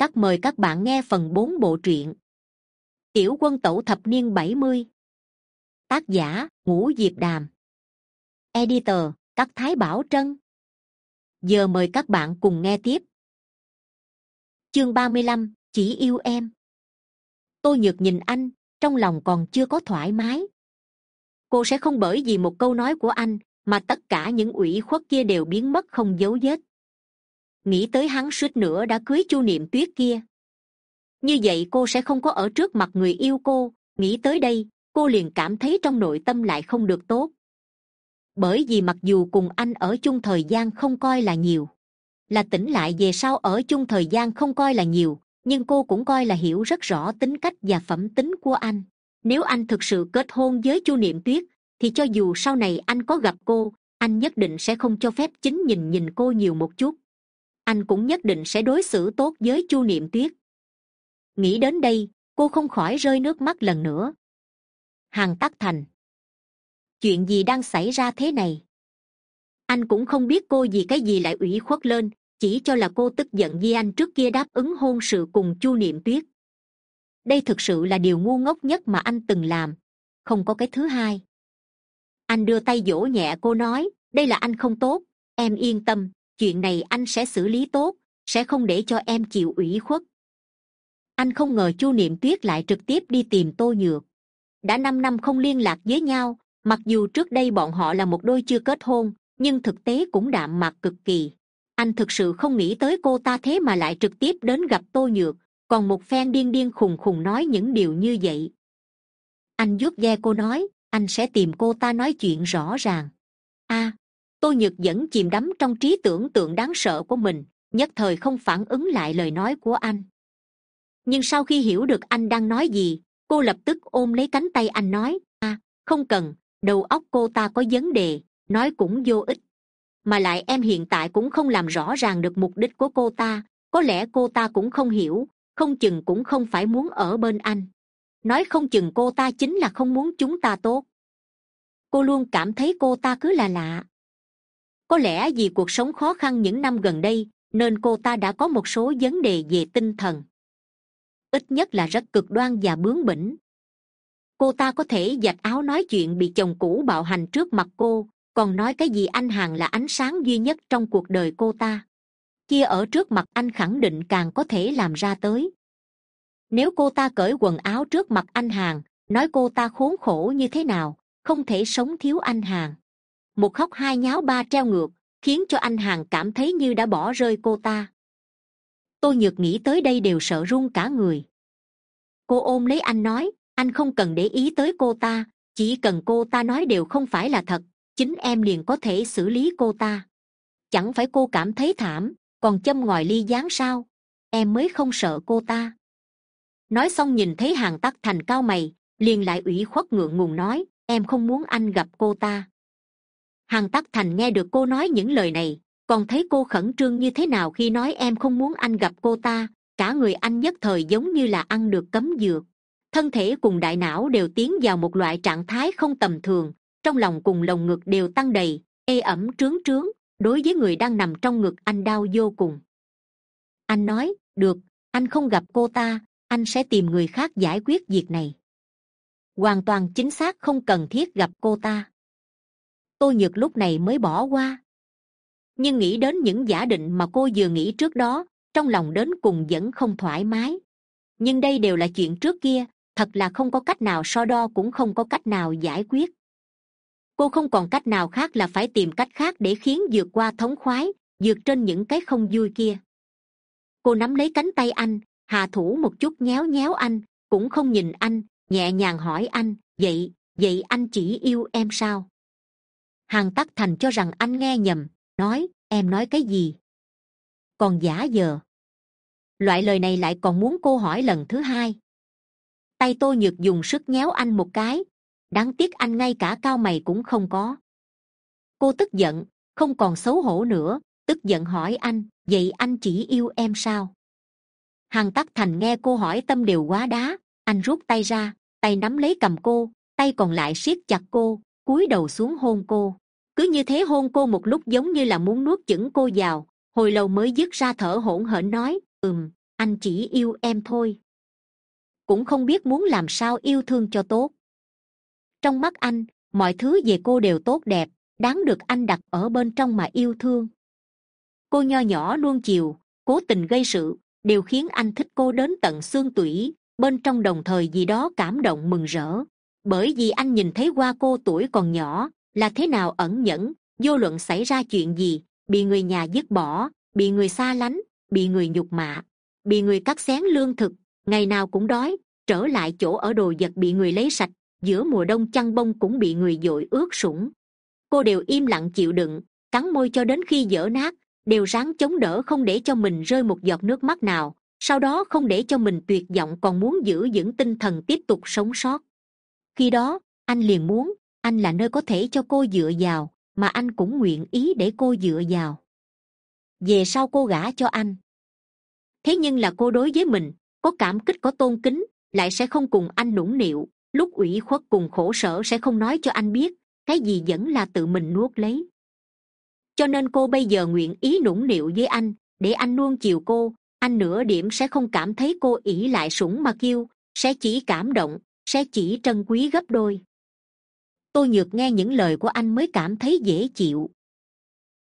các mời các bạn nghe phần bốn bộ truyện. Tiểu quân tẩu thập niên bảy mươi. Tác giả, ngũ diệp đàm. Editor, các thái bảo trân. Giờ mời các bạn cùng nghe tiếp. Chương ba mươi lăm, chỉ yêu em. Tôi nhược nhìn anh, trong lòng còn chưa có thoải mái. Cô sẽ không bởi vì một câu nói của anh mà tất cả những ủy khuất kia đều biến mất không dấu vết nghĩ tới hắn suýt nữa đã cưới chu niệm tuyết kia. Như vậy cô sẽ không có ở trước mặt người yêu cô. Nghĩ tới đây, cô liền cảm thấy trong nội tâm lại không được tốt. Bởi vì mặc dù cùng anh ở chung thời gian không coi là nhiều, là tỉnh lại về sau ở chung thời gian không coi là nhiều, nhưng cô cũng coi là hiểu rất rõ tính cách và phẩm tính của anh. Nếu anh thực sự kết hôn với chu niệm tuyết, thì cho dù sau này anh có gặp cô, anh nhất định sẽ không cho phép chính nhìn nhìn cô nhiều một chút anh cũng nhất định sẽ đối xử tốt với chu niệm tuyết. Nghĩ đến đây, cô không khỏi rơi nước mắt lần nữa. Hằng tắc thành. Chuyện gì đang xảy ra thế này? Anh cũng không biết cô vì cái gì lại ủy khuất lên, chỉ cho là cô tức giận vì anh trước kia đáp ứng hôn sự cùng chu niệm tuyết. Đây thực sự là điều ngu ngốc nhất mà anh từng làm. Không có cái thứ hai. Anh đưa tay dỗ nhẹ cô nói, đây là anh không tốt, em yên tâm chuyện này anh sẽ xử lý tốt, sẽ không để cho em chịu ủy khuất. Anh không ngờ chu niệm tuyết lại trực tiếp đi tìm tô nhược. Đã năm năm không liên lạc với nhau, mặc dù trước đây bọn họ là một đôi chưa kết hôn, nhưng thực tế cũng đạm mạc cực kỳ. Anh thực sự không nghĩ tới cô ta thế mà lại trực tiếp đến gặp tô nhược, còn một phen điên điên khùng khùng nói những điều như vậy. Anh vuốt ve cô nói, anh sẽ tìm cô ta nói chuyện rõ ràng. A tôi nhược vẫn chìm đắm trong trí tưởng tượng đáng sợ của mình, nhất thời không phản ứng lại lời nói của anh. Nhưng sau khi hiểu được anh đang nói gì, cô lập tức ôm lấy cánh tay anh nói, a, không cần, đầu óc cô ta có vấn đề, nói cũng vô ích. Mà lại em hiện tại cũng không làm rõ ràng được mục đích của cô ta, có lẽ cô ta cũng không hiểu, không chừng cũng không phải muốn ở bên anh. Nói không chừng cô ta chính là không muốn chúng ta tốt. Cô luôn cảm thấy cô ta cứ là lạ có lẽ vì cuộc sống khó khăn những năm gần đây, nên cô ta đã có một số vấn đề về tinh thần. Ít nhất là rất cực đoan và bướng bỉnh. Cô ta có thể giặt áo nói chuyện bị chồng cũ bạo hành trước mặt cô, còn nói cái gì anh hàng là ánh sáng duy nhất trong cuộc đời cô ta. Kia ở trước mặt anh khẳng định càng có thể làm ra tới. Nếu cô ta cởi quần áo trước mặt anh hàng nói cô ta khốn khổ như thế nào, không thể sống thiếu anh hàng một khóc hai nháo ba treo ngược, khiến cho anh hàng cảm thấy như đã bỏ rơi cô ta. Tôi nhược nghĩ tới đây đều sợ run cả người. Cô ôm lấy anh nói, anh không cần để ý tới cô ta, chỉ cần cô ta nói đều không phải là thật, chính em liền có thể xử lý cô ta. Chẳng phải cô cảm thấy thảm, còn châm ngòi ly gián sao? Em mới không sợ cô ta. Nói xong nhìn thấy hàng tắc thành cao mày, liền lại ủy khuất ngượng ngùng nói, em không muốn anh gặp cô ta. Hằng tắc thành nghe được cô nói những lời này, còn thấy cô khẩn trương như thế nào khi nói em không muốn anh gặp cô ta, cả người anh nhất thời giống như là ăn được cấm dược. Thân thể cùng đại não đều tiến vào một loại trạng thái không tầm thường, trong lòng cùng lồng ngực đều tăng đầy, ê ẩm trướng trướng, đối với người đang nằm trong ngực anh đau vô cùng. Anh nói, được, anh không gặp cô ta, anh sẽ tìm người khác giải quyết việc này. Hoàn toàn chính xác không cần thiết gặp cô ta tôi nhược lúc này mới bỏ qua. Nhưng nghĩ đến những giả định mà cô vừa nghĩ trước đó, trong lòng đến cùng vẫn không thoải mái. Nhưng đây đều là chuyện trước kia, thật là không có cách nào so đo cũng không có cách nào giải quyết. Cô không còn cách nào khác là phải tìm cách khác để khiến vượt qua thống khoái, vượt trên những cái không vui kia. Cô nắm lấy cánh tay anh, hạ thủ một chút nhéo nhéo anh, cũng không nhìn anh, nhẹ nhàng hỏi anh, vậy vậy anh chỉ yêu em sao? Hàn tắc thành cho rằng anh nghe nhầm, nói, em nói cái gì? Còn giả giờ loại lời này lại còn muốn cô hỏi lần thứ hai. Tay tôi nhược dùng sức nhéo anh một cái. Đáng tiếc anh ngay cả cao mày cũng không có. Cô tức giận, không còn xấu hổ nữa, tức giận hỏi anh, vậy anh chỉ yêu em sao? Hằng tắc thành nghe cô hỏi tâm đều quá đá, anh rút tay ra, tay nắm lấy cầm cô, tay còn lại siết chặt cô, cúi đầu xuống hôn cô cứ như thế hôn cô một lúc giống như là muốn nuốt chửng cô vào. Hồi lâu mới dứt ra thở hổn hển nói, ừm, anh chỉ yêu em thôi. Cũng không biết muốn làm sao yêu thương cho tốt. Trong mắt anh, mọi thứ về cô đều tốt đẹp, đáng được anh đặt ở bên trong mà yêu thương. Cô nho nhỏ luôn chiều, cố tình gây sự, đều khiến anh thích cô đến tận xương tủy, bên trong đồng thời gì đó cảm động mừng rỡ. Bởi vì anh nhìn thấy qua cô tuổi còn nhỏ là thế nào ẩn nhẫn? Vô luận xảy ra chuyện gì, bị người nhà dứt bỏ, bị người xa lánh, bị người nhục mạ, bị người cắt xén lương thực, ngày nào cũng đói, trở lại chỗ ở đồ vật bị người lấy sạch, giữa mùa đông chăn bông cũng bị người dội ướt sũng. Cô đều im lặng chịu đựng, cắn môi cho đến khi dở nát, đều ráng chống đỡ không để cho mình rơi một giọt nước mắt nào, sau đó không để cho mình tuyệt vọng còn muốn giữ vững tinh thần tiếp tục sống sót. Khi đó, anh liền muốn anh là nơi có thể cho cô dựa vào, mà anh cũng nguyện ý để cô dựa vào. Về sau cô gả cho anh. Thế nhưng là cô đối với mình, có cảm kích, có tôn kính, lại sẽ không cùng anh nũng nịu. Lúc ủy khuất cùng khổ sở sẽ không nói cho anh biết, cái gì vẫn là tự mình nuốt lấy. Cho nên cô bây giờ nguyện ý nũng nịu với anh, để anh nuông chiều cô, anh nửa điểm sẽ không cảm thấy cô ỷ lại sủng mà kêu, sẽ chỉ cảm động, sẽ chỉ trân quý gấp đôi tôi nhược nghe những lời của anh mới cảm thấy dễ chịu.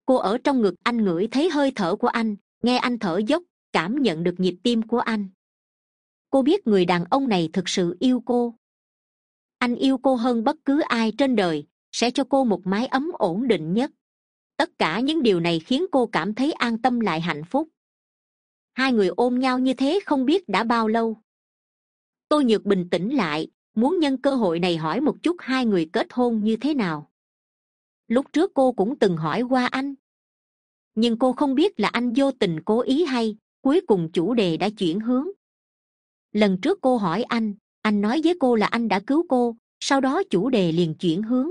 Cô ở trong ngực anh ngửi thấy hơi thở của anh, nghe anh thở dốc, cảm nhận được nhịp tim của anh. Cô biết người đàn ông này thực sự yêu cô. Anh yêu cô hơn bất cứ ai trên đời, sẽ cho cô một mái ấm ổn định nhất. Tất cả những điều này khiến cô cảm thấy an tâm lại hạnh phúc. Hai người ôm nhau như thế không biết đã bao lâu. Tôi nhược bình tĩnh lại muốn nhân cơ hội này hỏi một chút hai người kết hôn như thế nào? Lúc trước cô cũng từng hỏi qua anh. Nhưng cô không biết là anh vô tình cố ý hay cuối cùng chủ đề đã chuyển hướng. Lần trước cô hỏi anh anh nói với cô là anh đã cứu cô, sau đó chủ đề liền chuyển hướng.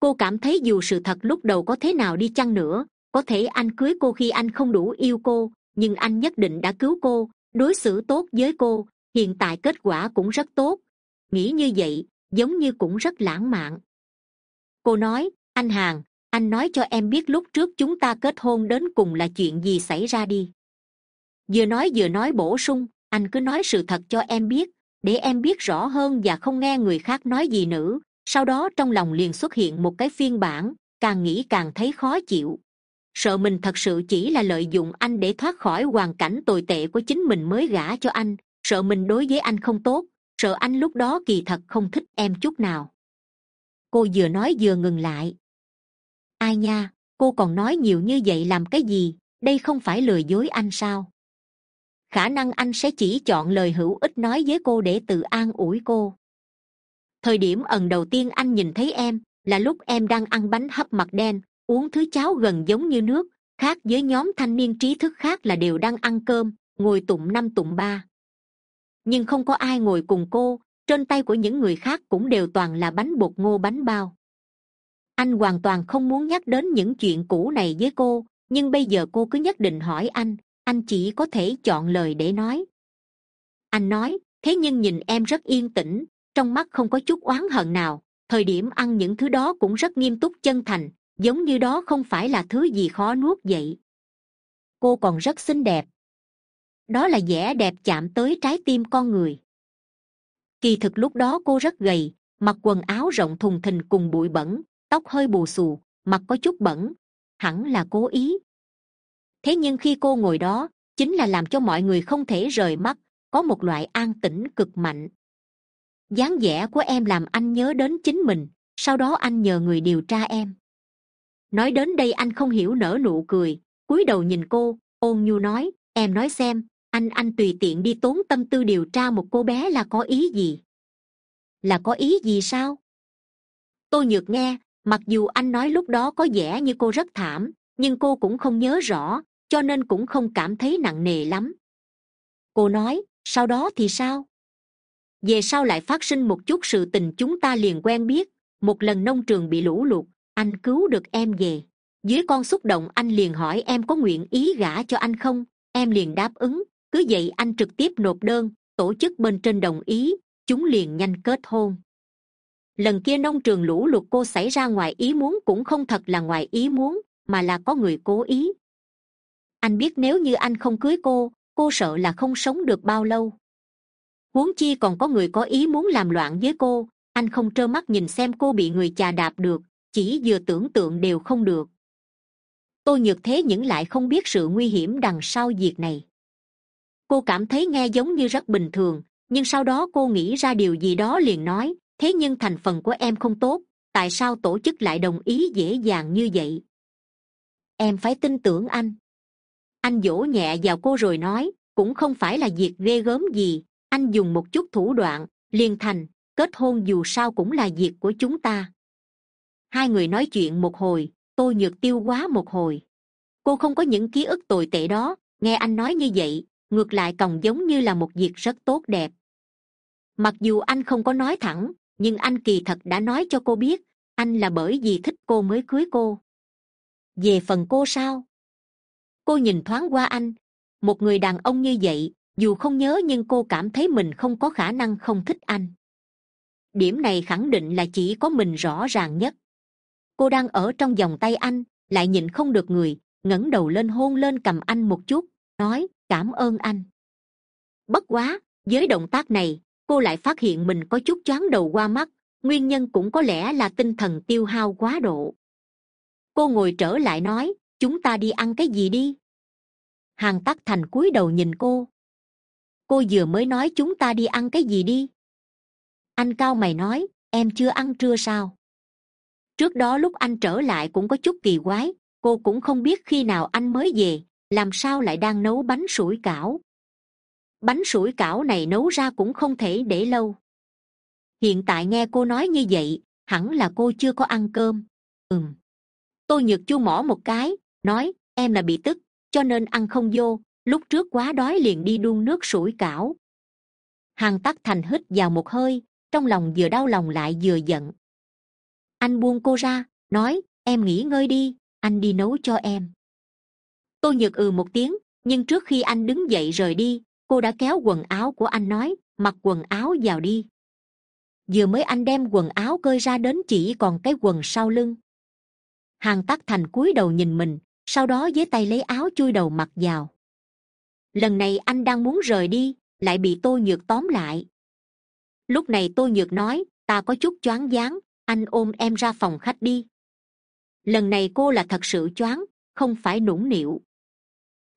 Cô cảm thấy dù sự thật lúc đầu có thế nào đi chăng nữa, có thể anh cưới cô khi anh không đủ yêu cô, nhưng anh nhất định đã cứu cô, đối xử tốt với cô, hiện tại kết quả cũng rất tốt nghĩ như vậy, giống như cũng rất lãng mạn. Cô nói, anh hàng anh nói cho em biết lúc trước chúng ta kết hôn đến cùng là chuyện gì xảy ra đi. Vừa nói vừa nói bổ sung, anh cứ nói sự thật cho em biết, để em biết rõ hơn và không nghe người khác nói gì nữa. Sau đó trong lòng liền xuất hiện một cái phiên bản, càng nghĩ càng thấy khó chịu. Sợ mình thật sự chỉ là lợi dụng anh để thoát khỏi hoàn cảnh tồi tệ của chính mình mới gả cho anh, sợ mình đối với anh không tốt sợ anh lúc đó kỳ thật không thích em chút nào. Cô vừa nói vừa ngừng lại. Ai nha, cô còn nói nhiều như vậy làm cái gì? Đây không phải lừa dối anh sao? Khả năng anh sẽ chỉ chọn lời hữu ích nói với cô để tự an ủi cô. Thời điểm ẩn đầu tiên anh nhìn thấy em, là lúc em đang ăn bánh hấp mặt đen, uống thứ cháo gần giống như nước, khác với nhóm thanh niên trí thức khác là đều đang ăn cơm, ngồi tụng năm tụng ba nhưng không có ai ngồi cùng cô, trên tay của những người khác cũng đều toàn là bánh bột ngô bánh bao. Anh hoàn toàn không muốn nhắc đến những chuyện cũ này với cô, nhưng bây giờ cô cứ nhất định hỏi anh anh chỉ có thể chọn lời để nói. Anh nói, thế nhưng nhìn em rất yên tĩnh, trong mắt không có chút oán hận nào, thời điểm ăn những thứ đó cũng rất nghiêm túc chân thành, giống như đó không phải là thứ gì khó nuốt vậy. Cô còn rất xinh đẹp đó là vẻ đẹp chạm tới trái tim con người. Kỳ thực lúc đó cô rất gầy, mặc quần áo rộng thùng thình cùng bụi bẩn, tóc hơi bù xù, mặt có chút bẩn. Hẳn là cố ý. Thế nhưng khi cô ngồi đó, chính là làm cho mọi người không thể rời mắt, có một loại an tĩnh cực mạnh. dáng vẻ của em làm anh nhớ đến chính mình, sau đó anh nhờ người điều tra em. Nói đến đây anh không hiểu nở nụ cười, cúi đầu nhìn cô, ôn nhu nói, em nói xem anh anh tùy tiện đi tốn tâm tư điều tra một cô bé là có ý gì? Là có ý gì sao? Tôi nhược nghe, mặc dù anh nói lúc đó có vẻ như cô rất thảm, nhưng cô cũng không nhớ rõ, cho nên cũng không cảm thấy nặng nề lắm. Cô nói, sau đó thì sao? Về sau lại phát sinh một chút sự tình chúng ta liền quen biết, một lần nông trường bị lũ lụt, anh cứu được em về. Dưới con xúc động anh liền hỏi em có nguyện ý gả cho anh không? Em liền đáp ứng cứ vậy anh trực tiếp nộp đơn, tổ chức bên trên đồng ý, chúng liền nhanh kết hôn. Lần kia nông trường lũ lụt cô xảy ra ngoài ý muốn cũng không thật là ngoài ý muốn, mà là có người cố ý. Anh biết nếu như anh không cưới cô cô sợ là không sống được bao lâu. Huống chi còn có người có ý muốn làm loạn với cô, anh không trơ mắt nhìn xem cô bị người chà đạp được, chỉ vừa tưởng tượng đều không được. Tôi nhược thế những lại không biết sự nguy hiểm đằng sau việc này cô cảm thấy nghe giống như rất bình thường, nhưng sau đó cô nghĩ ra điều gì đó liền nói, thế nhưng thành phần của em không tốt, tại sao tổ chức lại đồng ý dễ dàng như vậy? Em phải tin tưởng anh. Anh dỗ nhẹ vào cô rồi nói, cũng không phải là việc ghê gớm gì, anh dùng một chút thủ đoạn, liền thành, kết hôn dù sao cũng là việc của chúng ta. Hai người nói chuyện một hồi tôi nhược tiêu quá một hồi. Cô không có những ký ức tồi tệ đó, nghe anh nói như vậy ngược lại còn giống như là một việc rất tốt đẹp. Mặc dù anh không có nói thẳng, nhưng anh kỳ thật đã nói cho cô biết, anh là bởi vì thích cô mới cưới cô. Về phần cô sao? Cô nhìn thoáng qua anh, một người đàn ông như vậy, dù không nhớ nhưng cô cảm thấy mình không có khả năng không thích anh. Điểm này khẳng định là chỉ có mình rõ ràng nhất. Cô đang ở trong vòng tay anh, lại nhìn không được người, ngẩng đầu lên hôn lên cầm anh một chút, nói cảm ơn anh. Bất quá, với động tác này, cô lại phát hiện mình có chút choáng đầu qua mắt, nguyên nhân cũng có lẽ là tinh thần tiêu hao quá độ. Cô ngồi trở lại nói, chúng ta đi ăn cái gì đi? Hàng tắc thành cúi đầu nhìn cô. Cô vừa mới nói chúng ta đi ăn cái gì đi? Anh cao mày nói, em chưa ăn trưa sao? Trước đó lúc anh trở lại cũng có chút kỳ quái, cô cũng không biết khi nào anh mới về làm sao lại đang nấu bánh sủi cảo? Bánh sủi cảo này nấu ra cũng không thể để lâu. Hiện tại nghe cô nói như vậy, hẳn là cô chưa có ăn cơm. Ừm. Tôi nhược chu mỏ một cái, nói, em là bị tức, cho nên ăn không vô, lúc trước quá đói liền đi đun nước sủi cảo. Hằng tắc thành hít vào một hơi, trong lòng vừa đau lòng lại vừa giận. Anh buông cô ra, nói, em nghỉ ngơi đi, anh đi nấu cho em tôi nhược ừ một tiếng, nhưng trước khi anh đứng dậy rời đi, cô đã kéo quần áo của anh nói, mặc quần áo vào đi. Vừa mới anh đem quần áo cơi ra đến chỉ còn cái quần sau lưng. Hàng tắc thành cúi đầu nhìn mình, sau đó với tay lấy áo chui đầu mặc vào. Lần này anh đang muốn rời đi, lại bị tô nhược tóm lại. Lúc này tô nhược nói, ta có chút choáng váng, anh ôm em ra phòng khách đi. Lần này cô là thật sự choáng, không phải nũng nịu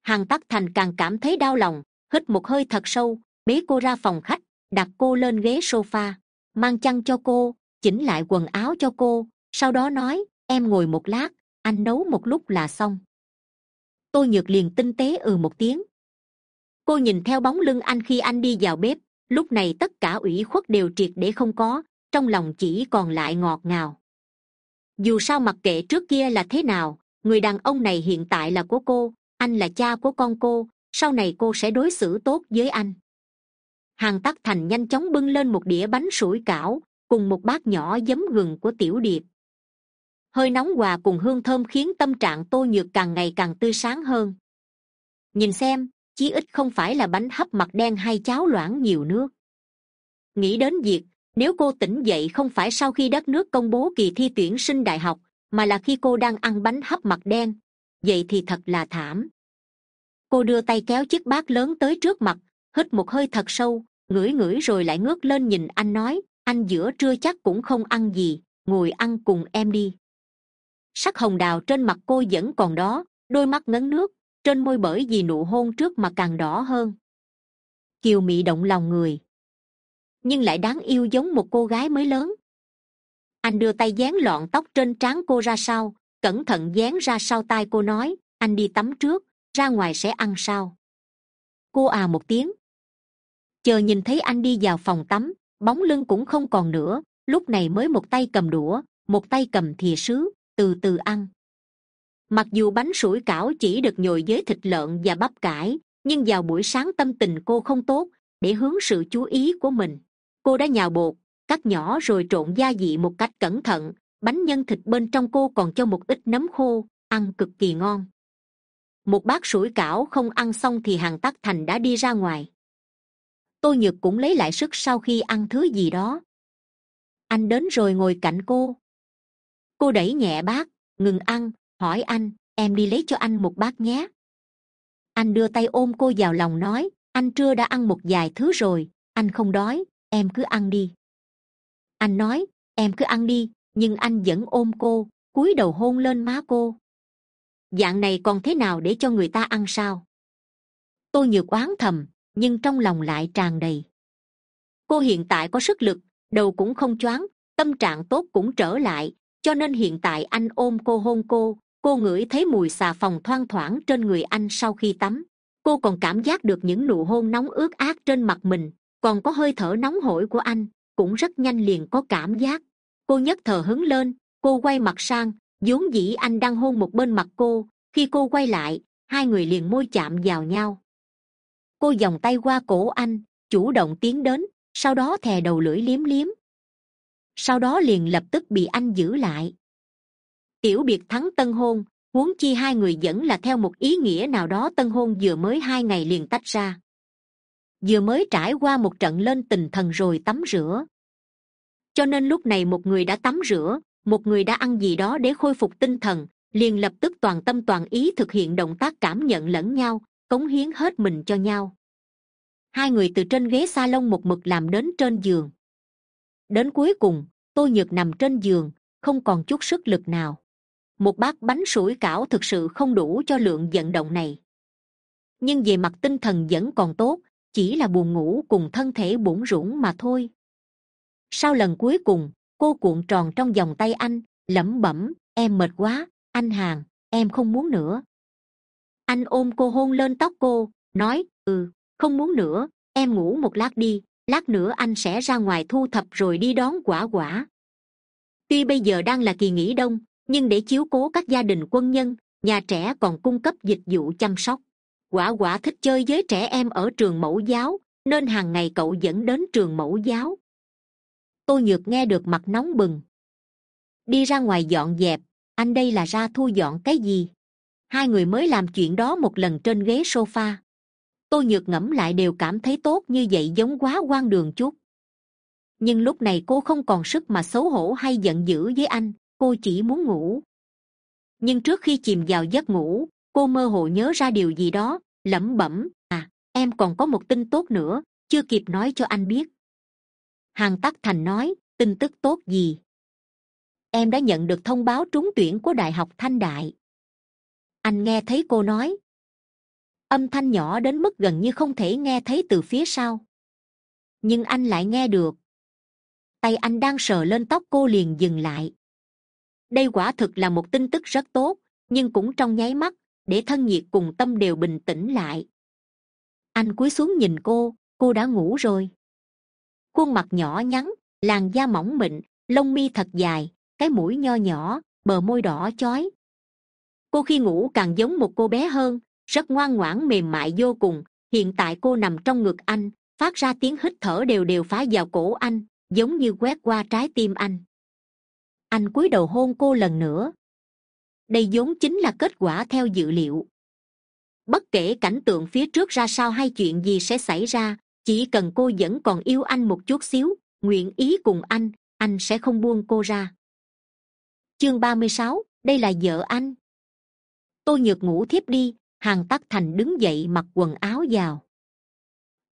hàng tắc thành càng cảm thấy đau lòng, hít một hơi thật sâu, bế cô ra phòng khách, đặt cô lên ghế sofa, mang chăn cho cô, chỉnh lại quần áo cho cô, sau đó nói, em ngồi một lát, anh nấu một lúc là xong. Tôi nhược liền tinh tế ừ một tiếng. Cô nhìn theo bóng lưng anh khi anh đi vào bếp, lúc này tất cả ủy khuất đều triệt để không có, trong lòng chỉ còn lại ngọt ngào. Dù sao mặc kệ trước kia là thế nào, người đàn ông này hiện tại là của cô anh là cha của con cô, sau này cô sẽ đối xử tốt với anh. Hàng tắc thành nhanh chóng bưng lên một đĩa bánh sủi cảo, cùng một bát nhỏ giấm gừng của tiểu điệp. Hơi nóng hòa cùng hương thơm khiến tâm trạng tô nhược càng ngày càng tươi sáng hơn. Nhìn xem, chí ít không phải là bánh hấp mặt đen hay cháo loãng nhiều nước. Nghĩ đến việc, nếu cô tỉnh dậy không phải sau khi đất nước công bố kỳ thi tuyển sinh đại học, mà là khi cô đang ăn bánh hấp mặt đen vậy thì thật là thảm. Cô đưa tay kéo chiếc bát lớn tới trước mặt, hít một hơi thật sâu, ngửi ngửi rồi lại ngước lên nhìn anh nói, anh giữa trưa chắc cũng không ăn gì, ngồi ăn cùng em đi. Sắc hồng đào trên mặt cô vẫn còn đó, đôi mắt ngấn nước, trên môi bởi vì nụ hôn trước mà càng đỏ hơn. Kiều mị động lòng người. Nhưng lại đáng yêu giống một cô gái mới lớn. Anh đưa tay dán lọn tóc trên trán cô ra sau cẩn thận dán ra sau tai cô nói, anh đi tắm trước, ra ngoài sẽ ăn sao? Cô à một tiếng. Chờ nhìn thấy anh đi vào phòng tắm, bóng lưng cũng không còn nữa, lúc này mới một tay cầm đũa, một tay cầm thìa sứ, từ từ ăn. Mặc dù bánh sủi cảo chỉ được nhồi với thịt lợn và bắp cải, nhưng vào buổi sáng tâm tình cô không tốt, để hướng sự chú ý của mình. Cô đã nhào bột, cắt nhỏ rồi trộn gia vị một cách cẩn thận bánh nhân thịt bên trong cô còn cho một ít nấm khô, ăn cực kỳ ngon. Một bát sủi cảo không ăn xong thì hàng tắc thành đã đi ra ngoài. Tôi nhược cũng lấy lại sức sau khi ăn thứ gì đó. Anh đến rồi ngồi cạnh cô. Cô đẩy nhẹ bát, ngừng ăn, hỏi anh, em đi lấy cho anh một bát nhé. Anh đưa tay ôm cô vào lòng nói, anh trưa đã ăn một vài thứ rồi, anh không đói, em cứ ăn đi. Anh nói, em cứ ăn đi nhưng anh vẫn ôm cô, cúi đầu hôn lên má cô. Dạng này còn thế nào để cho người ta ăn sao? Tôi nhược oán thầm, nhưng trong lòng lại tràn đầy. Cô hiện tại có sức lực, đầu cũng không choáng, tâm trạng tốt cũng trở lại, cho nên hiện tại anh ôm cô hôn cô cô ngửi thấy mùi xà phòng thoang thoảng trên người anh sau khi tắm. Cô còn cảm giác được những nụ hôn nóng ướt át trên mặt mình, còn có hơi thở nóng hổi của anh, cũng rất nhanh liền có cảm giác cô nhất thờ hứng lên, cô quay mặt sang, vốn dĩ anh đang hôn một bên mặt cô, khi cô quay lại, hai người liền môi chạm vào nhau. Cô vòng tay qua cổ anh, chủ động tiến đến, sau đó thè đầu lưỡi liếm liếm. Sau đó liền lập tức bị anh giữ lại. Tiểu biệt thắng tân hôn, huống chi hai người vẫn là theo một ý nghĩa nào đó tân hôn vừa mới hai ngày liền tách ra. Vừa mới trải qua một trận lên tình thần rồi tắm rửa cho nên lúc này một người đã tắm rửa, một người đã ăn gì đó để khôi phục tinh thần, liền lập tức toàn tâm toàn ý thực hiện động tác cảm nhận lẫn nhau, cống hiến hết mình cho nhau. Hai người từ trên ghế s a lông một mực làm đến trên giường. Đến cuối cùng tôi nhược nằm trên giường, không còn chút sức lực nào. Một bát bánh sủi cảo thực sự không đủ cho lượng vận động này. Nhưng về mặt tinh thần vẫn còn tốt, chỉ là buồn ngủ cùng thân thể bủn rủn mà thôi sau lần cuối cùng, cô cuộn tròn trong vòng tay anh, lẩm bẩm, em mệt quá, anh hàng em không muốn nữa. Anh ôm cô hôn lên tóc cô, nói ừ không muốn nữa, em ngủ một lát đi, lát nữa anh sẽ ra ngoài thu thập rồi đi đón quả quả. Tuy bây giờ đang là kỳ nghỉ đông, nhưng để chiếu cố các gia đình quân nhân, nhà trẻ còn cung cấp dịch vụ chăm sóc. Quả quả thích chơi với trẻ em ở trường mẫu giáo, nên hàng ngày cậu dẫn đến trường mẫu giáo tôi nhược nghe được mặt nóng bừng. Đi ra ngoài dọn dẹp, anh đây là ra thu dọn cái gì? Hai người mới làm chuyện đó một lần trên ghế sofa. Tôi nhược ngẫm lại đều cảm thấy tốt như vậy giống quá quan đường chút. Nhưng lúc này cô không còn sức mà xấu hổ hay giận dữ với anh, cô chỉ muốn ngủ. Nhưng trước khi chìm vào giấc ngủ, cô mơ hồ nhớ ra điều gì đó, lẩm bẩm à em còn có một tin tốt nữa, chưa kịp nói cho anh biết hàn tắc thành nói, tin tức tốt gì? Em đã nhận được thông báo trúng tuyển của đại học thanh đại. Anh nghe thấy cô nói. Âm thanh nhỏ đến mức gần như không thể nghe thấy từ phía sau. Nhưng anh lại nghe được. Tay anh đang sờ lên tóc cô liền dừng lại. Đây quả thực là một tin tức rất tốt, nhưng cũng trong nháy mắt, để thân nhiệt cùng tâm đều bình tĩnh lại. Anh cúi xuống nhìn cô cô đã ngủ rồi khuôn mặt nhỏ nhắn, làn da mỏng mịn, lông mi thật dài, cái mũi nho nhỏ, bờ môi đỏ chói. Cô khi ngủ càng giống một cô bé hơn, rất ngoan ngoãn mềm mại vô cùng. Hiện tại cô nằm trong ngực anh, phát ra tiếng hít thở đều đều phá vào cổ anh, giống như quét qua trái tim anh. Anh cúi đầu hôn cô lần nữa. Đây vốn chính là kết quả theo dự liệu. Bất kể cảnh tượng phía trước ra sao hay chuyện gì sẽ xảy ra chỉ cần cô vẫn còn yêu anh một chút xíu, nguyện ý cùng anh anh sẽ không buông cô ra. Chương ba mươi sáu, đây là vợ anh. Tôi nhược ngủ thiếp đi hàng tắc thành đứng dậy mặc quần áo vào.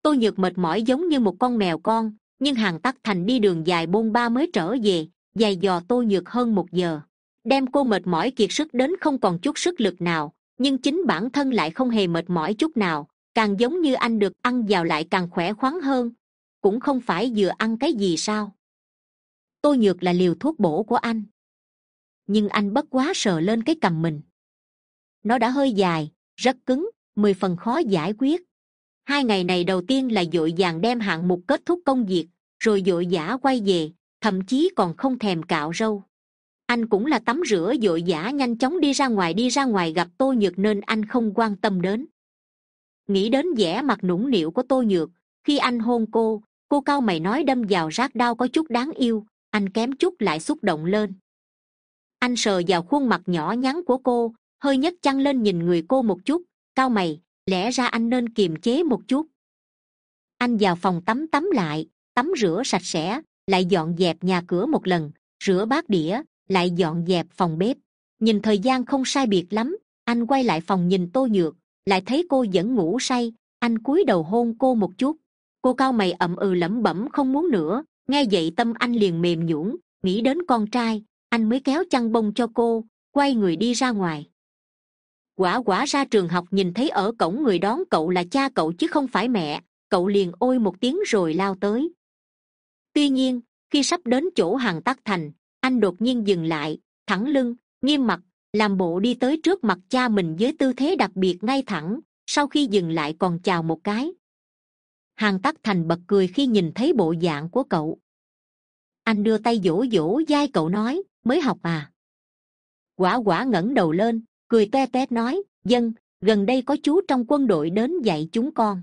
Tôi nhược mệt mỏi giống như một con mèo con, nhưng hàng tắc thành đi đường dài bôn ba mới trở về dài dò tôi nhược hơn một giờ. Đem cô mệt mỏi kiệt sức đến không còn chút sức lực nào, nhưng chính bản thân lại không hề mệt mỏi chút nào càng giống như anh được ăn vào lại càng khỏe khoắn hơn. Cũng không phải vừa ăn cái gì sao. Tôi nhược là liều thuốc bổ của anh. Nhưng anh bất quá sờ lên cái cầm mình. Nó đã hơi dài, rất cứng, mười phần khó giải quyết. Hai ngày này đầu tiên là dội vàng đem hạng mục kết thúc công việc, rồi dội vã quay về, thậm chí còn không thèm cạo râu. Anh cũng là tắm rửa dội vã nhanh chóng đi ra ngoài, đi ra ngoài gặp tô nhược nên anh không quan tâm đến nghĩ đến vẻ mặt nũng nịu của tô nhược, khi anh hôn cô cô cao mày nói đâm vào rác đau có chút đáng yêu, anh kém chút lại xúc động lên. Anh sờ vào khuôn mặt nhỏ nhắn của cô, hơi nhấc chăn lên nhìn người cô một chút, cao mày, lẽ ra anh nên kiềm chế một chút. Anh vào phòng tắm tắm lại, tắm rửa sạch sẽ, lại dọn dẹp nhà cửa một lần, rửa bát đĩa, lại dọn dẹp phòng bếp. Nhìn thời gian không sai biệt lắm, anh quay lại phòng nhìn tô nhược lại thấy cô vẫn ngủ say. Anh cúi đầu hôn cô một chút. Cô cao mày ậm ừ lẩm bẩm không muốn nữa. Nghe vậy tâm anh liền mềm nhũn, nghĩ đến con trai. Anh mới kéo chăn bông cho cô, quay người đi ra ngoài. Quả quả ra trường học nhìn thấy ở cổng người đón cậu là cha cậu chứ không phải mẹ. Cậu liền ôi một tiếng rồi lao tới. Tuy nhiên, khi sắp đến chỗ hàng tắc thành, anh đột nhiên dừng lại, thẳng lưng, nghiêm mặt làm bộ đi tới trước mặt cha mình với tư thế đặc biệt ngay thẳng, sau khi dừng lại còn chào một cái. Hàng tắc thành bật cười khi nhìn thấy bộ dạng của cậu. Anh đưa tay dỗ dỗ d cậu nói, mới học à? Quả quả ngẩng đầu lên, cười te tét nói, dân, gần đây có chú trong quân đội đến dạy chúng con.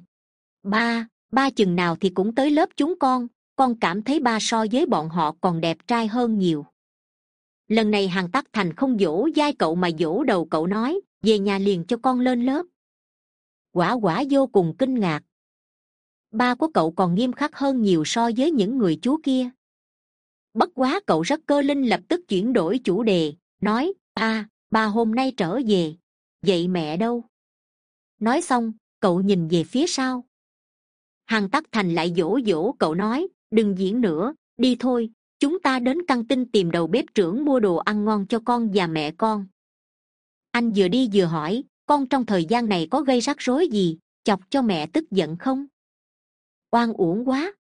Ba ba chừng nào thì cũng tới lớp chúng con con cảm thấy ba so với bọn họ còn đẹp trai hơn nhiều lần này hàng tắc thành không dỗ d cậu mà dỗ đầu cậu nói, về nhà liền cho con lên lớp. Quả quả vô cùng kinh ngạc. Ba của cậu còn nghiêm khắc hơn nhiều so với những người chú kia. Bất quá cậu rất cơ linh lập tức chuyển đổi chủ đề, nói ba ba hôm nay trở về. Vậy mẹ đâu? Nói xong, cậu nhìn về phía sau. Hằng tắc thành lại dỗ dỗ cậu nói, đừng diễn nữa, đi thôi chúng ta đến căng tin tìm đầu bếp trưởng mua đồ ăn ngon cho con và mẹ con. Anh vừa đi vừa hỏi, con trong thời gian này có gây rắc rối gì? Chọc cho mẹ tức giận không? Oan uổng quá.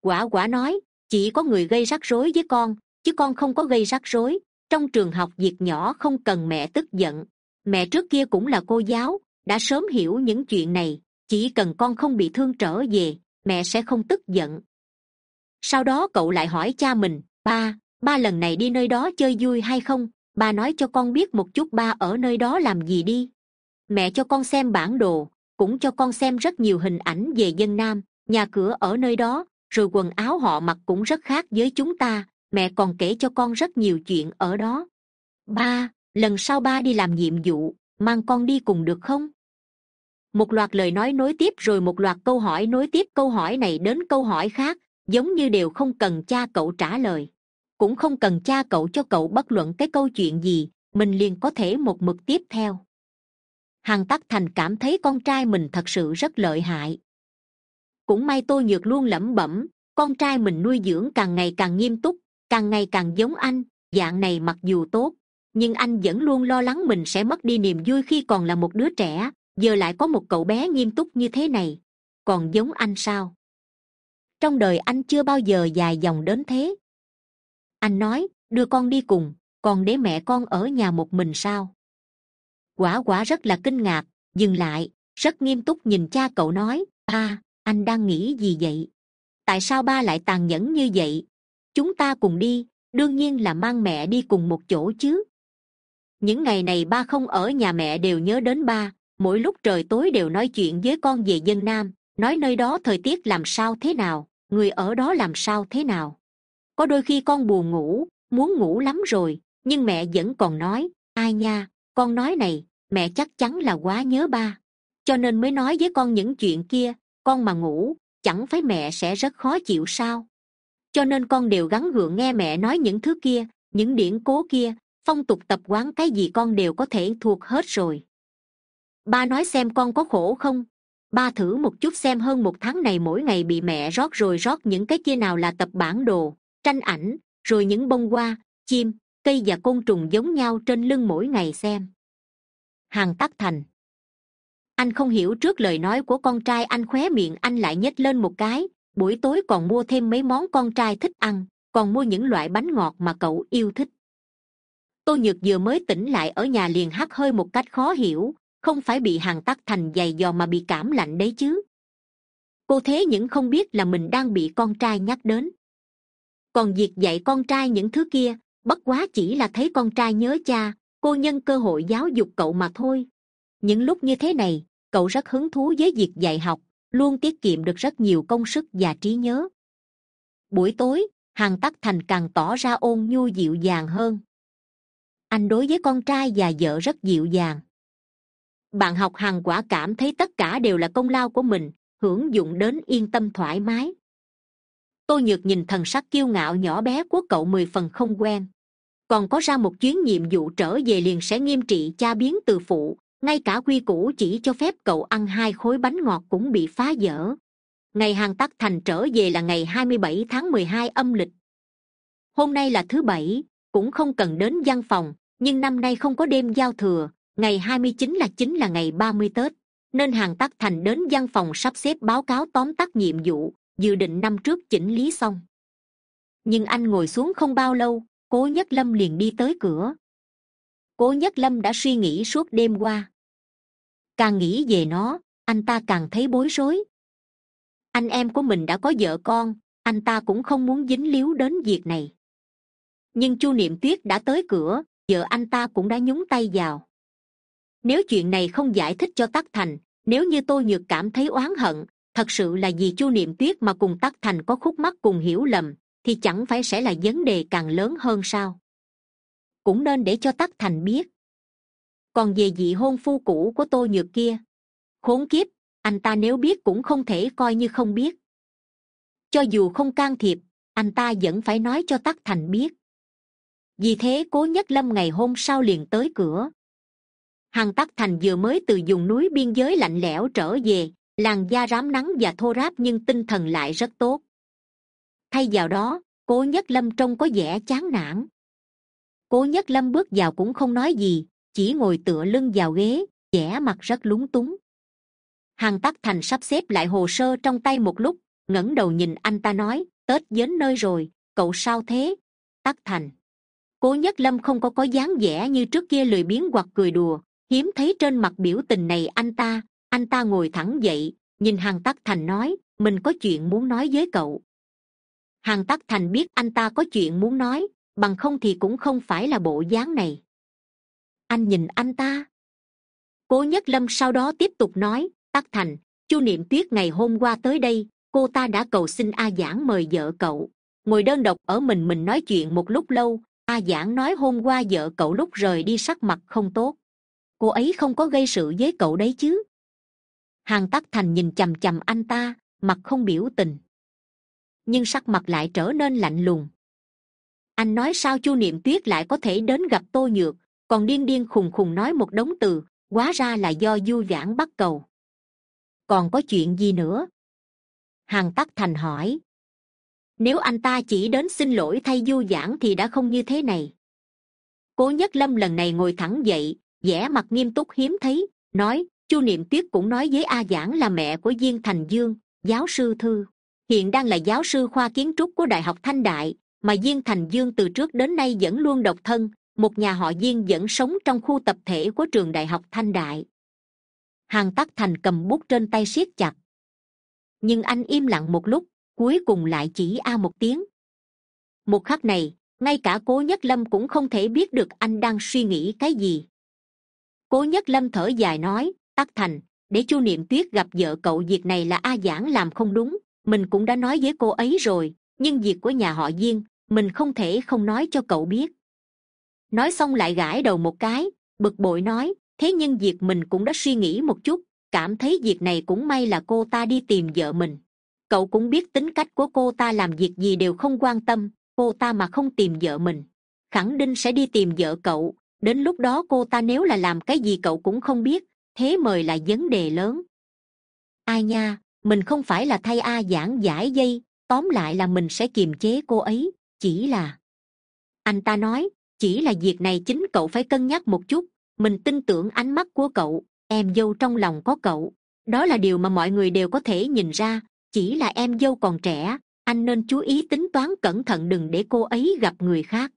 Quả quả nói, chỉ có người gây rắc rối với con, chứ con không có gây rắc rối. Trong trường học việc nhỏ không cần mẹ tức giận. Mẹ trước kia cũng là cô giáo, đã sớm hiểu những chuyện này. Chỉ cần con không bị thương trở về, mẹ sẽ không tức giận sau đó cậu lại hỏi cha mình, ba ba lần này đi nơi đó chơi vui hay không? Ba nói cho con biết một chút ba ở nơi đó làm gì đi. Mẹ cho con xem bản đồ, cũng cho con xem rất nhiều hình ảnh về dân nam, nhà cửa ở nơi đó, rồi quần áo họ mặc cũng rất khác với chúng ta, mẹ còn kể cho con rất nhiều chuyện ở đó. Ba, lần sau ba đi làm nhiệm vụ, mang con đi cùng được không? Một loạt lời nói nối tiếp rồi một loạt câu hỏi nối tiếp câu hỏi này đến câu hỏi khác giống như đều không cần cha cậu trả lời. Cũng không cần cha cậu cho cậu bất luận cái câu chuyện gì, mình liền có thể một mực tiếp theo. Hằng tắc thành cảm thấy con trai mình thật sự rất lợi hại. Cũng may tôi nhược luôn lẩm bẩm, con trai mình nuôi dưỡng càng ngày càng nghiêm túc, càng ngày càng giống anh, dạng này mặc dù tốt, nhưng anh vẫn luôn lo lắng mình sẽ mất đi niềm vui khi còn là một đứa trẻ, giờ lại có một cậu bé nghiêm túc như thế này. Còn giống anh sao? Trong đời anh chưa bao giờ dài dòng đến thế. Anh nói, đưa con đi cùng, còn để mẹ con ở nhà một mình sao? Quả quả rất là kinh ngạc, dừng lại, rất nghiêm túc nhìn cha cậu nói, ba, anh đang nghĩ gì vậy? Tại sao ba lại tàn nhẫn như vậy? Chúng ta cùng đi, đương nhiên là mang mẹ đi cùng một chỗ chứ. Những ngày này ba không ở nhà mẹ đều nhớ đến ba, mỗi lúc trời tối đều nói chuyện với con về dân nam, nói nơi đó thời tiết làm sao thế nào người ở đó làm sao thế nào? Có đôi khi con buồn ngủ, muốn ngủ lắm rồi, nhưng mẹ vẫn còn nói, ai nha, con nói này, mẹ chắc chắn là quá nhớ ba. Cho nên mới nói với con những chuyện kia, con mà ngủ, chẳng phải mẹ sẽ rất khó chịu sao? Cho nên con đều gắn gượng nghe mẹ nói những thứ kia, những điển cố kia, phong tục tập quán cái gì con đều có thể thuộc hết rồi. Ba nói xem con có khổ không? Ba thử một chút xem hơn một tháng này mỗi ngày bị mẹ rót rồi rót những cái kia nào là tập bản đồ, tranh ảnh, rồi những bông hoa, chim, cây và côn trùng giống nhau trên lưng mỗi ngày xem. Hàng tắc thành. Anh không hiểu trước lời nói của con trai, anh khóe miệng, anh lại nhếch lên một cái. Buổi tối còn mua thêm mấy món con trai thích ăn, còn mua những loại bánh ngọt mà cậu yêu thích. Tô nhược vừa mới tỉnh lại ở nhà liền hắt hơi một cách khó hiểu không phải bị hàng tắc thành dày dò mà bị cảm lạnh đấy chứ. Cô thế những không biết là mình đang bị con trai nhắc đến. Còn việc dạy con trai những thứ kia, bất quá chỉ là thấy con trai nhớ cha, cô nhân cơ hội giáo dục cậu mà thôi. Những lúc như thế này, cậu rất hứng thú với việc dạy học, luôn tiết kiệm được rất nhiều công sức và trí nhớ. Buổi tối hàng tắc thành càng tỏ ra ôn nhu dịu dàng hơn. Anh đối với con trai và vợ rất dịu dàng bạn học hàng quả cảm thấy tất cả đều là công lao của mình, hưởng dụng đến yên tâm thoải mái. Tô nhược nhìn thần sắc kiêu ngạo nhỏ bé của cậu mười phần không quen. Còn có ra một chuyến nhiệm vụ trở về liền sẽ nghiêm trị cha biến từ phụ, ngay cả quy củ chỉ cho phép cậu ăn hai khối bánh ngọt cũng bị phá vỡ ngày hàng tắc thành trở về là ngày hai mươi bảy tháng mười hai âm lịch. Hôm nay là thứ bảy, cũng không cần đến văn phòng, nhưng năm nay không có đêm giao thừa ngày hai mươi chín là chính là ngày ba mươi tết, nên hàng tắc thành đến văn phòng sắp xếp báo cáo tóm tắt nhiệm vụ, dự định năm trước chỉnh lý xong. Nhưng anh ngồi xuống không bao lâu, cố nhất lâm liền đi tới cửa. Cố nhất lâm đã suy nghĩ suốt đêm qua. Càng nghĩ về nó, anh ta càng thấy bối rối. Anh em của mình đã có vợ con, anh ta cũng không muốn dính líu đến việc này. Nhưng chu niệm tuyết đã tới cửa, vợ anh ta cũng đã nhúng tay vào nếu chuyện này không giải thích cho tắc thành, nếu như tôi nhược cảm thấy oán hận, thật sự là vì chu niệm tuyết mà cùng tắc thành có khúc mắc cùng hiểu lầm, thì chẳng phải sẽ là vấn đề càng lớn hơn sao? Cũng nên để cho tắc thành biết. Còn về vị hôn phu cũ của tôi nhược kia, khốn kiếp, anh ta nếu biết cũng không thể coi như không biết. Cho dù không can thiệp, anh ta vẫn phải nói cho tắc thành biết. Vì thế cố nhất lâm ngày hôm sau liền tới cửa hằng tắc thành vừa mới từ vùng núi biên giới lạnh lẽo trở về, làn da rám nắng và thô ráp nhưng tinh thần lại rất tốt. Thay vào đó, cố nhất lâm trông có vẻ chán nản. Cố nhất lâm bước vào cũng không nói gì, chỉ ngồi tựa lưng vào ghế, vẻ mặt rất lúng túng. Hằng tắc thành sắp xếp lại hồ sơ trong tay một lúc, ngẩng đầu nhìn anh ta nói, tết đến nơi rồi, cậu sao thế? Tắc thành. Cố nhất lâm không có có dáng vẻ như trước kia lười biếng hoặc cười đùa hiếm thấy trên mặt biểu tình này anh ta. Anh ta ngồi thẳng dậy, nhìn hằng tắc thành nói, mình có chuyện muốn nói với cậu. Hằng tắc thành biết anh ta có chuyện muốn nói, bằng không thì cũng không phải là bộ dáng này. Anh nhìn anh ta. Cố nhất lâm sau đó tiếp tục nói, tắc thành, chu niệm tuyết ngày hôm qua tới đây, cô ta đã cầu xin a giảng mời vợ cậu. Ngồi đơn độc ở mình mình nói chuyện một lúc lâu. A giảng nói hôm qua vợ cậu lúc rời đi sắc mặt không tốt cô ấy không có gây sự với cậu đấy chứ? Hàng tắc thành nhìn c h ầ m c h ầ m anh ta, mặt không biểu tình. Nhưng sắc mặt lại trở nên lạnh lùng. Anh nói sao chu niệm tuyết lại có thể đến gặp tô nhược, còn điên điên khùng khùng nói một đống từ quá ra là do du vãn bắt cầu. Còn có chuyện gì nữa? Hàng tắc thành hỏi. Nếu anh ta chỉ đến xin lỗi thay du vãn thì đã không như thế này. Cố nhất lâm lần này ngồi thẳng dậy vẻ mặt nghiêm túc hiếm thấy, nói, chu niệm tuyết cũng nói với a giảng là mẹ của diên thành dương, giáo sư thư. Hiện đang là giáo sư khoa kiến trúc của đại học thanh đại, mà diên thành dương từ trước đến nay vẫn luôn độc thân, một nhà họ diên vẫn sống trong khu tập thể của trường đại học thanh đại. Hàng tắc thành cầm bút trên tay siết chặt. Nhưng anh im lặng một lúc, cuối cùng lại chỉ a một tiếng. Một khắc này, ngay cả cố nhất lâm cũng không thể biết được anh đang suy nghĩ cái gì cố nhất lâm thở dài nói, tắc thành, để chu niệm tuyết gặp vợ cậu việc này là a giảng làm không đúng, mình cũng đã nói với cô ấy rồi, nhưng việc của nhà họ diên, mình không thể không nói cho cậu biết. Nói xong lại gãi đầu một cái, bực bội nói, thế nhưng việc mình cũng đã suy nghĩ một chút, cảm thấy việc này cũng may là cô ta đi tìm vợ mình. Cậu cũng biết tính cách của cô ta làm việc gì đều không quan tâm, cô ta mà không tìm vợ mình, khẳng định sẽ đi tìm vợ cậu đến lúc đó cô ta nếu là làm cái gì cậu cũng không biết, thế mời là vấn đề lớn. Ai nha, mình không phải là thay a giảng giải dây, tóm lại là mình sẽ kiềm chế cô ấy, chỉ là. Anh ta nói, chỉ là việc này chính cậu phải cân nhắc một chút, mình tin tưởng ánh mắt của cậu, em dâu trong lòng có cậu. Đó là điều mà mọi người đều có thể nhìn ra, chỉ là em dâu còn trẻ, anh nên chú ý tính toán cẩn thận đừng để cô ấy gặp người khác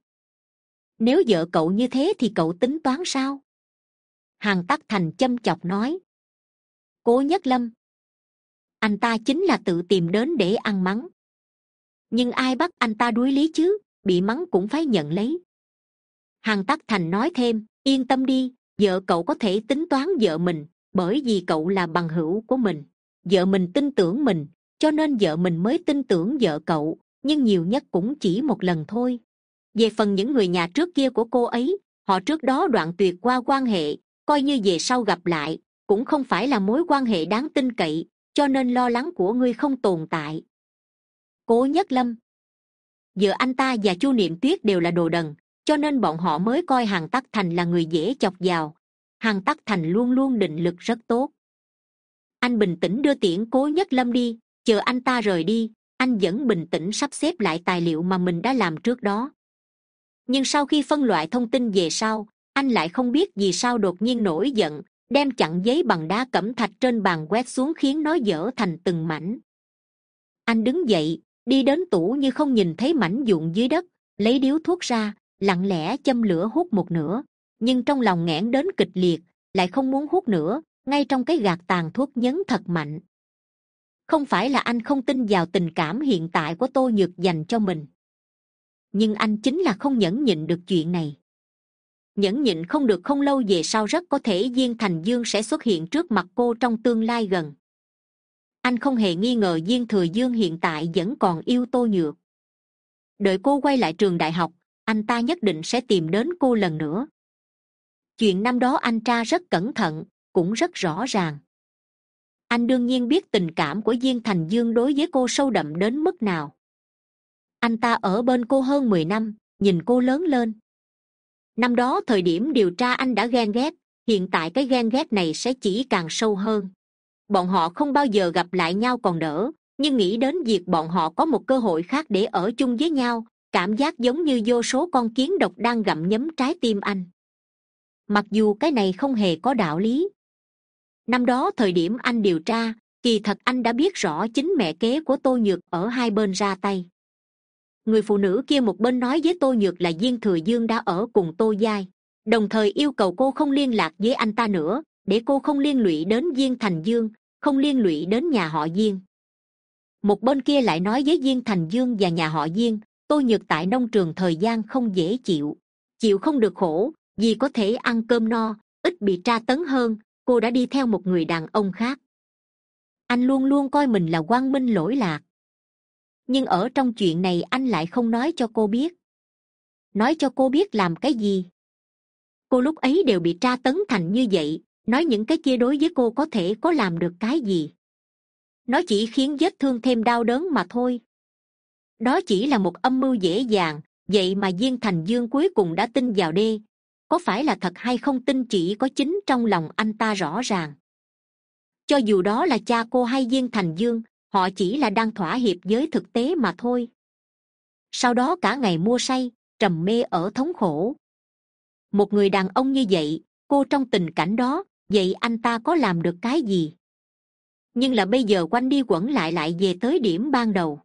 nếu vợ cậu như thế thì cậu tính toán sao? Hàn tắc thành châm chọc nói. Cố nhất lâm. Anh ta chính là tự tìm đến để ăn mắng. Nhưng ai bắt anh ta đuối lý chứ? Bị mắng cũng phải nhận lấy. Hàn tắc thành nói thêm, yên tâm đi, vợ cậu có thể tính toán vợ mình, bởi vì cậu là bằng hữu của mình. Vợ mình tin tưởng mình, cho nên vợ mình mới tin tưởng vợ cậu, nhưng nhiều nhất cũng chỉ một lần thôi về phần những người nhà trước kia của cô ấy, họ trước đó đoạn tuyệt qua quan hệ, coi như về sau gặp lại, cũng không phải là mối quan hệ đáng tin cậy, cho nên lo lắng của ngươi không tồn tại. Cố nhất lâm. Giữa anh ta và chu niệm tuyết đều là đồ đần, cho nên bọn họ mới coi hàng tắc thành là người dễ chọc vào. Hàn tắc thành luôn luôn định lực rất tốt. Anh bình tĩnh đưa tiễn cố nhất lâm đi, chờ anh ta rời đi, anh vẫn bình tĩnh sắp xếp lại tài liệu mà mình đã làm trước đó nhưng sau khi phân loại thông tin về sau, anh lại không biết vì sao đột nhiên nổi giận, đem chặn giấy bằng đá cẩm thạch trên bàn quét xuống khiến nó dở thành từng mảnh. Anh đứng dậy, đi đến tủ như không nhìn thấy mảnh dụng dưới đất, lấy điếu thuốc ra, lặng lẽ châm lửa hút một nửa. Nhưng trong lòng nghẽn đến kịch liệt, lại không muốn hút nữa, ngay trong cái gạt tàn thuốc nhấn thật mạnh. Không phải là anh không tin vào tình cảm hiện tại của tô nhược dành cho mình nhưng anh chính là không nhẫn nhịn được chuyện này. Nhẫn nhịn không được không lâu về sau rất có thể diên thành dương sẽ xuất hiện trước mặt cô trong tương lai gần. Anh không hề nghi ngờ diên thừa dương hiện tại vẫn còn yêu tô nhược. Đợi cô quay lại trường đại học, anh ta nhất định sẽ tìm đến cô lần nữa. Chuyện năm đó anh tra rất cẩn thận, cũng rất rõ ràng. Anh đương nhiên biết tình cảm của diên thành dương đối với cô sâu đậm đến mức nào anh ta ở bên cô hơn mười năm, nhìn cô lớn lên. Năm đó thời điểm điều tra anh đã ghen ghét, hiện tại cái ghen ghét này sẽ chỉ càng sâu hơn. Bọn họ không bao giờ gặp lại nhau còn đỡ, nhưng nghĩ đến việc bọn họ có một cơ hội khác để ở chung với nhau, cảm giác giống như vô số con kiến độc đang gặm nhấm trái tim anh. Mặc dù cái này không hề có đạo lý. Năm đó thời điểm anh điều tra, kỳ thật anh đã biết rõ chính mẹ kế của tô nhược ở hai bên ra tay người phụ nữ kia một bên nói với tô nhược là diên thừa dương đã ở cùng tô giai, đồng thời yêu cầu cô không liên lạc với anh ta nữa, để cô không liên lụy đến diên thành dương, không liên lụy đến nhà họ diên. Một bên kia lại nói với diên thành dương và nhà họ diên, tô nhược tại nông trường thời gian không dễ chịu chịu không được khổ, vì có thể ăn cơm no, ít bị tra tấn hơn, cô đã đi theo một người đàn ông khác. Anh luôn luôn coi mình là quang minh lỗi lạc nhưng ở trong chuyện này anh lại không nói cho cô biết. Nói cho cô biết làm cái gì? Cô lúc ấy đều bị tra tấn thành như vậy, nói những cái kia đối với cô có thể có làm được cái gì? Nó chỉ khiến vết thương thêm đau đớn mà thôi. Đó chỉ là một âm mưu dễ dàng, vậy mà diên thành dương cuối cùng đã tin vào đê. Có phải là thật hay không tin chỉ có chính trong lòng anh ta rõ ràng. Cho dù đó là cha cô hay diên thành dương họ chỉ là đang thỏa hiệp với thực tế mà thôi. Sau đó cả ngày mua say, trầm mê ở thống khổ. Một người đàn ông như vậy, cô trong tình cảnh đó, vậy anh ta có làm được cái gì? Nhưng là bây giờ quanh đi quẩn lại lại về tới điểm ban đầu.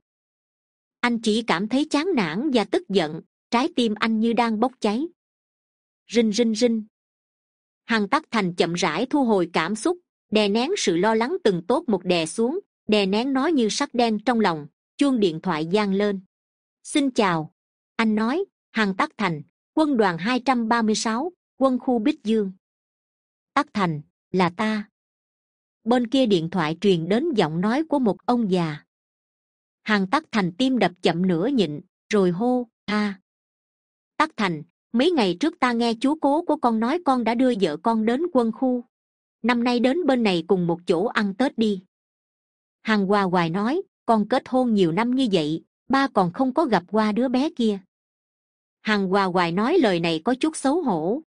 Anh chỉ cảm thấy chán nản và tức giận, trái tim anh như đang bốc cháy. Rinh rinh rinh. Hằng tắc thành chậm rãi thu hồi cảm xúc, đè nén sự lo lắng từng tốt một đè xuống đè nén nó như sắt đen trong lòng, chuông điện thoại g lên. Xin chào, anh nói, hằng tắc thành, quân đoàn hai trăm ba mươi sáu, quân khu bích dương. Tắc thành, là ta. Bên kia điện thoại truyền đến giọng nói của một ông già. Hằng tắc thành tim đập chậm nửa nhịn, rồi hô, a. Tắc thành, mấy ngày trước ta nghe chú cố của con nói con đã đưa vợ con đến quân khu. Năm nay đến bên này cùng một chỗ ăn tết đi hằng hòa hoài nói, con kết hôn nhiều năm như vậy, ba còn không có gặp qua đứa bé kia. Hằng hòa hoài nói lời này có chút xấu hổ.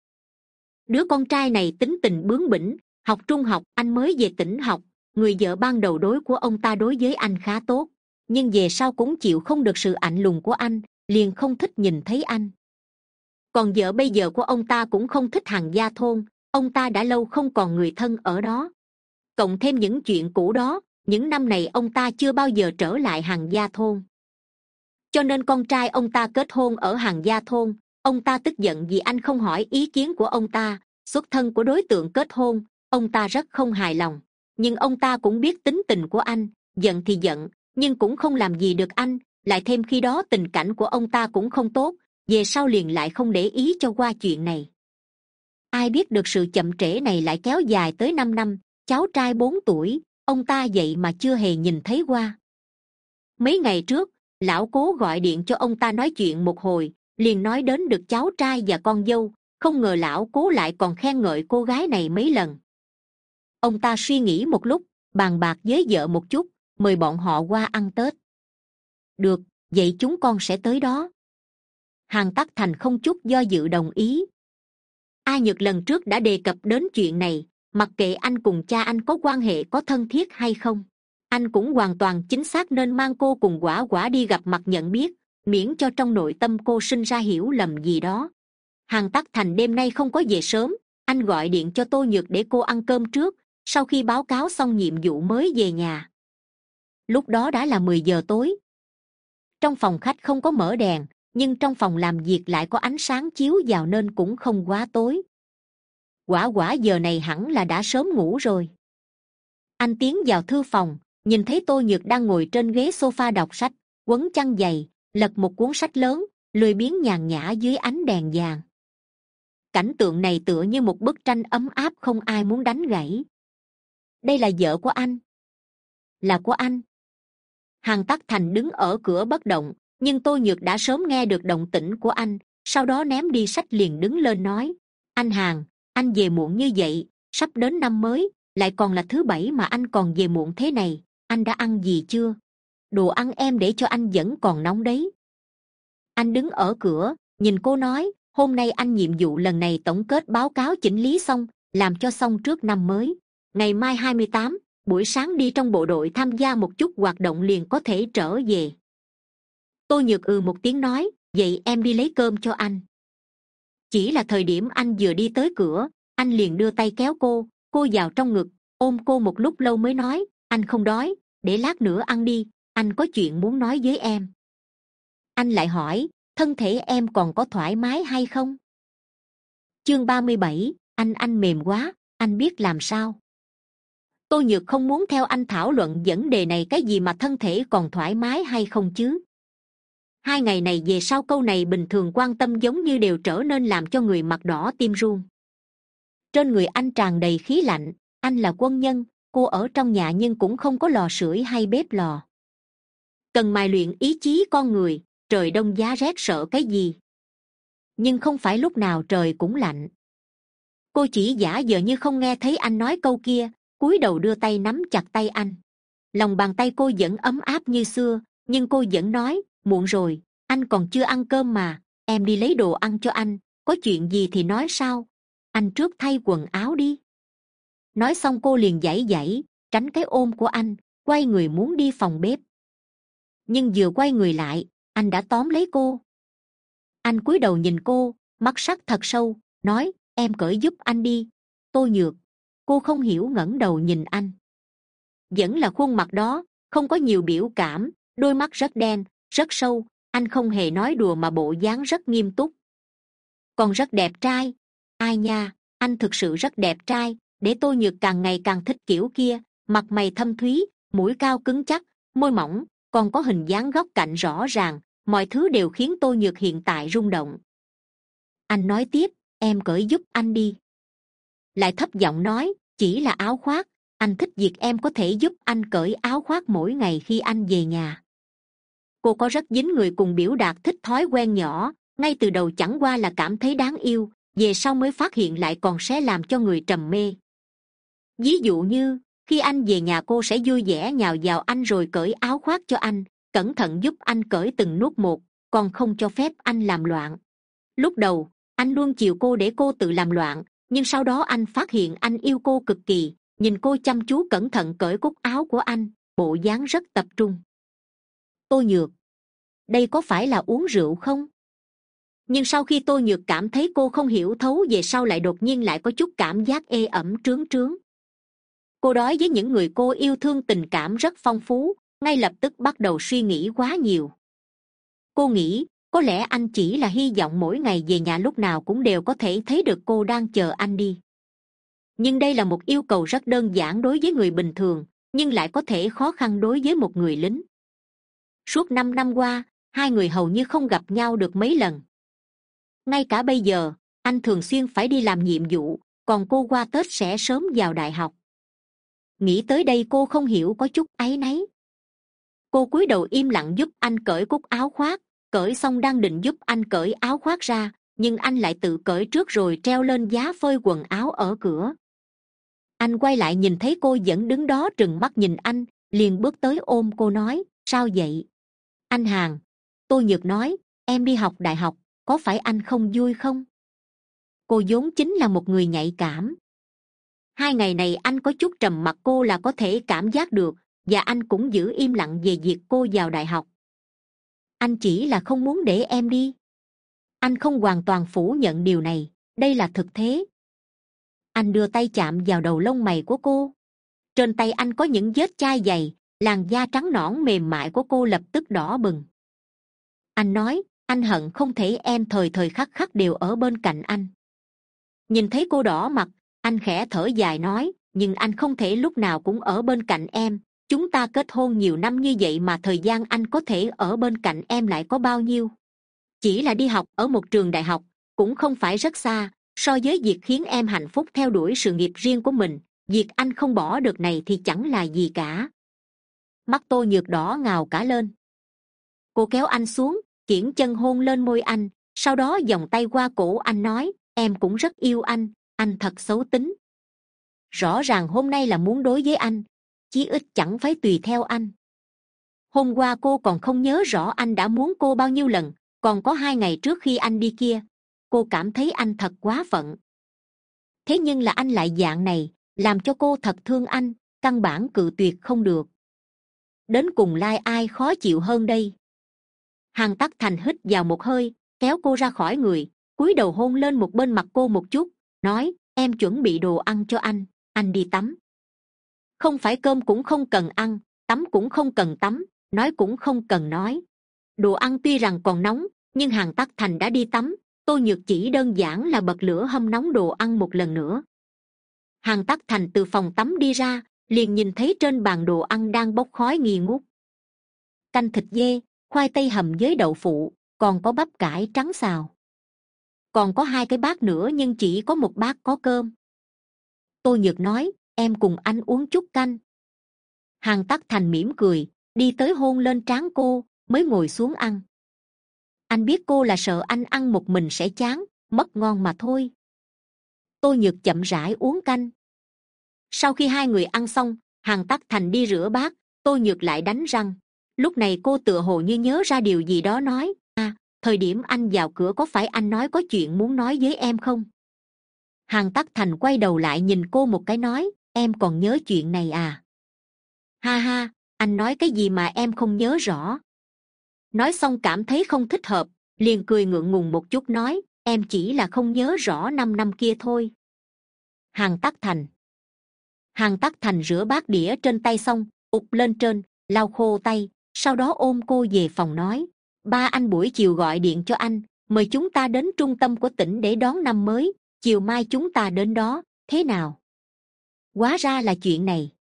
Đứa con trai này tính tình bướng bỉnh, học trung học, anh mới về tỉnh học, người vợ ban đầu đối của ông ta đối với anh khá tốt, nhưng về sau cũng chịu không được sự ảnh lùng của anh, liền không thích nhìn thấy anh. Còn vợ bây giờ của ông ta cũng không thích hàng gia thôn, ông ta đã lâu không còn người thân ở đó. Cộng thêm những chuyện cũ đó những năm này ông ta chưa bao giờ trở lại hàng gia thôn. Cho nên con trai ông ta kết hôn ở hàng gia thôn. Ông ta tức giận vì anh không hỏi ý kiến của ông ta. Xuất thân của đối tượng kết hôn, ông ta rất không hài lòng. Nhưng ông ta cũng biết tính tình của anh, giận thì giận, nhưng cũng không làm gì được anh. Lại thêm khi đó tình cảnh của ông ta cũng không tốt, về sau liền lại không để ý cho qua chuyện này. Ai biết được sự chậm trễ này lại kéo dài tới năm năm, cháu trai bốn tuổi ông ta vậy mà chưa hề nhìn thấy qua. Mấy ngày trước, lão cố gọi điện cho ông ta nói chuyện một hồi, liền nói đến được cháu trai và con dâu, không ngờ lão cố lại còn khen ngợi cô gái này mấy lần. Ông ta suy nghĩ một lúc, bàn bạc với vợ một chút, mời bọn họ qua ăn tết. Được, vậy chúng con sẽ tới đó. Hàng tắc thành không chút do dự đồng ý. A nhược lần trước đã đề cập đến chuyện này mặc kệ anh cùng cha anh có quan hệ có thân thiết hay không, anh cũng hoàn toàn chính xác nên mang cô cùng quả quả đi gặp mặt nhận biết, miễn cho trong nội tâm cô sinh ra hiểu lầm gì đó. Hàng tắc thành đêm nay không có về sớm, anh gọi điện cho tô nhược để cô ăn cơm trước, sau khi báo cáo xong nhiệm vụ mới về nhà. Lúc đó đã là mười giờ tối. Trong phòng khách không có mở đèn, nhưng trong phòng làm việc lại có ánh sáng chiếu vào nên cũng không quá tối quả quả giờ này hẳn là đã sớm ngủ rồi. Anh tiến vào thư phòng, nhìn thấy tôi nhược đang ngồi trên ghế sofa đọc sách, quấn chăn dày lật một cuốn sách lớn, lười biếng nhàn nhã dưới ánh đèn vàng. Cảnh tượng này tựa như một bức tranh ấm áp không ai muốn đánh gãy. Đây là vợ của anh. Là của anh. Hàng tắc thành đứng ở cửa bất động, nhưng tôi nhược đã sớm nghe được động tĩnh của anh, sau đó ném đi sách liền đứng lên nói, anh hàng anh về muộn như vậy, sắp đến năm mới, lại còn là thứ bảy mà anh còn về muộn thế này, anh đã ăn gì chưa? Đồ ăn em để cho anh vẫn còn nóng đấy. Anh đứng ở cửa, nhìn cô nói, hôm nay anh nhiệm vụ lần này tổng kết báo cáo chỉnh lý xong, làm cho xong trước năm mới. Ngày mai hai mươi tám, buổi sáng đi trong bộ đội tham gia một chút hoạt động liền có thể trở về. Tôi nhược ừ một tiếng nói, vậy em đi lấy cơm cho anh chỉ là thời điểm anh vừa đi tới cửa, anh liền đưa tay kéo cô cô vào trong ngực, ôm cô một lúc lâu mới nói, anh không đói, để lát nữa ăn đi, anh có chuyện muốn nói với em. Anh lại hỏi, thân thể em còn có thoải mái hay không? Chương ba mươi bảy, anh anh mềm quá, anh biết làm sao? Tôi nhược không muốn theo anh thảo luận vấn đề này cái gì mà thân thể còn thoải mái hay không chứ? Hai ngày này về sau câu này bình thường quan tâm giống như đều trở nên làm cho người mặt đỏ tim run. Trên người anh tràn đầy khí lạnh, anh là quân nhân, cô ở trong nhà nhưng cũng không có lò sưởi hay bếp lò. Cần mài luyện ý chí con người, trời đông giá rét sợ cái gì. Nhưng không phải lúc nào trời cũng lạnh. Cô chỉ giả vờ như không nghe thấy anh nói câu kia, cúi đầu đưa tay nắm chặt tay anh. Lòng bàn tay cô vẫn ấm áp như xưa, nhưng cô vẫn nói muộn rồi, anh còn chưa ăn cơm mà, em đi lấy đồ ăn cho anh, có chuyện gì thì nói sao? Anh trước thay quần áo đi. Nói xong cô liền giãy giãy, tránh cái ôm của anh, quay người muốn đi phòng bếp. Nhưng vừa quay người lại, anh đã tóm lấy cô. Anh cúi đầu nhìn cô, mắt sắc thật sâu, nói, em cởi giúp anh đi. Tôi nhược. Cô không hiểu ngẩng đầu nhìn anh. Vẫn là khuôn mặt đó, không có nhiều biểu cảm, đôi mắt rất đen rất sâu, anh không hề nói đùa mà bộ dáng rất nghiêm túc. Còn rất đẹp trai. Ai nha, anh thực sự rất đẹp trai, để tôi nhược càng ngày càng thích kiểu kia, mặt mày thâm thúy, mũi cao cứng chắc, môi mỏng, còn có hình dáng góc cạnh rõ ràng, mọi thứ đều khiến tôi nhược hiện tại rung động. Anh nói tiếp, em cởi giúp anh đi. Lại thấp giọng nói, chỉ là áo khoác, anh thích việc em có thể giúp anh cởi áo khoác mỗi ngày khi anh về nhà cô có rất dính người cùng biểu đạt thích thói quen nhỏ, ngay từ đầu chẳng qua là cảm thấy đáng yêu, về sau mới phát hiện lại còn sẽ làm cho người trầm mê. Ví dụ như, khi anh về nhà cô sẽ vui vẻ nhào vào anh rồi cởi áo khoác cho anh, cẩn thận giúp anh cởi từng nút một, còn không cho phép anh làm loạn. Lúc đầu, anh luôn chiều cô để cô tự làm loạn, nhưng sau đó anh phát hiện anh yêu cô cực kỳ, nhìn cô chăm chú cẩn thận cởi cúc áo của anh, bộ dáng rất tập trung. Tôi nhược đây có phải là uống rượu không? Nhưng sau khi tôi nhược cảm thấy cô không hiểu thấu về sau lại đột nhiên lại có chút cảm giác ê ẩm trướng trướng. Cô đói với những người cô yêu thương tình cảm rất phong phú, ngay lập tức bắt đầu suy nghĩ quá nhiều. Cô nghĩ, có lẽ anh chỉ là hy vọng mỗi ngày về nhà lúc nào cũng đều có thể thấy được cô đang chờ anh đi. Nhưng đây là một yêu cầu rất đơn giản đối với người bình thường, nhưng lại có thể khó khăn đối với một người lính. Suốt năm năm qua hai người hầu như không gặp nhau được mấy lần. Ngay cả bây giờ, anh thường xuyên phải đi làm nhiệm vụ, còn cô qua tết sẽ sớm vào đại học. Nghĩ tới đây cô không hiểu có chút áy náy. Cô cúi đầu im lặng giúp anh cởi cúc áo khoác, cởi xong đang định giúp anh cởi áo khoác ra, nhưng anh lại tự cởi trước rồi treo lên giá phơi quần áo ở cửa. Anh quay lại nhìn thấy cô vẫn đứng đó trừng mắt nhìn anh, liền bước tới ôm cô nói, sao vậy? Anh hàng tôi nhược nói, em đi học đại học, có phải anh không vui không? Cô vốn chính là một người nhạy cảm. Hai ngày này anh có chút trầm mặc cô là có thể cảm giác được, và anh cũng giữ im lặng về việc cô vào đại học. Anh chỉ là không muốn để em đi. Anh không hoàn toàn phủ nhận điều này, đây là thực thế. Anh đưa tay chạm vào đầu lông mày của cô. Trên tay anh có những vết chai dày, làn da trắng nõn mềm mại của cô lập tức đỏ bừng anh nói, anh hận không thể em thời thời khắc khắc đều ở bên cạnh anh. Nhìn thấy cô đỏ mặt, anh khẽ thở dài nói, nhưng anh không thể lúc nào cũng ở bên cạnh em. Chúng ta kết hôn nhiều năm như vậy mà thời gian anh có thể ở bên cạnh em lại có bao nhiêu? Chỉ là đi học ở một trường đại học, cũng không phải rất xa. So với việc khiến em hạnh phúc theo đuổi sự nghiệp riêng của mình, việc anh không bỏ được này thì chẳng là gì cả. Mắt tôi nhược đỏ ngào cả lên. Cô kéo anh xuống kiển chân hôn lên môi anh, sau đó vòng tay qua cổ anh nói, em cũng rất yêu anh anh thật xấu tính. Rõ ràng hôm nay là muốn đối với anh, chí ít chẳng phải tùy theo anh. Hôm qua cô còn không nhớ rõ anh đã muốn cô bao nhiêu lần, còn có hai ngày trước khi anh đi kia, cô cảm thấy anh thật quá phận. Thế nhưng là anh lại dạng này, làm cho cô thật thương anh, căn bản cự tuyệt không được. Đến cùng lai ai khó chịu hơn đây? Hàn tắc thành hít vào một hơi, kéo cô ra khỏi người, cúi đầu hôn lên một bên mặt cô một chút, nói, em chuẩn bị đồ ăn cho anh anh đi tắm. Không phải cơm cũng không cần ăn, tắm cũng không cần tắm, nói cũng không cần nói. Đồ ăn tuy rằng còn nóng, nhưng hàng tắc thành đã đi tắm, tô nhược chỉ đơn giản là bật lửa hâm nóng đồ ăn một lần nữa. Hàng tắc thành từ phòng tắm đi ra, liền nhìn thấy trên bàn đồ ăn đang bốc khói nghi ngút. Canh thịt dê khoai tây hầm với đậu phụ, còn có bắp cải trắng xào. Còn có hai cái bát nữa nhưng chỉ có một bát có cơm. Tôi nhược nói, em cùng anh uống chút canh. Hàng tắc thành mỉm cười, đi tới hôn lên trán cô, mới ngồi xuống ăn. Anh biết cô là sợ anh ăn một mình sẽ chán, mất ngon mà thôi. Tôi nhược chậm rãi uống canh. Sau khi hai người ăn xong hàng tắc thành đi rửa bát tôi nhược lại đánh răng lúc này cô tựa hồ như nhớ ra điều gì đó nói à thời điểm anh vào cửa có phải anh nói có chuyện muốn nói với em không? Hàng tắc thành quay đầu lại nhìn cô một cái nói, em còn nhớ chuyện này à? Ha ha, anh nói cái gì mà em không nhớ rõ? Nói xong cảm thấy không thích hợp, liền cười ngượng ngùng một chút nói, em chỉ là không nhớ rõ năm năm kia thôi. Hàng tắc thành. Hàng tắc thành rửa bát đĩa trên tay xong ụt lên trên, lau khô tay sau đó ôm cô về phòng nói, ba anh buổi chiều gọi điện cho anh, mời chúng ta đến trung tâm của tỉnh để đón năm mới, chiều mai chúng ta đến đó, thế nào? Quá ra là chuyện này.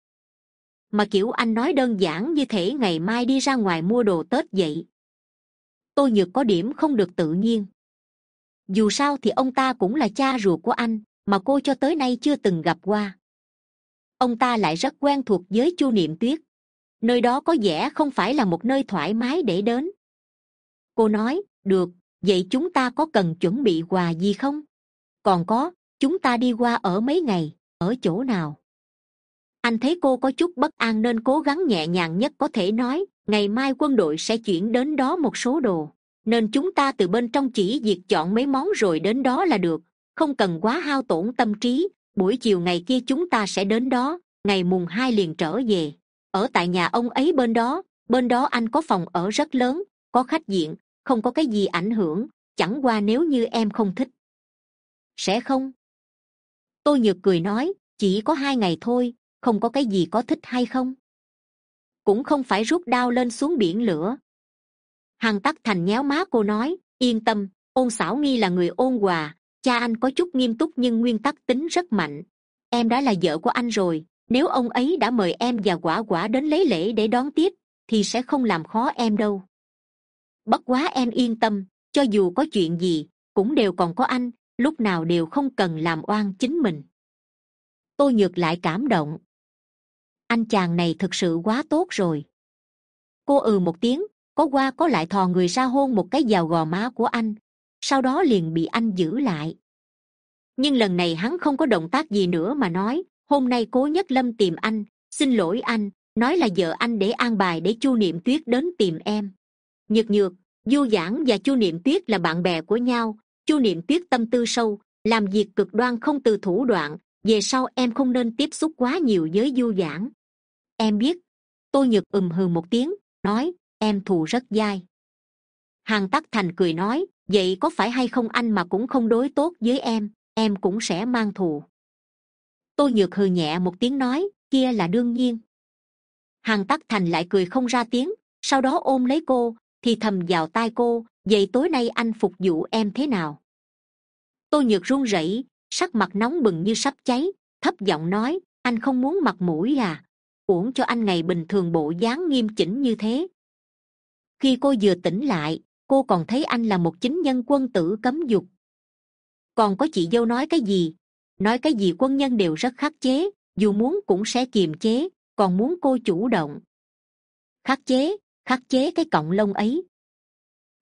Mà kiểu anh nói đơn giản như thể ngày mai đi ra ngoài mua đồ tết vậy. Tôi nhược có điểm không được tự nhiên. Dù sao thì ông ta cũng là cha ruột của anh, mà cô cho tới nay chưa từng gặp qua. Ông ta lại rất quen thuộc với chu niệm tuyết nơi đó có vẻ không phải là một nơi thoải mái để đến. Cô nói, được, vậy chúng ta có cần chuẩn bị quà gì không? Còn có, chúng ta đi qua ở mấy ngày, ở chỗ nào? Anh thấy cô có chút bất an nên cố gắng nhẹ nhàng nhất có thể nói, ngày mai quân đội sẽ chuyển đến đó một số đồ, nên chúng ta từ bên trong chỉ việc chọn mấy món rồi đến đó là được. Không cần quá hao tổn tâm trí, buổi chiều ngày kia chúng ta sẽ đến đó, ngày mùng hai liền trở về ở tại nhà ông ấy bên đó bên đó anh có phòng ở rất lớn, có khách diện, không có cái gì ảnh hưởng, chẳng qua nếu như em không thích. Sẽ không? Tôi nhược cười nói, chỉ có hai ngày thôi, không có cái gì có thích hay không? Cũng không phải rút đao lên xuống biển lửa. Hằng tắc thành nhéo má cô nói, yên tâm, ôn xảo nghi là người ôn hòa, cha anh có chút nghiêm túc nhưng nguyên tắc tính rất mạnh. Em đã là vợ của anh rồi nếu ông ấy đã mời em và quả quả đến lấy lễ để đón tiếp, thì sẽ không làm khó em đâu. Bất quá em yên tâm, cho dù có chuyện gì, cũng đều còn có anh, lúc nào đều không cần làm oan chính mình. Tôi nhược lại cảm động. Anh chàng này thực sự quá tốt rồi. Cô ừ một tiếng, có qua có lại thò người ra hôn một cái vào gò má của anh, sau đó liền bị anh giữ lại. Nhưng lần này hắn không có động tác gì nữa mà nói hôm nay cố nhất lâm tìm anh, xin lỗi anh, nói là vợ anh để an bài để chu niệm tuyết đến tìm em. Nhược nhược, du giãn và chu niệm tuyết là bạn bè của nhau, chu niệm tuyết tâm tư sâu, làm việc cực đoan không từ thủ đoạn, về sau em không nên tiếp xúc quá nhiều với du giãn em biết tôi nhược ừm hừ một tiếng, nói, em thù rất dai. Hàn tắc thành cười nói, vậy có phải hay không anh mà cũng không đối tốt với em em cũng sẽ mang thù tôi nhược hừ nhẹ một tiếng nói, kia là đương nhiên. Hàn tắc thành lại cười không ra tiếng, sau đó ôm lấy cô, thì thầm vào tai cô, vậy tối nay anh phục vụ em thế nào? Tôi nhược run rẩy, sắc mặt nóng bừng như sắp cháy, thấp giọng nói, anh không muốn mặt mũi à? Uổng cho anh ngày bình thường bộ dáng nghiêm chỉnh như thế. Khi cô vừa tỉnh lại, cô còn thấy anh là một chính nhân quân tử cấm dục. Còn có chị dâu nói cái gì? Nói cái gì quân nhân đều rất khắc chế, dù muốn cũng sẽ kiềm chế, còn muốn cô chủ động. Khắc chế khắc chế cái cọng lông ấy.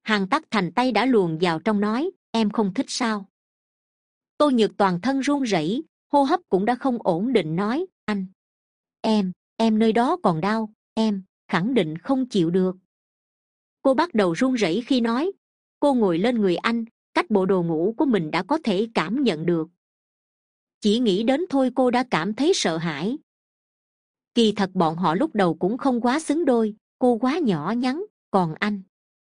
Hàng tắc thành tay đã luồn vào trong nói, em không thích sao? Tô nhược toàn thân run rẩy, hô hấp cũng đã không ổn định nói, anh, em em nơi đó còn đau, em khẳng định không chịu được. Cô bắt đầu run rẩy khi nói, cô ngồi lên người anh, cách bộ đồ ngủ của mình đã có thể cảm nhận được chỉ nghĩ đến thôi cô đã cảm thấy sợ hãi. Kỳ thật bọn họ lúc đầu cũng không quá xứng đôi, cô quá nhỏ nhắn, còn anh.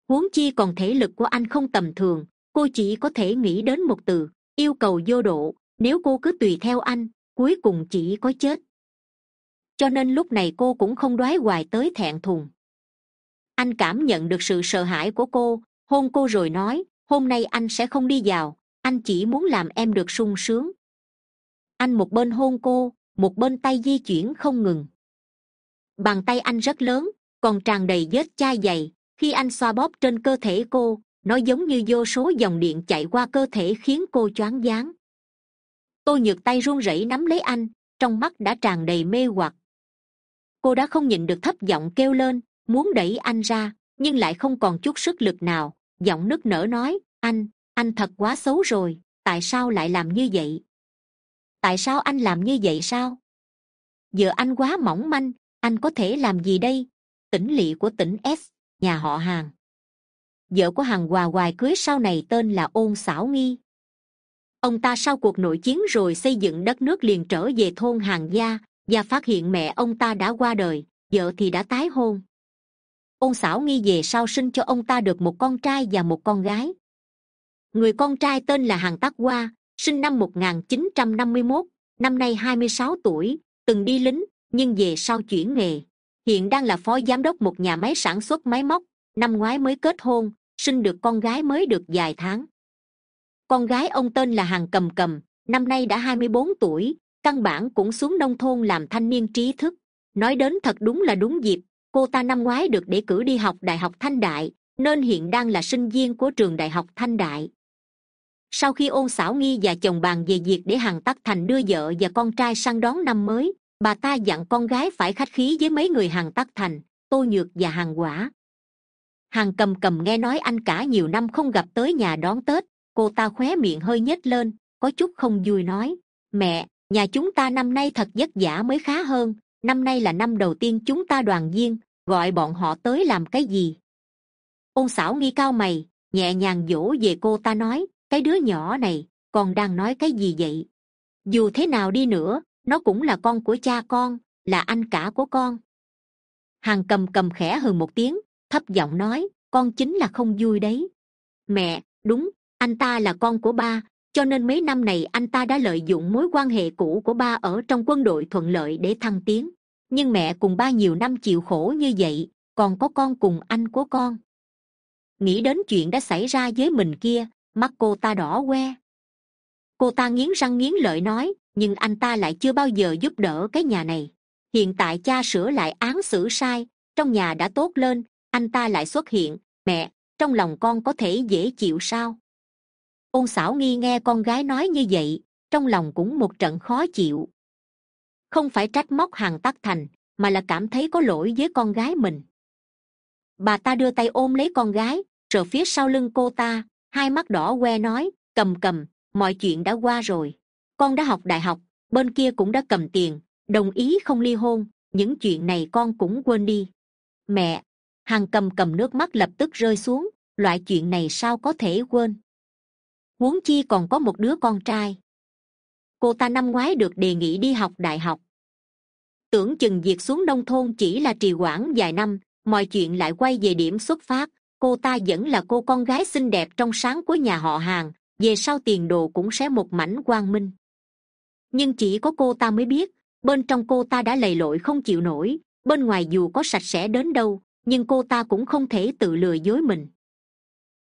Huống chi còn thể lực của anh không tầm thường, cô chỉ có thể nghĩ đến một từ, yêu cầu vô độ, nếu cô cứ tùy theo anh, cuối cùng chỉ có chết. Cho nên lúc này cô cũng không đoái hoài tới thẹn thùng. Anh cảm nhận được sự sợ hãi của cô, hôn cô rồi nói, hôm nay anh sẽ không đi vào, anh chỉ muốn làm em được sung sướng anh một bên hôn cô, một bên tay di chuyển không ngừng. Bàn tay anh rất lớn, còn tràn đầy vết chai dày. Khi anh xoa bóp trên cơ thể cô, nó giống như vô số dòng điện chạy qua cơ thể khiến cô choáng váng. Tôi nhược tay run rẩy nắm lấy anh, trong mắt đã tràn đầy mê hoặc. Cô đã không nhịn được thấp giọng kêu lên, muốn đẩy anh ra, nhưng lại không còn chút sức lực nào. Giọng nức nở nói, anh anh thật quá xấu rồi, tại sao lại làm như vậy? Tại sao anh làm như vậy sao? Giờ anh quá mỏng manh, anh có thể làm gì đây? Tỉnh lỵ của tỉnh s, nhà họ hàng vợ của hàng hòa hoài cưới sau này tên là ôn xảo nghi. Ông ta sau cuộc nội chiến rồi xây dựng đất nước liền trở về thôn hàng gia và phát hiện mẹ ông ta đã qua đời, vợ thì đã tái hôn. Ôn xảo nghi về sau sinh cho ông ta được một con trai và một con gái. Người con trai tên là hàng tắc hoa sinh năm 1951, năm nay 26 tuổi từng đi lính nhưng về sau chuyển nghề. Hiện đang là phó giám đốc một nhà máy sản xuất máy móc năm ngoái mới kết hôn sinh được con gái mới được vài tháng. Con gái ông tên là hàng cầm cầm năm nay đã hai mươi bốn tuổi căn bản cũng xuống nông thôn làm thanh niên trí thức. Nói đến thật đúng là đúng dịp cô ta năm ngoái được để cử đi học đại học thanh đại nên hiện đang là sinh viên của trường đại học thanh đại sau khi ôn xảo nghi và chồng bàn về việc để hằng tắc thành đưa vợ và con trai sang đón năm mới, bà ta dặn con gái phải khách khí với mấy người hằng tắc thành, tô nhược và hàng quả. Hằng cầm cầm nghe nói anh cả nhiều năm không gặp tới nhà đón tết, cô ta khóe miệng hơi nhếch lên, có chút không vui nói, mẹ, nhà chúng ta năm nay thật vất vả mới khá hơn, năm nay là năm đầu tiên chúng ta đoàn viên, gọi bọn họ tới làm cái gì? Ôn xảo nghi cao mày, nhẹ nhàng dỗ về cô ta nói cái đứa nhỏ này còn đang nói cái gì vậy? Dù thế nào đi nữa, nó cũng là con của cha con, là anh cả của con. Hàng cầm cầm khẽ hừ một tiếng, thấp giọng nói, con chính là không vui đấy. Mẹ, đúng, anh ta là con của ba, cho nên mấy năm này anh ta đã lợi dụng mối quan hệ cũ của ba ở trong quân đội thuận lợi để thăng tiến. Nhưng mẹ cùng ba nhiều năm chịu khổ như vậy, còn có con cùng anh của con. Nghĩ đến chuyện đã xảy ra với mình kia mắt cô ta đỏ que cô ta nghiến răng nghiến lợi nói, nhưng anh ta lại chưa bao giờ giúp đỡ cái nhà này. Hiện tại cha sửa lại án xử sai, trong nhà đã tốt lên, anh ta lại xuất hiện. Mẹ, trong lòng con có thể dễ chịu sao? Ôn xảo nghi nghe con gái nói như vậy, trong lòng cũng một trận khó chịu. Không phải trách móc hàng tắc thành, mà là cảm thấy có lỗi với con gái mình. Bà ta đưa tay ôm lấy con gái, rồi phía sau lưng cô ta hai mắt đỏ que nói, cầm cầm, mọi chuyện đã qua rồi. Con đã học đại học, bên kia cũng đã cầm tiền, đồng ý không ly hôn, những chuyện này con cũng quên đi. Mẹ, hàng cầm cầm nước mắt lập tức rơi xuống, loại chuyện này sao có thể quên? Huống chi còn có một đứa con trai. Cô ta năm ngoái được đề nghị đi học đại học. Tưởng chừng việc xuống nông thôn chỉ là trì hoãn vài năm, mọi chuyện lại quay về điểm xuất phát cô ta vẫn là cô con gái xinh đẹp trong sáng của nhà họ hàng về sau tiền đồ cũng sẽ một mảnh quang minh. Nhưng chỉ có cô ta mới biết, bên trong cô ta đã lầy lội không chịu nổi, bên ngoài dù có sạch sẽ đến đâu, nhưng cô ta cũng không thể tự lừa dối mình.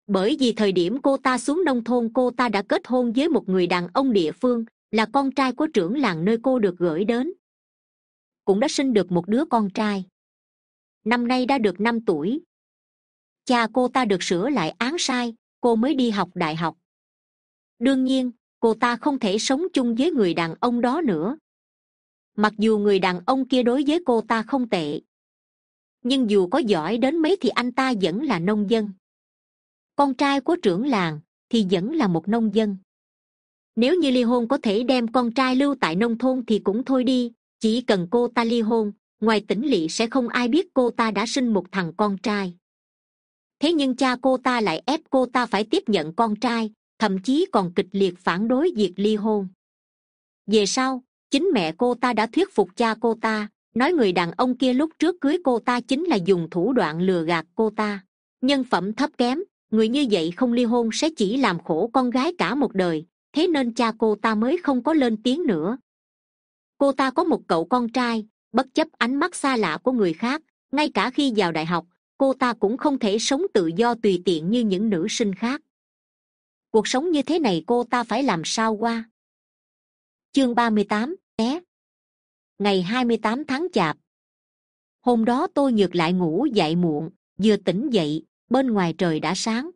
Bởi vì thời điểm cô ta xuống nông thôn, cô ta đã kết hôn với một người đàn ông địa phương, là con trai của trưởng làng nơi cô được gửi đến. Cũng đã sinh được một đứa con trai. Năm nay đã được năm tuổi cha cô ta được sửa lại án sai, cô mới đi học đại học. Đương nhiên, cô ta không thể sống chung với người đàn ông đó nữa. Mặc dù người đàn ông kia đối với cô ta không tệ, nhưng dù có giỏi đến mấy thì anh ta vẫn là nông dân. Con trai của trưởng làng thì vẫn là một nông dân. Nếu như ly hôn có thể đem con trai lưu tại nông thôn thì cũng thôi đi, chỉ cần cô ta ly hôn, ngoài tỉnh lỵ sẽ không ai biết cô ta đã sinh một thằng con trai thế nhưng cha cô ta lại ép cô ta phải tiếp nhận con trai, thậm chí còn kịch liệt phản đối việc ly hôn. Về sau, chính mẹ cô ta đã thuyết phục cha cô ta, nói người đàn ông kia lúc trước cưới cô ta chính là dùng thủ đoạn lừa gạt cô ta. Nhân phẩm thấp kém, người như vậy không ly hôn sẽ chỉ làm khổ con gái cả một đời, thế nên cha cô ta mới không có lên tiếng nữa. Cô ta có một cậu con trai, bất chấp ánh mắt xa lạ của người khác, ngay cả khi vào đại học cô ta cũng không thể sống tự do tùy tiện như những nữ sinh khác. Cuộc sống như thế này cô ta phải làm sao qua? Chương ba mươi tám, té. Ngày hai mươi tám tháng chạp. Hôm đó tôi nhược lại ngủ dậy muộn, vừa tỉnh dậy, bên ngoài trời đã sáng.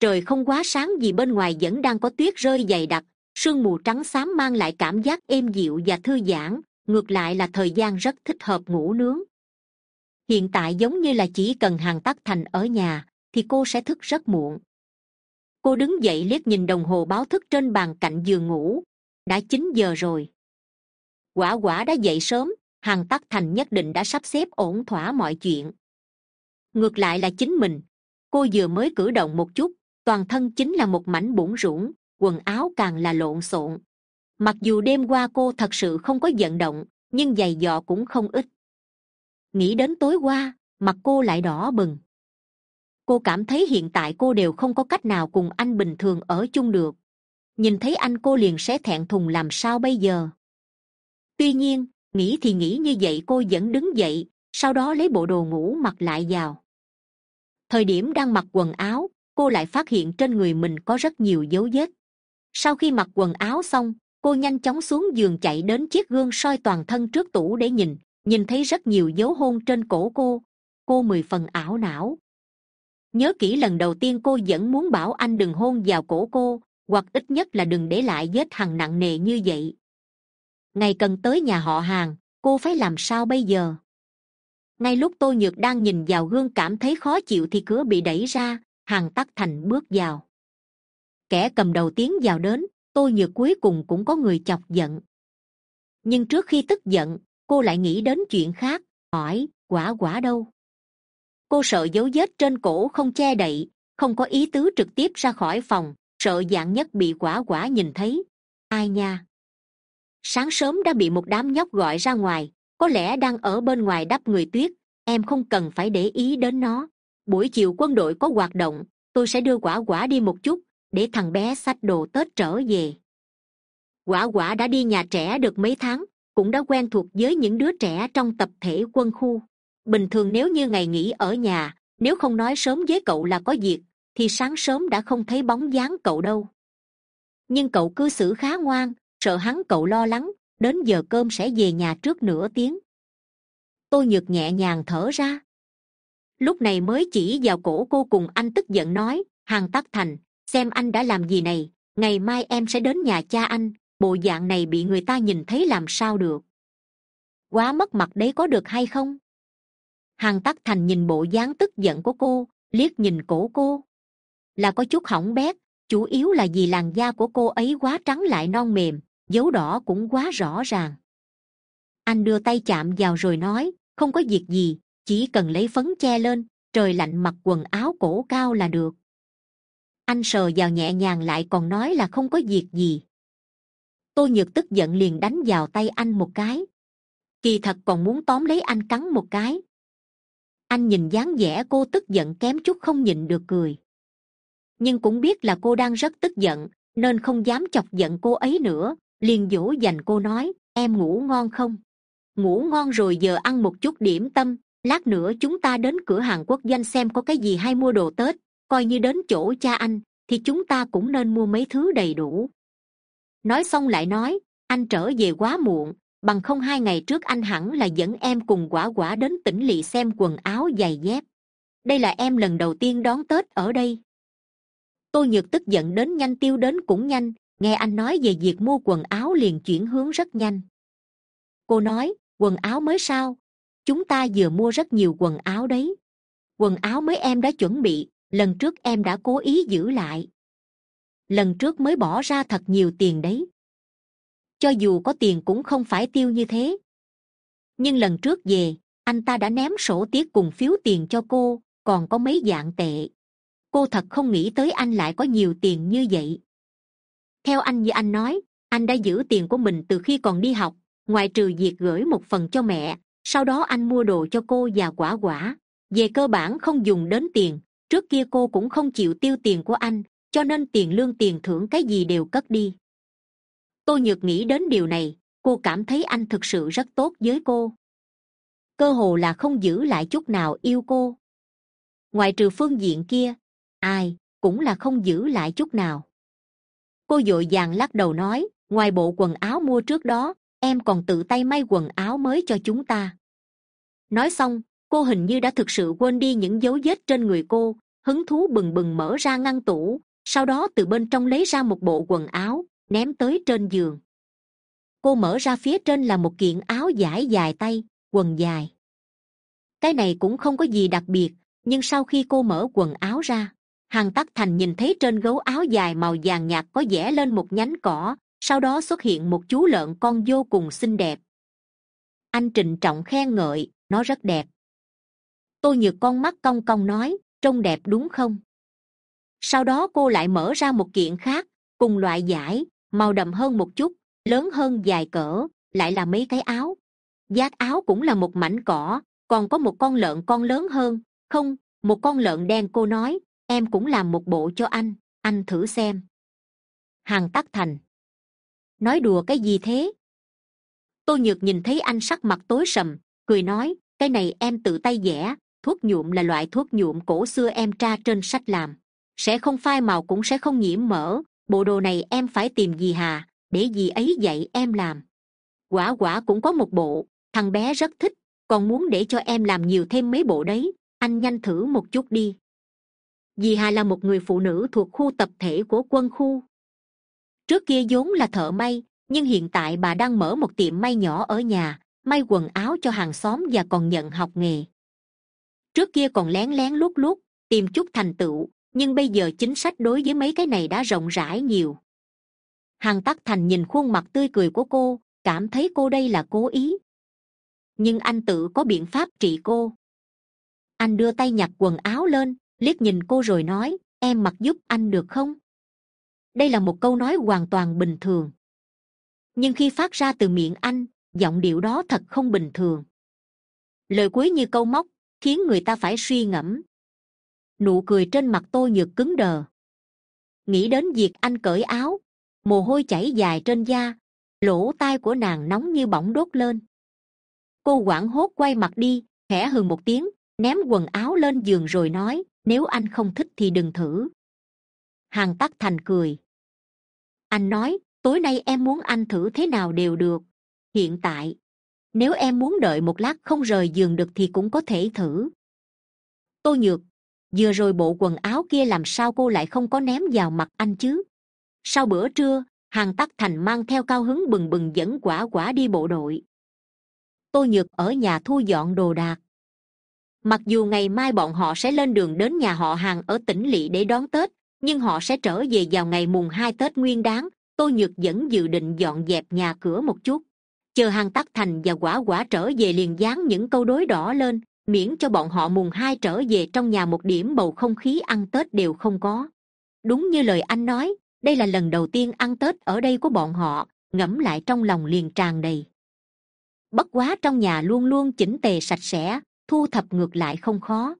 Trời không quá sáng vì bên ngoài vẫn đang có tuyết rơi dày đặc, sương mù trắng xám mang lại cảm giác êm dịu và thư giãn, ngược lại là thời gian rất thích hợp ngủ nướng hiện tại giống như là chỉ cần hàng tắc thành ở nhà, thì cô sẽ thức rất muộn. Cô đứng dậy liếc nhìn đồng hồ báo thức trên bàn cạnh giường ngủ. Đã chín giờ rồi. Quả quả đã dậy sớm hàng tắc thành nhất định đã sắp xếp ổn thỏa mọi chuyện. Ngược lại là chính mình. Cô vừa mới cử động một chút, toàn thân chính là một mảnh bủn rủn, quần áo càng là lộn xộn. Mặc dù đêm qua cô thật sự không có vận động, nhưng giày dò cũng không ít nghĩ đến tối qua, mặt cô lại đỏ bừng. Cô cảm thấy hiện tại cô đều không có cách nào cùng anh bình thường ở chung được. Nhìn thấy anh cô liền sẽ thẹn thùng làm sao bây giờ? Tuy nhiên, nghĩ thì nghĩ như vậy cô vẫn đứng dậy, sau đó lấy bộ đồ ngủ mặc lại vào. Thời điểm đang mặc quần áo, cô lại phát hiện trên người mình có rất nhiều dấu vết. Sau khi mặc quần áo xong, cô nhanh chóng xuống giường chạy đến chiếc gương soi toàn thân trước tủ để nhìn nhìn thấy rất nhiều dấu hôn trên cổ cô cô mười phần ảo não. Nhớ kỹ lần đầu tiên cô vẫn muốn bảo anh đừng hôn vào cổ cô, hoặc ít nhất là đừng để lại vết hằn nặng nề như vậy. Ngày cần tới nhà họ hàng, cô phải làm sao bây giờ? Ngay lúc tôi nhược đang nhìn vào gương cảm thấy khó chịu thì cửa bị đẩy ra, hàng tắc thành bước vào. Kẻ cầm đầu tiến vào đến tôi nhược cuối cùng cũng có người chọc giận. Nhưng trước khi tức giận cô lại nghĩ đến chuyện khác, hỏi, quả quả đâu? Cô sợ dấu vết trên cổ không che đậy, không có ý tứ trực tiếp ra khỏi phòng, sợ dạng nhất bị quả quả nhìn thấy. Ai nha? Sáng sớm đã bị một đám nhóc gọi ra ngoài, có lẽ đang ở bên ngoài đắp người tuyết, em không cần phải để ý đến nó. Buổi chiều quân đội có hoạt động, tôi sẽ đưa quả quả đi một chút, để thằng bé xách đồ tết trở về. Quả quả đã đi nhà trẻ được mấy tháng cũng đã quen thuộc với những đứa trẻ trong tập thể quân khu. Bình thường nếu như ngày nghỉ ở nhà, nếu không nói sớm với cậu là có việc, thì sáng sớm đã không thấy bóng dáng cậu đâu. Nhưng cậu cư xử khá ngoan, sợ hắn cậu lo lắng, đến giờ cơm sẽ về nhà trước nửa tiếng. Tôi nhược nhẹ nhàng thở ra. Lúc này mới chỉ vào cổ cô cùng anh tức giận nói hàng tắc thành, xem anh đã làm gì này, ngày mai em sẽ đến nhà cha anh bộ dạng này bị người ta nhìn thấy làm sao được? Quá mất mặt đấy có được hay không? Hàng tắc thành nhìn bộ dáng tức giận của cô, liếc nhìn cổ cô. Là có chút hỏng bét, chủ yếu là vì làn da của cô ấy quá trắng lại non mềm, dấu đỏ cũng quá rõ ràng. Anh đưa tay chạm vào rồi nói, không có việc gì, chỉ cần lấy phấn che lên, trời lạnh mặc quần áo cổ cao là được. Anh sờ vào nhẹ nhàng lại còn nói là không có việc gì tô nhược tức giận liền đánh vào tay anh một cái. Kỳ thật còn muốn tóm lấy anh cắn một cái. Anh nhìn dáng vẻ cô tức giận kém chút không nhịn được cười. Nhưng cũng biết là cô đang rất tức giận, nên không dám chọc giận cô ấy nữa, liền dỗ dành cô nói, em ngủ ngon không? Ngủ ngon rồi giờ ăn một chút điểm tâm, lát nữa chúng ta đến cửa hàng quốc doanh xem có cái gì hay mua đồ tết, coi như đến chỗ cha anh, thì chúng ta cũng nên mua mấy thứ đầy đủ nói xong lại nói, anh trở về quá muộn, bằng không hai ngày trước anh hẳn là dẫn em cùng quả quả đến tỉnh lỵ xem quần áo giày dép. Đây là em lần đầu tiên đón tết ở đây. Tôi nhược tức giận đến nhanh tiêu đến cũng nhanh, nghe anh nói về việc mua quần áo liền chuyển hướng rất nhanh. Cô nói, quần áo mới sao? Chúng ta vừa mua rất nhiều quần áo đấy. Quần áo mới em đã chuẩn bị, lần trước em đã cố ý giữ lại lần trước mới bỏ ra thật nhiều tiền đấy. Cho dù có tiền cũng không phải tiêu như thế. Nhưng lần trước về, anh ta đã ném sổ tiết cùng phiếu tiền cho cô, còn có mấy dạng tệ. Cô thật không nghĩ tới anh lại có nhiều tiền như vậy. Theo anh như anh nói, anh đã giữ tiền của mình từ khi còn đi học, ngoài trừ việc gửi một phần cho mẹ, sau đó anh mua đồ cho cô và quả quả. Về cơ bản không dùng đến tiền, trước kia cô cũng không chịu tiêu tiền của anh cho nên tiền lương tiền thưởng cái gì đều cất đi. Tôi nhược nghĩ đến điều này, cô cảm thấy anh thực sự rất tốt với cô. Cơ hồ là không giữ lại chút nào yêu cô. Ngoài trừ phương diện kia, ai cũng là không giữ lại chút nào. Cô d ộ i vàng lắc đầu nói, ngoài bộ quần áo mua trước đó, em còn tự tay may quần áo mới cho chúng ta. Nói xong, cô hình như đã thực sự quên đi những dấu vết trên người cô, hứng thú bừng bừng mở ra ngăn tủ sau đó từ bên trong lấy ra một bộ quần áo, ném tới trên giường. Cô mở ra phía trên là một kiện áo vải dài tay, quần dài. Cái này cũng không có gì đặc biệt, nhưng sau khi cô mở quần áo ra hằng tắc thành nhìn thấy trên gấu áo dài màu vàng nhạt có vẽ lên một nhánh cỏ, sau đó xuất hiện một chú lợn con vô cùng xinh đẹp. Anh trịnh trọng khen ngợi, nó rất đẹp. Tôi nhược con mắt cong cong nói, trông đẹp đúng không? Sau đó cô lại mở ra một kiện khác, cùng loại vải màu đậm hơn một chút, lớn hơn dài cỡ, lại là mấy cái áo. Giác áo cũng là một mảnh cỏ, còn có một con lợn con lớn hơn. Không, một con lợn đen cô nói, em cũng làm một bộ cho anh anh thử xem. Hằng tắc thành. Nói đùa cái gì thế? Tô nhược nhìn thấy anh sắc mặt tối sầm, cười nói, cái này em tự tay vẽ thuốc nhuộm là loại thuốc nhuộm cổ xưa em tra trên sách làm sẽ không phai màu cũng sẽ không nhiễm mỡ. Bộ đồ này em phải tìm dì hà. Để dì ấy dạy em làm. Quả quả cũng có một bộ. Thằng bé rất thích. Còn muốn để cho em làm nhiều thêm mấy bộ đấy. Anh nhanh thử một chút đi. Dì hà là một người phụ nữ thuộc khu tập thể của quân khu. Trước kia vốn là thợ may, nhưng hiện tại bà đang mở một tiệm may nhỏ ở nhà, may quần áo cho hàng xóm và còn nhận học nghề. Trước kia còn lén lén lút lút, tìm chút thành tựu nhưng bây giờ chính sách đối với mấy cái này đã rộng rãi nhiều. Hằng tắc thành nhìn khuôn mặt tươi cười của cô, cảm thấy cô đây là cố ý. Nhưng anh tự có biện pháp trị cô. Anh đưa tay nhặt quần áo lên, liếc nhìn cô rồi nói, em mặc giúp anh được không? Đây là một câu nói hoàn toàn bình thường. Nhưng khi phát ra từ miệng anh, giọng điệu đó thật không bình thường. Lời cuối như câu móc, khiến người ta phải suy ngẫm nụ cười trên mặt tôi nhược cứng đờ. Nghĩ đến việc anh cởi áo, mồ hôi chảy dài trên da, lỗ tai của nàng nóng như bỏng đốt lên. Cô quảng hốt quay mặt đi, khẽ hừ một tiếng, ném quần áo lên giường rồi nói, nếu anh không thích thì đừng thử. Hằng tắc thành cười. Anh nói, tối nay em muốn anh thử thế nào đều được. Hiện tại, nếu em muốn đợi một lát không rời giường được thì cũng có thể thử. Tôi nhược vừa rồi bộ quần áo kia làm sao cô lại không có ném vào mặt anh chứ? Sau bữa trưa hàng tắc thành mang theo cao hứng bừng bừng dẫn quả quả đi bộ đội. Tôi nhược ở nhà thu dọn đồ đạc. Mặc dù ngày mai bọn họ sẽ lên đường đến nhà họ hàng ở tỉnh lỵ để đón tết, nhưng họ sẽ trở về vào ngày mùng hai tết nguyên đáng tôi nhược vẫn dự định dọn dẹp nhà cửa một chút. Chờ hàng tắc thành và quả quả trở về liền dán những câu đối đỏ lên miễn cho bọn họ mùng hai trở về trong nhà một điểm bầu không khí ăn tết đều không có. Đúng như lời anh nói, đây là lần đầu tiên ăn tết ở đây của bọn họ, ngẫm lại trong lòng liền tràn đầy. Bất quá trong nhà luôn luôn chỉnh tề sạch sẽ, thu thập ngược lại không khó.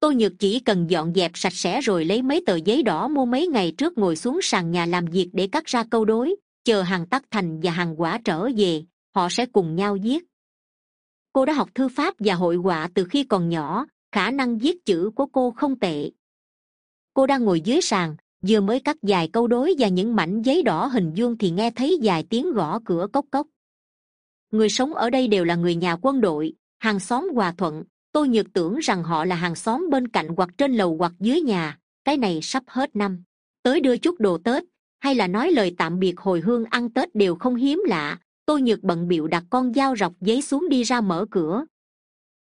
Tôi nhược chỉ cần dọn dẹp sạch sẽ rồi lấy mấy tờ giấy đỏ mua mấy ngày trước ngồi xuống sàn nhà làm việc để cắt ra câu đối, chờ hàng tắc thành và hàng quả trở về, họ sẽ cùng nhau viết cô đã học thư pháp và hội họa từ khi còn nhỏ, khả năng viết chữ của cô không tệ. Cô đang ngồi dưới sàn, vừa mới cắt vài câu đối và những mảnh giấy đỏ hình vuông thì nghe thấy vài tiếng gõ cửa cốc cốc. Người sống ở đây đều là người nhà quân đội, hàng xóm hòa thuận. Tôi nhược tưởng rằng họ là hàng xóm bên cạnh hoặc trên lầu hoặc dưới nhà. Cái này sắp hết năm. Tới đưa chút đồ tết, hay là nói lời tạm biệt hồi hương ăn tết đều không hiếm lạ tôi nhược bận bịu đặt con dao rọc giấy xuống đi ra mở cửa.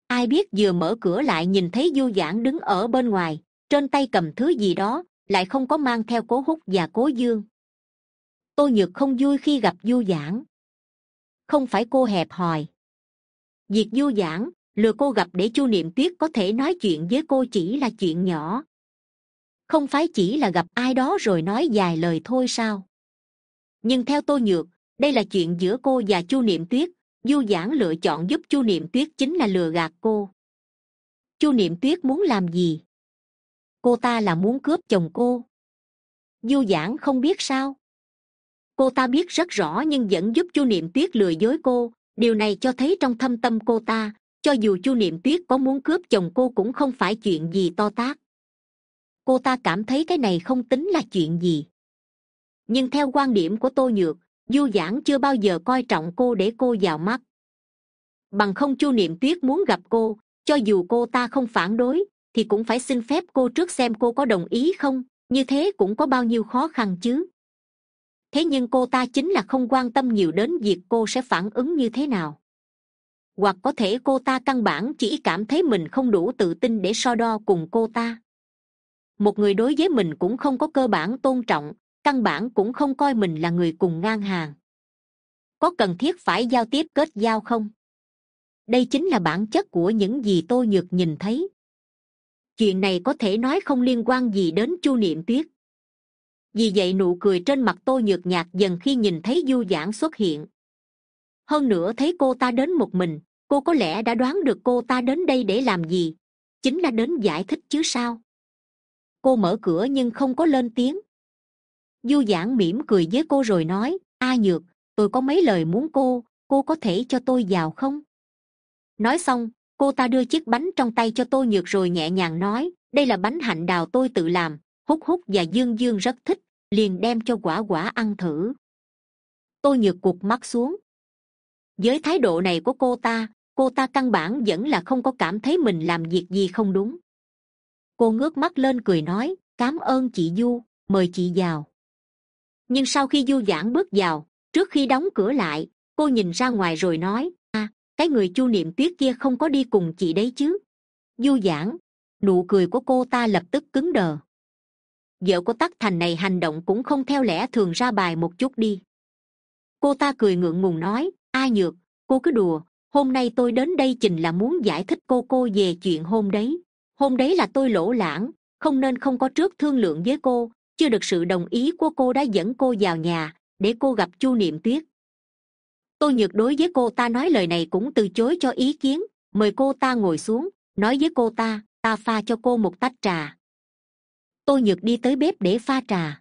Ai biết vừa mở cửa lại nhìn thấy du giãn đứng ở bên ngoài, trên tay cầm thứ gì đó, lại không có mang theo cố hút và cố dương. Tôi nhược không vui khi gặp du giãn không phải cô hẹp hòi. Việc du giãn lừa cô gặp để chu niệm tuyết có thể nói chuyện với cô chỉ là chuyện nhỏ. Không phải chỉ là gặp ai đó rồi nói vài lời thôi sao? Nhưng theo tôi nhược đây là chuyện giữa cô và chu niệm tuyết. Du giãn lựa chọn giúp chu niệm tuyết chính là lừa gạt cô. Chu niệm tuyết muốn làm gì? Cô ta là muốn cướp chồng cô. Du giãn không biết sao. Cô ta biết rất rõ nhưng vẫn giúp chu niệm tuyết lừa dối cô. Điều này cho thấy trong thâm tâm cô ta, cho dù chu niệm tuyết có muốn cướp chồng cô cũng không phải chuyện gì to tát. Cô ta cảm thấy cái này không tính là chuyện gì. Nhưng theo quan điểm của tô nhược du giãn chưa bao giờ coi trọng cô để cô vào mắt. Bằng không chu niệm tuyết muốn gặp cô, cho dù cô ta không phản đối, thì cũng phải xin phép cô trước xem cô có đồng ý không, như thế cũng có bao nhiêu khó khăn chứ. Thế nhưng cô ta chính là không quan tâm nhiều đến việc cô sẽ phản ứng như thế nào. Hoặc có thể cô ta căn bản chỉ cảm thấy mình không đủ tự tin để so đo cùng cô ta. Một người đối với mình cũng không có cơ bản tôn trọng căn bản cũng không coi mình là người cùng ngang hàng. Có cần thiết phải giao tiếp kết giao không? Đây chính là bản chất của những gì tôi nhược nhìn thấy. Chuyện này có thể nói không liên quan gì đến chu niệm tuyết. Vì vậy nụ cười trên mặt tôi nhược nhạt dần khi nhìn thấy du giãn xuất hiện. Hơn nữa thấy cô ta đến một mình, cô có lẽ đã đoán được cô ta đến đây để làm gì, chính là đến giải thích chứ sao. Cô mở cửa nhưng không có lên tiếng du giãn mỉm cười với cô rồi nói, a nhược, tôi có mấy lời muốn cô cô có thể cho tôi vào không? Nói xong, cô ta đưa chiếc bánh trong tay cho tôi nhược rồi nhẹ nhàng nói, đây là bánh hạnh đào tôi tự làm, hút hút và dương dương rất thích, liền đem cho quả quả ăn thử. Tôi nhược cụt mắt xuống. Với thái độ này của cô ta cô ta căn bản vẫn là không có cảm thấy mình làm việc gì không đúng. Cô ngước mắt lên cười nói cám ơn chị du, mời chị vào nhưng sau khi du giãn bước vào, trước khi đóng cửa lại, cô nhìn ra ngoài rồi nói à cái người chu niệm tuyết kia không có đi cùng chị đấy chứ? Du giãn, nụ cười của cô ta lập tức cứng đờ. Vợ của tắc thành này hành động cũng không theo lẽ thường ra bài một chút đi. Cô ta cười ngượng ngùng nói, a nhược, cô cứ đùa, hôm nay tôi đến đây chình là muốn giải thích cô cô về chuyện hôm đấy. Hôm đấy là tôi lỗ lãng, không nên không có trước thương lượng với cô chưa được sự đồng ý của cô đã dẫn cô vào nhà để cô gặp chu niệm tuyết. Tôi nhược đối với cô ta nói lời này cũng từ chối cho ý kiến, mời cô ta ngồi xuống, nói với cô ta ta pha cho cô một tách trà. Tôi nhược đi tới bếp để pha trà.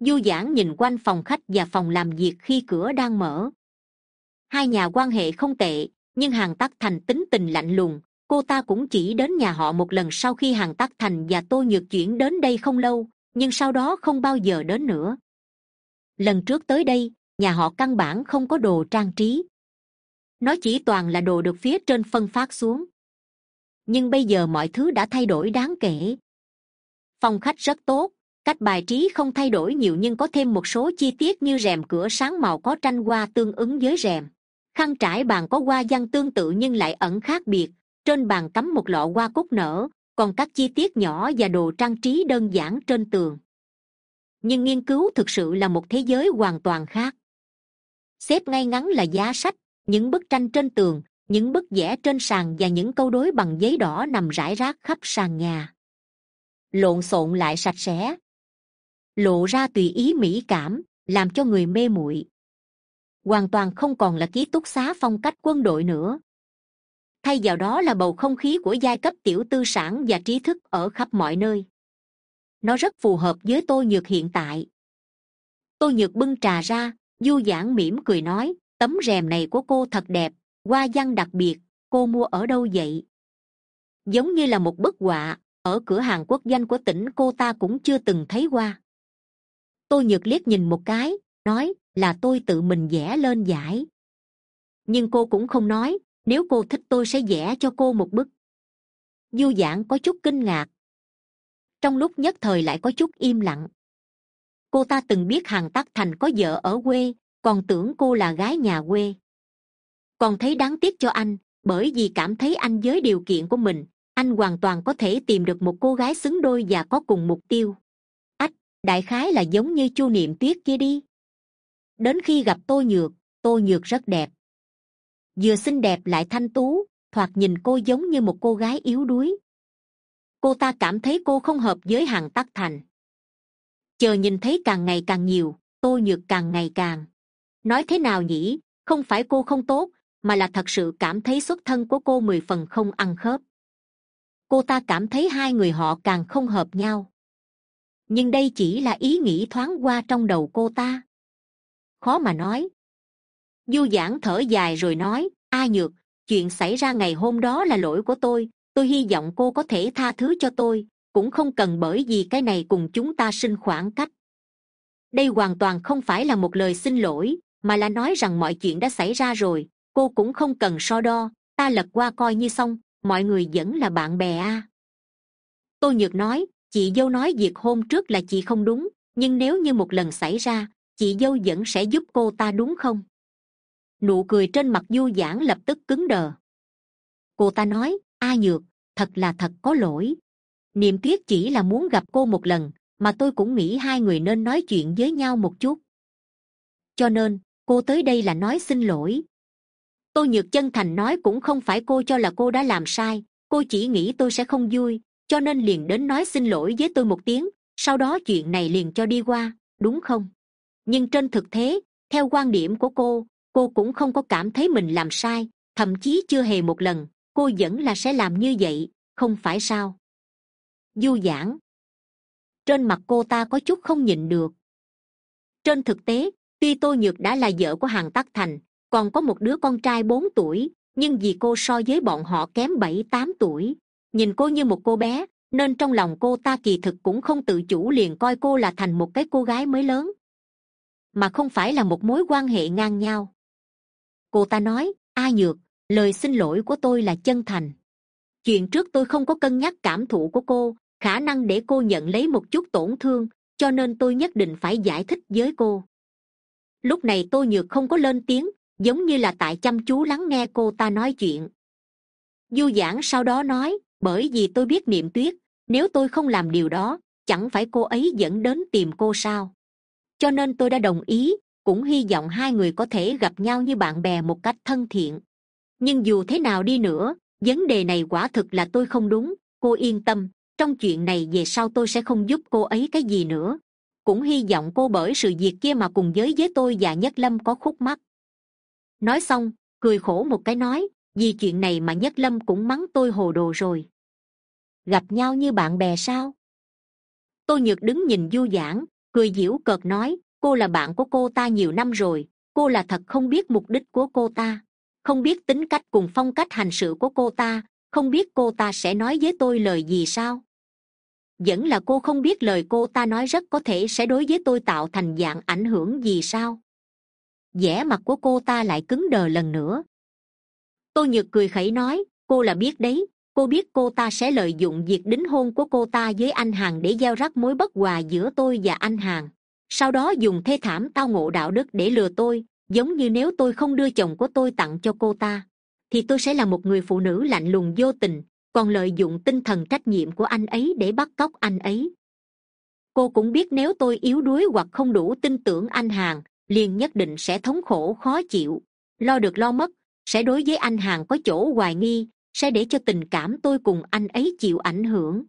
Du giãn nhìn quanh phòng khách và phòng làm việc khi cửa đang mở. Hai nhà quan hệ không tệ, nhưng hàng tắc thành tính tình lạnh lùng, cô ta cũng chỉ đến nhà họ một lần sau khi hàng tắc thành và tô nhược chuyển đến đây không lâu nhưng sau đó không bao giờ đến nữa. Lần trước tới đây, nhà họ căn bản không có đồ trang trí. Nó chỉ toàn là đồ được phía trên phân phát xuống. Nhưng bây giờ mọi thứ đã thay đổi đáng kể. Phòng khách rất tốt, cách bài trí không thay đổi nhiều nhưng có thêm một số chi tiết như rèm cửa sáng màu có tranh hoa tương ứng với rèm. Khăn trải bàn có hoa văn tương tự nhưng lại ẩn khác biệt. Trên bàn cắm một lọ hoa cúc nở còn các chi tiết nhỏ và đồ trang trí đơn giản trên tường. Nhưng nghiên cứu thực sự là một thế giới hoàn toàn khác. Xếp ngay ngắn là giá sách, những bức tranh trên tường, những bức vẽ trên sàn và những câu đối bằng giấy đỏ nằm rải rác khắp sàn nhà. Lộn xộn lại sạch sẽ. Lộ ra tùy ý mỹ cảm, làm cho người mê muội. Hoàn toàn không còn là ký túc xá phong cách quân đội nữa thay vào đó là bầu không khí của giai cấp tiểu tư sản và trí thức ở khắp mọi nơi. Nó rất phù hợp với tôi nhược hiện tại. Tôi nhược bưng trà ra, du giãn mỉm cười nói, tấm rèm này của cô thật đẹp, hoa văn đặc biệt, cô mua ở đâu vậy? Giống như là một bức họa, ở cửa hàng quốc doanh của tỉnh cô ta cũng chưa từng thấy qua tôi nhược liếc nhìn một cái, nói, là tôi tự mình vẽ lên giải. Nhưng cô cũng không nói nếu cô thích tôi sẽ vẽ cho cô một bức. Du giãn có chút kinh ngạc. Trong lúc nhất thời lại có chút im lặng. Cô ta từng biết hàn tắc thành có vợ ở quê, còn tưởng cô là gái nhà quê. Còn thấy đáng tiếc cho anh, bởi vì cảm thấy anh với điều kiện của mình, anh hoàn toàn có thể tìm được một cô gái xứng đôi và có cùng mục tiêu. Ách, đại khái là giống như chu niệm tuyết kia đi. Đến khi gặp tôi nhược tôi nhược rất đẹp vừa xinh đẹp lại thanh tú, thoạt nhìn cô giống như một cô gái yếu đuối. Cô ta cảm thấy cô không hợp với hàng tắc thành. Chờ nhìn thấy càng ngày càng nhiều tôi nhược càng ngày càng. Nói thế nào nhỉ? Không phải cô không tốt, mà là thật sự cảm thấy xuất thân của cô mười phần không ăn khớp. Cô ta cảm thấy hai người họ càng không hợp nhau. Nhưng đây chỉ là ý nghĩ thoáng qua trong đầu cô ta. Khó mà nói du giãn thở dài rồi nói, a nhược, chuyện xảy ra ngày hôm đó là lỗi của tôi. Tôi hy vọng cô có thể tha thứ cho tôi. Cũng không cần bởi vì cái này cùng chúng ta sinh khoảng cách. Đây hoàn toàn không phải là một lời xin lỗi, mà là nói rằng mọi chuyện đã xảy ra rồi. Cô cũng không cần so đo. Ta lật qua coi như xong. Mọi người vẫn là bạn bè a. À. tôi nhược nói, chị dâu nói việc hôm trước là chị không đúng. Nhưng nếu như một lần xảy ra, chị dâu vẫn sẽ giúp cô ta đúng không? Nụ cười trên mặt du giãn lập tức cứng đờ. Cô ta nói, a nhược, thật là thật, có lỗi. Niềm tiếc chỉ là muốn gặp cô một lần, mà tôi cũng nghĩ hai người nên nói chuyện với nhau một chút. Cho nên, cô tới đây là nói xin lỗi. Tôi nhược chân thành nói cũng không phải cô cho là cô đã làm sai, cô chỉ nghĩ tôi sẽ không vui, cho nên liền đến nói xin lỗi với tôi một tiếng, sau đó chuyện này liền cho đi qua, đúng không? Nhưng trên thực tế theo quan điểm của cô cô cũng không có cảm thấy mình làm sai, thậm chí chưa hề một lần, cô vẫn là sẽ làm như vậy, không phải sao? Du giãn trên mặt cô ta có chút không nhịn được. Trên thực tế, tuy tô nhược đã là vợ của hàng tắc thành, còn có một đứa con trai bốn tuổi, nhưng vì cô so với bọn họ kém bảy, tám tuổi. Nhìn cô như một cô bé, nên trong lòng cô ta kỳ thực cũng không tự chủ liền coi cô là thành một cái cô gái mới lớn. Mà không phải là một mối quan hệ ngang nhau cô ta nói, a nhược, lời xin lỗi của tôi là chân thành. Chuyện trước tôi không có cân nhắc cảm thụ của cô, khả năng để cô nhận lấy một chút tổn thương, cho nên tôi nhất định phải giải thích với cô. Lúc này tôi nhược không có lên tiếng, giống như là tại chăm chú lắng nghe cô ta nói chuyện. Du giãn sau đó nói, bởi vì tôi biết niệm tuyết, nếu tôi không làm điều đó, chẳng phải cô ấy dẫn đến tìm cô sao? Cho nên tôi đã đồng ý cũng hy vọng hai người có thể gặp nhau như bạn bè một cách thân thiện. Nhưng dù thế nào đi nữa, vấn đề này quả thực là tôi không đúng, cô yên tâm, trong chuyện này về sau tôi sẽ không giúp cô ấy cái gì nữa. Cũng hy vọng cô bởi sự việc kia mà cùng giới với tôi và nhất lâm có khúc mắc. Nói xong, cười khổ một cái nói, vì chuyện này mà nhất lâm cũng mắng tôi hồ đồ rồi. Gặp nhau như bạn bè sao? Tôi nhược đứng nhìn du giãn cười giễu cợt nói cô là bạn của cô ta nhiều năm rồi. Cô là thật không biết mục đích của cô ta. Không biết tính cách cùng phong cách hành sự của cô ta. Không biết cô ta sẽ nói với tôi lời gì sao? Vẫn là cô không biết lời cô ta nói rất có thể sẽ đối với tôi tạo thành dạng ảnh hưởng gì sao? Vẻ mặt của cô ta lại cứng đờ lần nữa. Tôi nhược cười khẩy nói, cô là biết đấy. Cô biết cô ta sẽ lợi dụng việc đính hôn của cô ta với anh hằng để gieo rắc mối bất hòa giữa tôi và anh hằng sau đó dùng thê thảm tao ngộ đạo đức để lừa tôi, giống như nếu tôi không đưa chồng của tôi tặng cho cô ta, thì tôi sẽ là một người phụ nữ lạnh lùng vô tình, còn lợi dụng tinh thần trách nhiệm của anh ấy để bắt cóc anh ấy. Cô cũng biết nếu tôi yếu đuối hoặc không đủ tin tưởng anh hàng liền nhất định sẽ thống khổ khó chịu. Lo được lo mất, sẽ đối với anh hàng có chỗ hoài nghi, sẽ để cho tình cảm tôi cùng anh ấy chịu ảnh hưởng.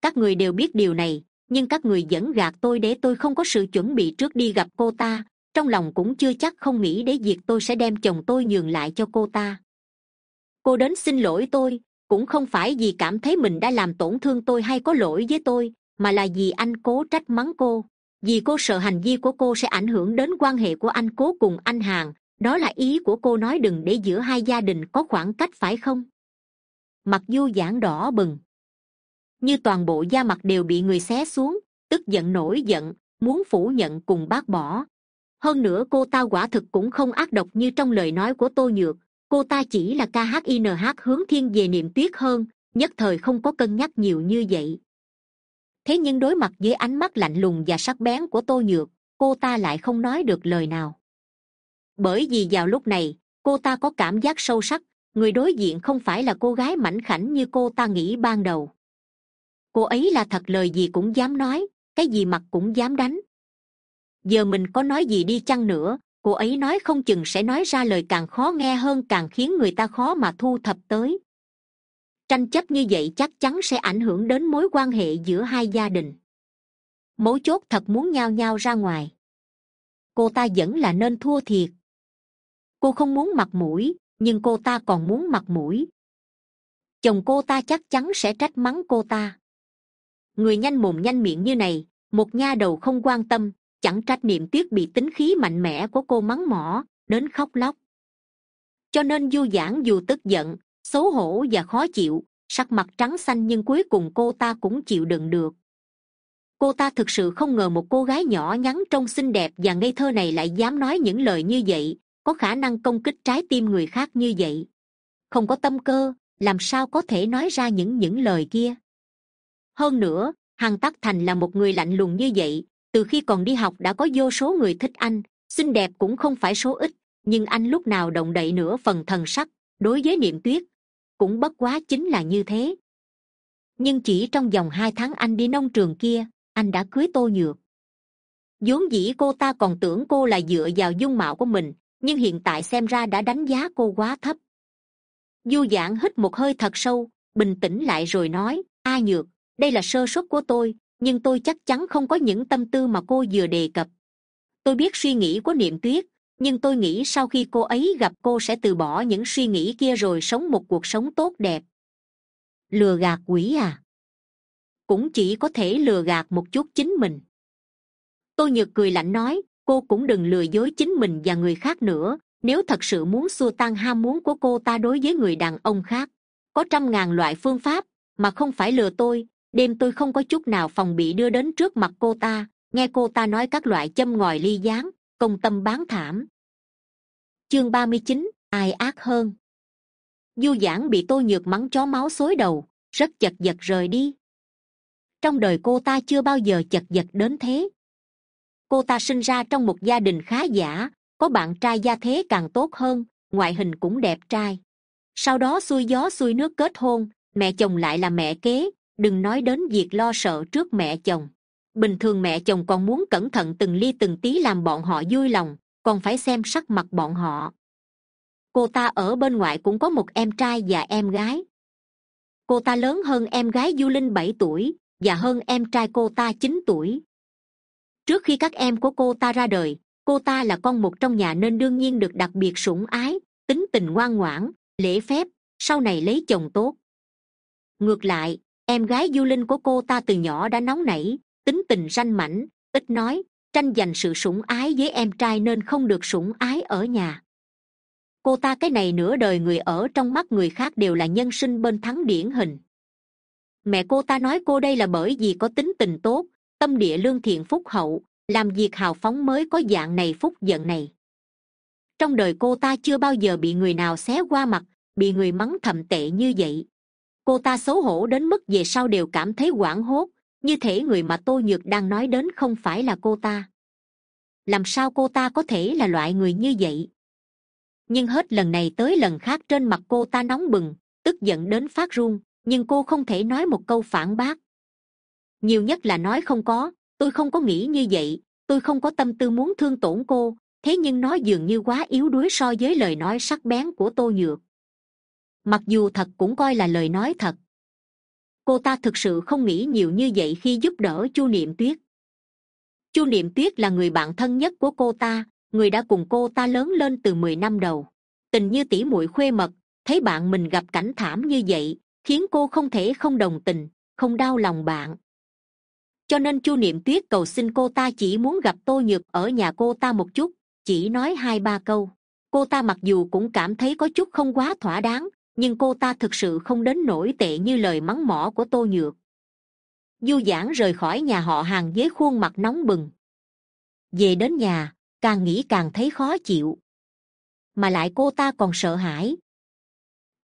Các người đều biết điều này nhưng các người vẫn gạt tôi để tôi không có sự chuẩn bị trước đi gặp cô ta. Trong lòng cũng chưa chắc không nghĩ để việc tôi sẽ đem chồng tôi nhường lại cho cô ta. Cô đến xin lỗi tôi, cũng không phải vì cảm thấy mình đã làm tổn thương tôi hay có lỗi với tôi, mà là vì anh cố trách mắng cô. Vì cô sợ hành vi của cô sẽ ảnh hưởng đến quan hệ của anh cố cùng anh hàng đó là ý của cô nói đừng để giữa hai gia đình có khoảng cách phải không? Mặc dù giảng đỏ bừng như toàn bộ da mặt đều bị người xé xuống, tức giận nổi giận, muốn phủ nhận cùng bác bỏ. Hơn nữa cô ta quả thực cũng không ác độc như trong lời nói của tô nhược. Cô ta chỉ là khinh hướng thiên về niệm tuyết hơn, nhất thời không có cân nhắc nhiều như vậy. Thế nhưng đối mặt với ánh mắt lạnh lùng và sắc bén của tô nhược, cô ta lại không nói được lời nào. Bởi vì vào lúc này, cô ta có cảm giác sâu sắc, người đối diện không phải là cô gái mảnh khảnh như cô ta nghĩ ban đầu cô ấy là thật lời gì cũng dám nói, cái gì mặt cũng dám đánh. Giờ mình có nói gì đi chăng nữa, cô ấy nói không chừng sẽ nói ra lời càng khó nghe hơn càng khiến người ta khó mà thu thập tới. Tranh chấp như vậy chắc chắn sẽ ảnh hưởng đến mối quan hệ giữa hai gia đình. Mấu chốt thật muốn nhao nhao ra ngoài. Cô ta vẫn là nên thua thiệt. Cô không muốn mặt mũi, nhưng cô ta còn muốn mặt mũi. Chồng cô ta chắc chắn sẽ trách mắng cô ta người nhanh mồm nhanh miệng như này, một nha đầu không quan tâm, chẳng trách niệm tuyết bị tính khí mạnh mẽ của cô mắng mỏ, đến khóc lóc. Cho nên du giãn dù tức giận, xấu hổ và khó chịu, sắc mặt trắng xanh nhưng cuối cùng cô ta cũng chịu đựng được. Cô ta thực sự không ngờ một cô gái nhỏ nhắn trông xinh đẹp và ngây thơ này lại dám nói những lời như vậy, có khả năng công kích trái tim người khác như vậy. Không có tâm cơ, làm sao có thể nói ra những những lời kia? Hơn nữa, hằng tắc thành là một người lạnh lùng như vậy, từ khi còn đi học đã có vô số người thích anh, xinh đẹp cũng không phải số ít, nhưng anh lúc nào động đậy nửa phần thần sắc, đối với niệm tuyết, cũng bất quá chính là như thế. Nhưng chỉ trong vòng hai tháng anh đi nông trường kia, anh đã cưới tô nhược. Vốn dĩ cô ta còn tưởng cô là dựa vào dung mạo của mình, nhưng hiện tại xem ra đã đánh giá cô quá thấp. Du giãn hít một hơi thật sâu, bình tĩnh lại rồi nói, a nhược đây là sơ suất của tôi, nhưng tôi chắc chắn không có những tâm tư mà cô vừa đề cập. Tôi biết suy nghĩ của niệm tuyết, nhưng tôi nghĩ sau khi cô ấy gặp cô sẽ từ bỏ những suy nghĩ kia rồi sống một cuộc sống tốt đẹp. Lừa gạt quỷ à? Cũng chỉ có thể lừa gạt một chút chính mình. Tôi nhược cười lạnh nói, cô cũng đừng lừa dối chính mình và người khác nữa. Nếu thật sự muốn xua tan ham muốn của cô ta đối với người đàn ông khác, có trăm ngàn loại phương pháp, mà không phải lừa tôi đêm tôi không có chút nào phòng bị đưa đến trước mặt cô ta, nghe cô ta nói các loại châm ngòi ly gián, công tâm bán thảm. Chương ba mươi chín, ai ác hơn? Du giãn bị tôi nhược mắng chó máu xối đầu, rất chật vật rời đi. Trong đời cô ta chưa bao giờ chật vật đến thế. Cô ta sinh ra trong một gia đình khá giả, có bạn trai gia thế càng tốt hơn, ngoại hình cũng đẹp trai. Sau đó xuôi gió xuôi nước kết hôn, mẹ chồng lại là mẹ kế đừng nói đến việc lo sợ trước mẹ chồng. Bình thường mẹ chồng còn muốn cẩn thận từng ly từng tí làm bọn họ vui lòng, còn phải xem sắc mặt bọn họ. Cô ta ở bên ngoài cũng có một em trai và em gái. Cô ta lớn hơn em gái du linh bảy tuổi và hơn em trai cô ta chín tuổi. Trước khi các em của cô ta ra đời, cô ta là con một trong nhà nên đương nhiên được đặc biệt sủng ái, tính tình ngoan ngoãn, lễ phép, sau này lấy chồng tốt. Ngược lại em gái du linh của cô ta từ nhỏ đã nóng nảy, tính tình ranh mãnh ít nói, tranh giành sự sủng ái với em trai nên không được sủng ái ở nhà. Cô ta cái này nửa đời người ở trong mắt người khác đều là nhân sinh bên thắng điển hình. Mẹ cô ta nói cô đây là bởi vì có tính tình tốt, tâm địa lương thiện phúc hậu, làm việc hào phóng mới có dạng này phúc giận này. Trong đời cô ta chưa bao giờ bị người nào xé qua mặt, bị người mắng thầm tệ như vậy cô ta xấu hổ đến mức về sau đều cảm thấy hoảng hốt, như thể người mà tô nhược đang nói đến không phải là cô ta. Làm sao cô ta có thể là loại người như vậy? Nhưng hết lần này tới lần khác trên mặt cô ta nóng bừng, tức giận đến phát run, nhưng cô không thể nói một câu phản bác. Nhiều nhất là nói không có, tôi không có nghĩ như vậy, tôi không có tâm tư muốn thương tổn cô, thế nhưng nó dường như quá yếu đuối so với lời nói sắc bén của tô nhược mặc dù thật cũng coi là lời nói thật. Cô ta thực sự không nghĩ nhiều như vậy khi giúp đỡ chu niệm tuyết. Chu niệm tuyết là người bạn thân nhất của cô ta, người đã cùng cô ta lớn lên từ mười năm đầu. Tình như tỉ muội khuê mật, thấy bạn mình gặp cảnh thảm như vậy, khiến cô không thể không đồng tình, không đau lòng bạn. Cho nên chu niệm tuyết cầu xin cô ta chỉ muốn gặp tô nhược ở nhà cô ta một chút, chỉ nói hai ba câu. Cô ta mặc dù cũng cảm thấy có chút không quá thỏa đáng nhưng cô ta thực sự không đến nổi tệ như lời mắng mỏ của tô nhược. Du giãn rời khỏi nhà họ hàng với khuôn mặt nóng bừng. Về đến nhà, càng nghĩ càng thấy khó chịu. Mà lại cô ta còn sợ hãi.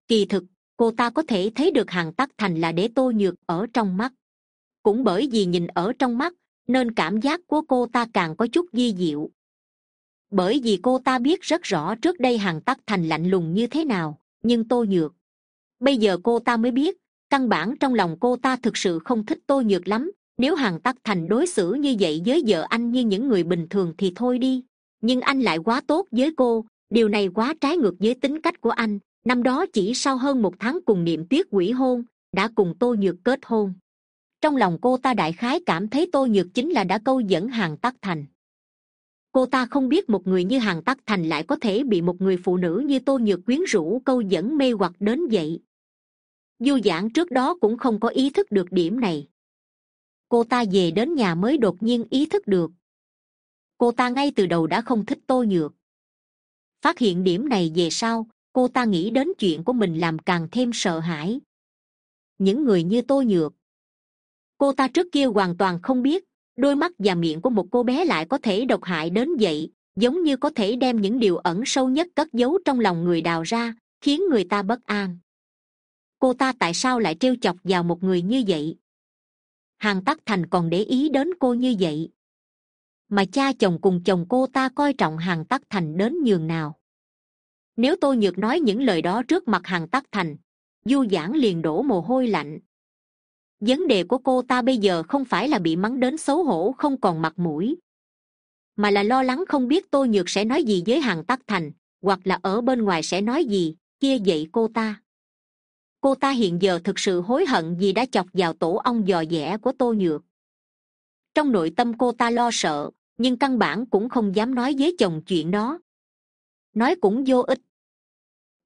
Kỳ thực, cô ta có thể thấy được hàng tắc thành là để tô nhược ở trong mắt. Cũng bởi vì nhìn ở trong mắt, nên cảm giác của cô ta càng có chút di diệu. Bởi vì cô ta biết rất rõ trước đây hàng tắc thành lạnh lùng như thế nào nhưng tô nhược. Bây giờ cô ta mới biết, căn bản trong lòng cô ta thực sự không thích tô nhược lắm. Nếu hàng tắc thành đối xử như vậy với vợ anh như những người bình thường thì thôi đi. Nhưng anh lại quá tốt với cô. Điều này quá trái ngược với tính cách của anh. Năm đó chỉ sau hơn một tháng cùng niệm tuyết quỷ hôn, đã cùng tô nhược kết hôn. Trong lòng cô ta đại khái cảm thấy tô nhược chính là đã câu dẫn hàng tắc thành cô ta không biết một người như hàng tắc thành lại có thể bị một người phụ nữ như tô nhược quyến rũ câu dẫn mê hoặc đến vậy. Du giãn trước đó cũng không có ý thức được điểm này. Cô ta về đến nhà mới đột nhiên ý thức được. Cô ta ngay từ đầu đã không thích tô nhược. Phát hiện điểm này về sau, cô ta nghĩ đến chuyện của mình làm càng thêm sợ hãi. Những người như tô nhược. Cô ta trước kia hoàn toàn không biết đôi mắt và miệng của một cô bé lại có thể độc hại đến vậy, giống như có thể đem những điều ẩn sâu nhất cất giấu trong lòng người đào ra, khiến người ta bất an. Cô ta tại sao lại trêu chọc vào một người như vậy? Hàng tắc thành còn để ý đến cô như vậy. Mà cha chồng cùng chồng cô ta coi trọng hàng tắc thành đến nhường nào? Nếu tôi nhược nói những lời đó trước mặt hàng tắc thành, du giãn liền đổ mồ hôi lạnh vấn đề của cô ta bây giờ không phải là bị mắng đến xấu hổ không còn mặt mũi, mà là lo lắng không biết tôi nhược sẽ nói gì với hàng tắc thành, hoặc là ở bên ngoài sẽ nói gì, kia vậy cô ta. Cô ta hiện giờ thực sự hối hận vì đã chọc vào tổ ong dò dẻ của tô nhược. Trong nội tâm cô ta lo sợ, nhưng căn bản cũng không dám nói với chồng chuyện đó. Nói cũng vô ích.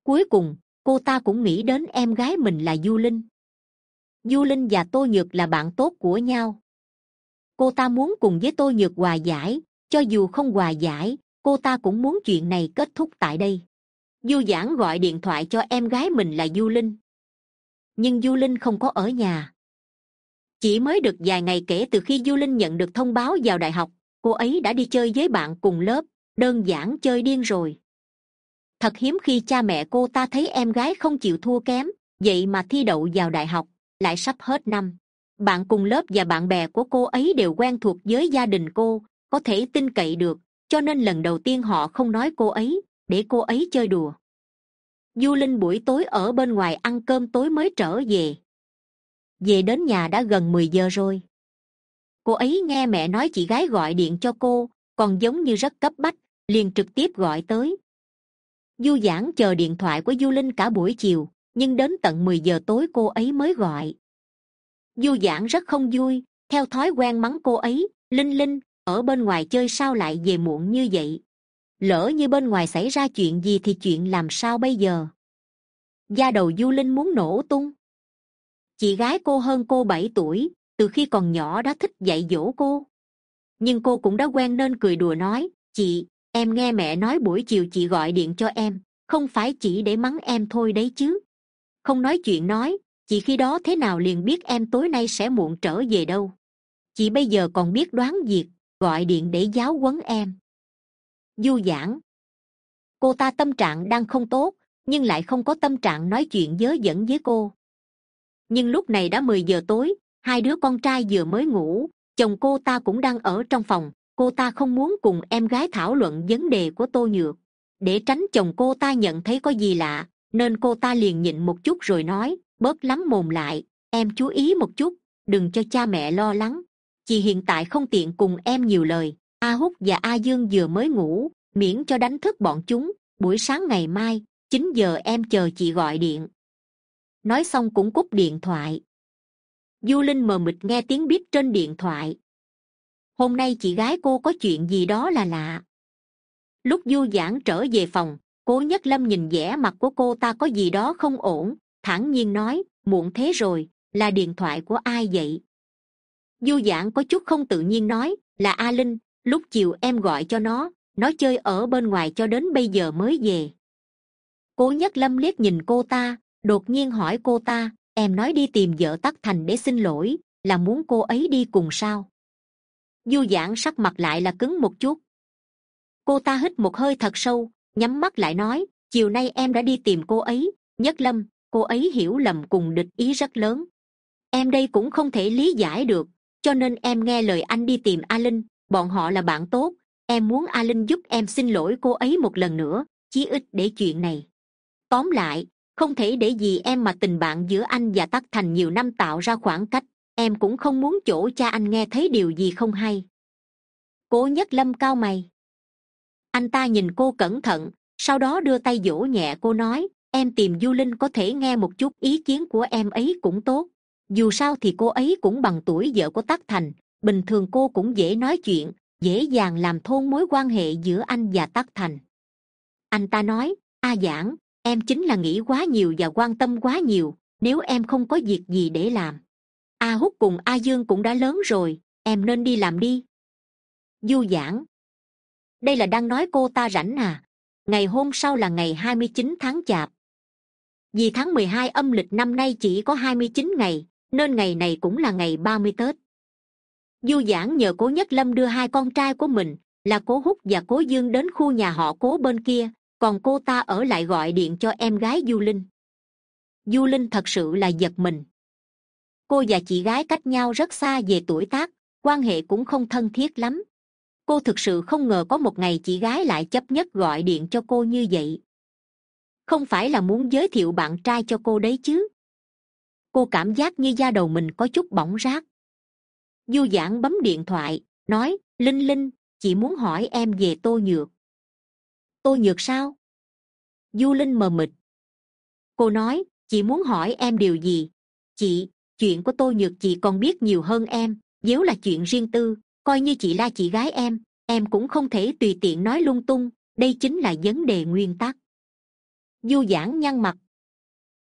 Cuối cùng, cô ta cũng nghĩ đến em gái mình là du linh du linh và tô nhược là bạn tốt của nhau. Cô ta muốn cùng với tô nhược hòa giải, cho dù không hòa giải, cô ta cũng muốn chuyện này kết thúc tại đây. Du giãn gọi điện thoại cho em gái mình là du linh. Nhưng du linh không có ở nhà. Chỉ mới được vài ngày kể từ khi du linh nhận được thông báo vào đại học, cô ấy đã đi chơi với bạn cùng lớp, đơn giản chơi điên rồi. Thật hiếm khi cha mẹ cô ta thấy em gái không chịu thua kém, vậy mà thi đậu vào đại học lại sắp hết năm. Bạn cùng lớp và bạn bè của cô ấy đều quen thuộc với gia đình cô, có thể tin cậy được, cho nên lần đầu tiên họ không nói cô ấy, để cô ấy chơi đùa. Du linh buổi tối ở bên ngoài ăn cơm tối mới trở về. Về đến nhà đã gần mười giờ rồi. Cô ấy nghe mẹ nói chị gái gọi điện cho cô, còn giống như rất cấp bách, liền trực tiếp gọi tới. Du giãn chờ điện thoại của du linh cả buổi chiều nhưng đến tận mười giờ tối cô ấy mới gọi. Du giãn rất không vui, theo thói quen mắng cô ấy, linh linh, ở bên ngoài chơi sao lại về muộn như vậy? Lỡ như bên ngoài xảy ra chuyện gì thì chuyện làm sao bây giờ? Da đầu du linh muốn nổ tung. Chị gái cô hơn cô bảy tuổi, từ khi còn nhỏ đã thích dạy dỗ cô. Nhưng cô cũng đã quen nên cười đùa nói, chị, em nghe mẹ nói buổi chiều chị gọi điện cho em, không phải chỉ để mắng em thôi đấy chứ không nói chuyện nói, chị khi đó thế nào liền biết em tối nay sẽ muộn trở về đâu. Chị bây giờ còn biết đoán việc, gọi điện để giáo huấn em. Du giãn cô ta tâm trạng đang không tốt, nhưng lại không có tâm trạng nói chuyện dớ dẫn với cô. Nhưng lúc này đã mười giờ tối, hai đứa con trai vừa mới ngủ, chồng cô ta cũng đang ở trong phòng, cô ta không muốn cùng em gái thảo luận vấn đề của tô nhược. Để tránh chồng cô ta nhận thấy có gì lạ nên cô ta liền nhịn một chút rồi nói, bớt lắm mồm lại, em chú ý một chút, đừng cho cha mẹ lo lắng. Chị hiện tại không tiện cùng em nhiều lời. A húc và a dương vừa mới ngủ, miễn cho đánh thức bọn chúng, buổi sáng ngày mai, chín giờ em chờ chị gọi điện. Nói xong cũng cúp điện thoại. Du linh mờ mịt nghe tiếng bíp trên điện thoại. Hôm nay chị gái cô có chuyện gì đó là lạ. Lúc du giãn trở về phòng cố nhất lâm nhìn vẻ mặt của cô ta có gì đó không ổn, thản nhiên nói, muộn thế rồi, là điện thoại của ai vậy? Du giãn có chút không tự nhiên nói, là a linh, lúc chiều em gọi cho nó nó chơi ở bên ngoài cho đến bây giờ mới về. Cố nhất lâm liếc nhìn cô ta, đột nhiên hỏi cô ta, em nói đi tìm vợ tắc thành để xin lỗi, là muốn cô ấy đi cùng sao? Du giãn sắc mặt lại là cứng một chút. Cô ta hít một hơi thật sâu nhắm mắt lại nói, chiều nay em đã đi tìm cô ấy, nhất lâm, cô ấy hiểu lầm cùng địch ý rất lớn. Em đây cũng không thể lý giải được, cho nên em nghe lời anh đi tìm a linh, bọn họ là bạn tốt, em muốn a linh giúp em xin lỗi cô ấy một lần nữa, chí ít để chuyện này. Tóm lại, không thể để gì em mà tình bạn giữa anh và tắc thành nhiều năm tạo ra khoảng cách, em cũng không muốn chỗ cha anh nghe thấy điều gì không hay. Cố nhất lâm cao mày anh ta nhìn cô cẩn thận, sau đó đưa tay dỗ nhẹ cô nói, em tìm du linh có thể nghe một chút, ý kiến của em ấy cũng tốt. Dù sao thì cô ấy cũng bằng tuổi vợ của tắc thành, bình thường cô cũng dễ nói chuyện, dễ dàng làm thôn mối quan hệ giữa anh và tắc thành. Anh ta nói, a giảng, em chính là nghĩ quá nhiều và quan tâm quá nhiều, nếu em không có việc gì để làm, a hút cùng a dương cũng đã lớn rồi, em nên đi làm đi. Du giảng đây là đang nói cô ta rảnh à. Ngày hôm sau là ngày hai mươi chín tháng chạp. Vì tháng mười hai âm lịch năm nay chỉ có hai mươi chín ngày, nên ngày này cũng là ngày ba mươi tết. Du giãn nhờ cố nhất lâm đưa hai con trai của mình, là cố húc và cố dương đến khu nhà họ cố bên kia, còn cô ta ở lại gọi điện cho em gái du linh. Du linh thật sự là giật mình. Cô và chị gái cách nhau rất xa về tuổi tác, quan hệ cũng không thân thiết lắm cô thực sự không ngờ có một ngày chị gái lại chấp nhất gọi điện cho cô như vậy. Không phải là muốn giới thiệu bạn trai cho cô đấy chứ? Cô cảm giác như da đầu mình có chút bỏng rát. Du giãn bấm điện thoại, nói, linh linh, chị muốn hỏi em về tô nhược. Tô nhược sao? Du linh mờ mịt. Cô nói, chị muốn hỏi em điều gì? Chị, chuyện của tô nhược chị còn biết nhiều hơn em, nếu là chuyện riêng tư coi như chị la chị gái em em cũng không thể tùy tiện nói lung tung, đây chính là vấn đề nguyên tắc. Du giãn nhăn mặt.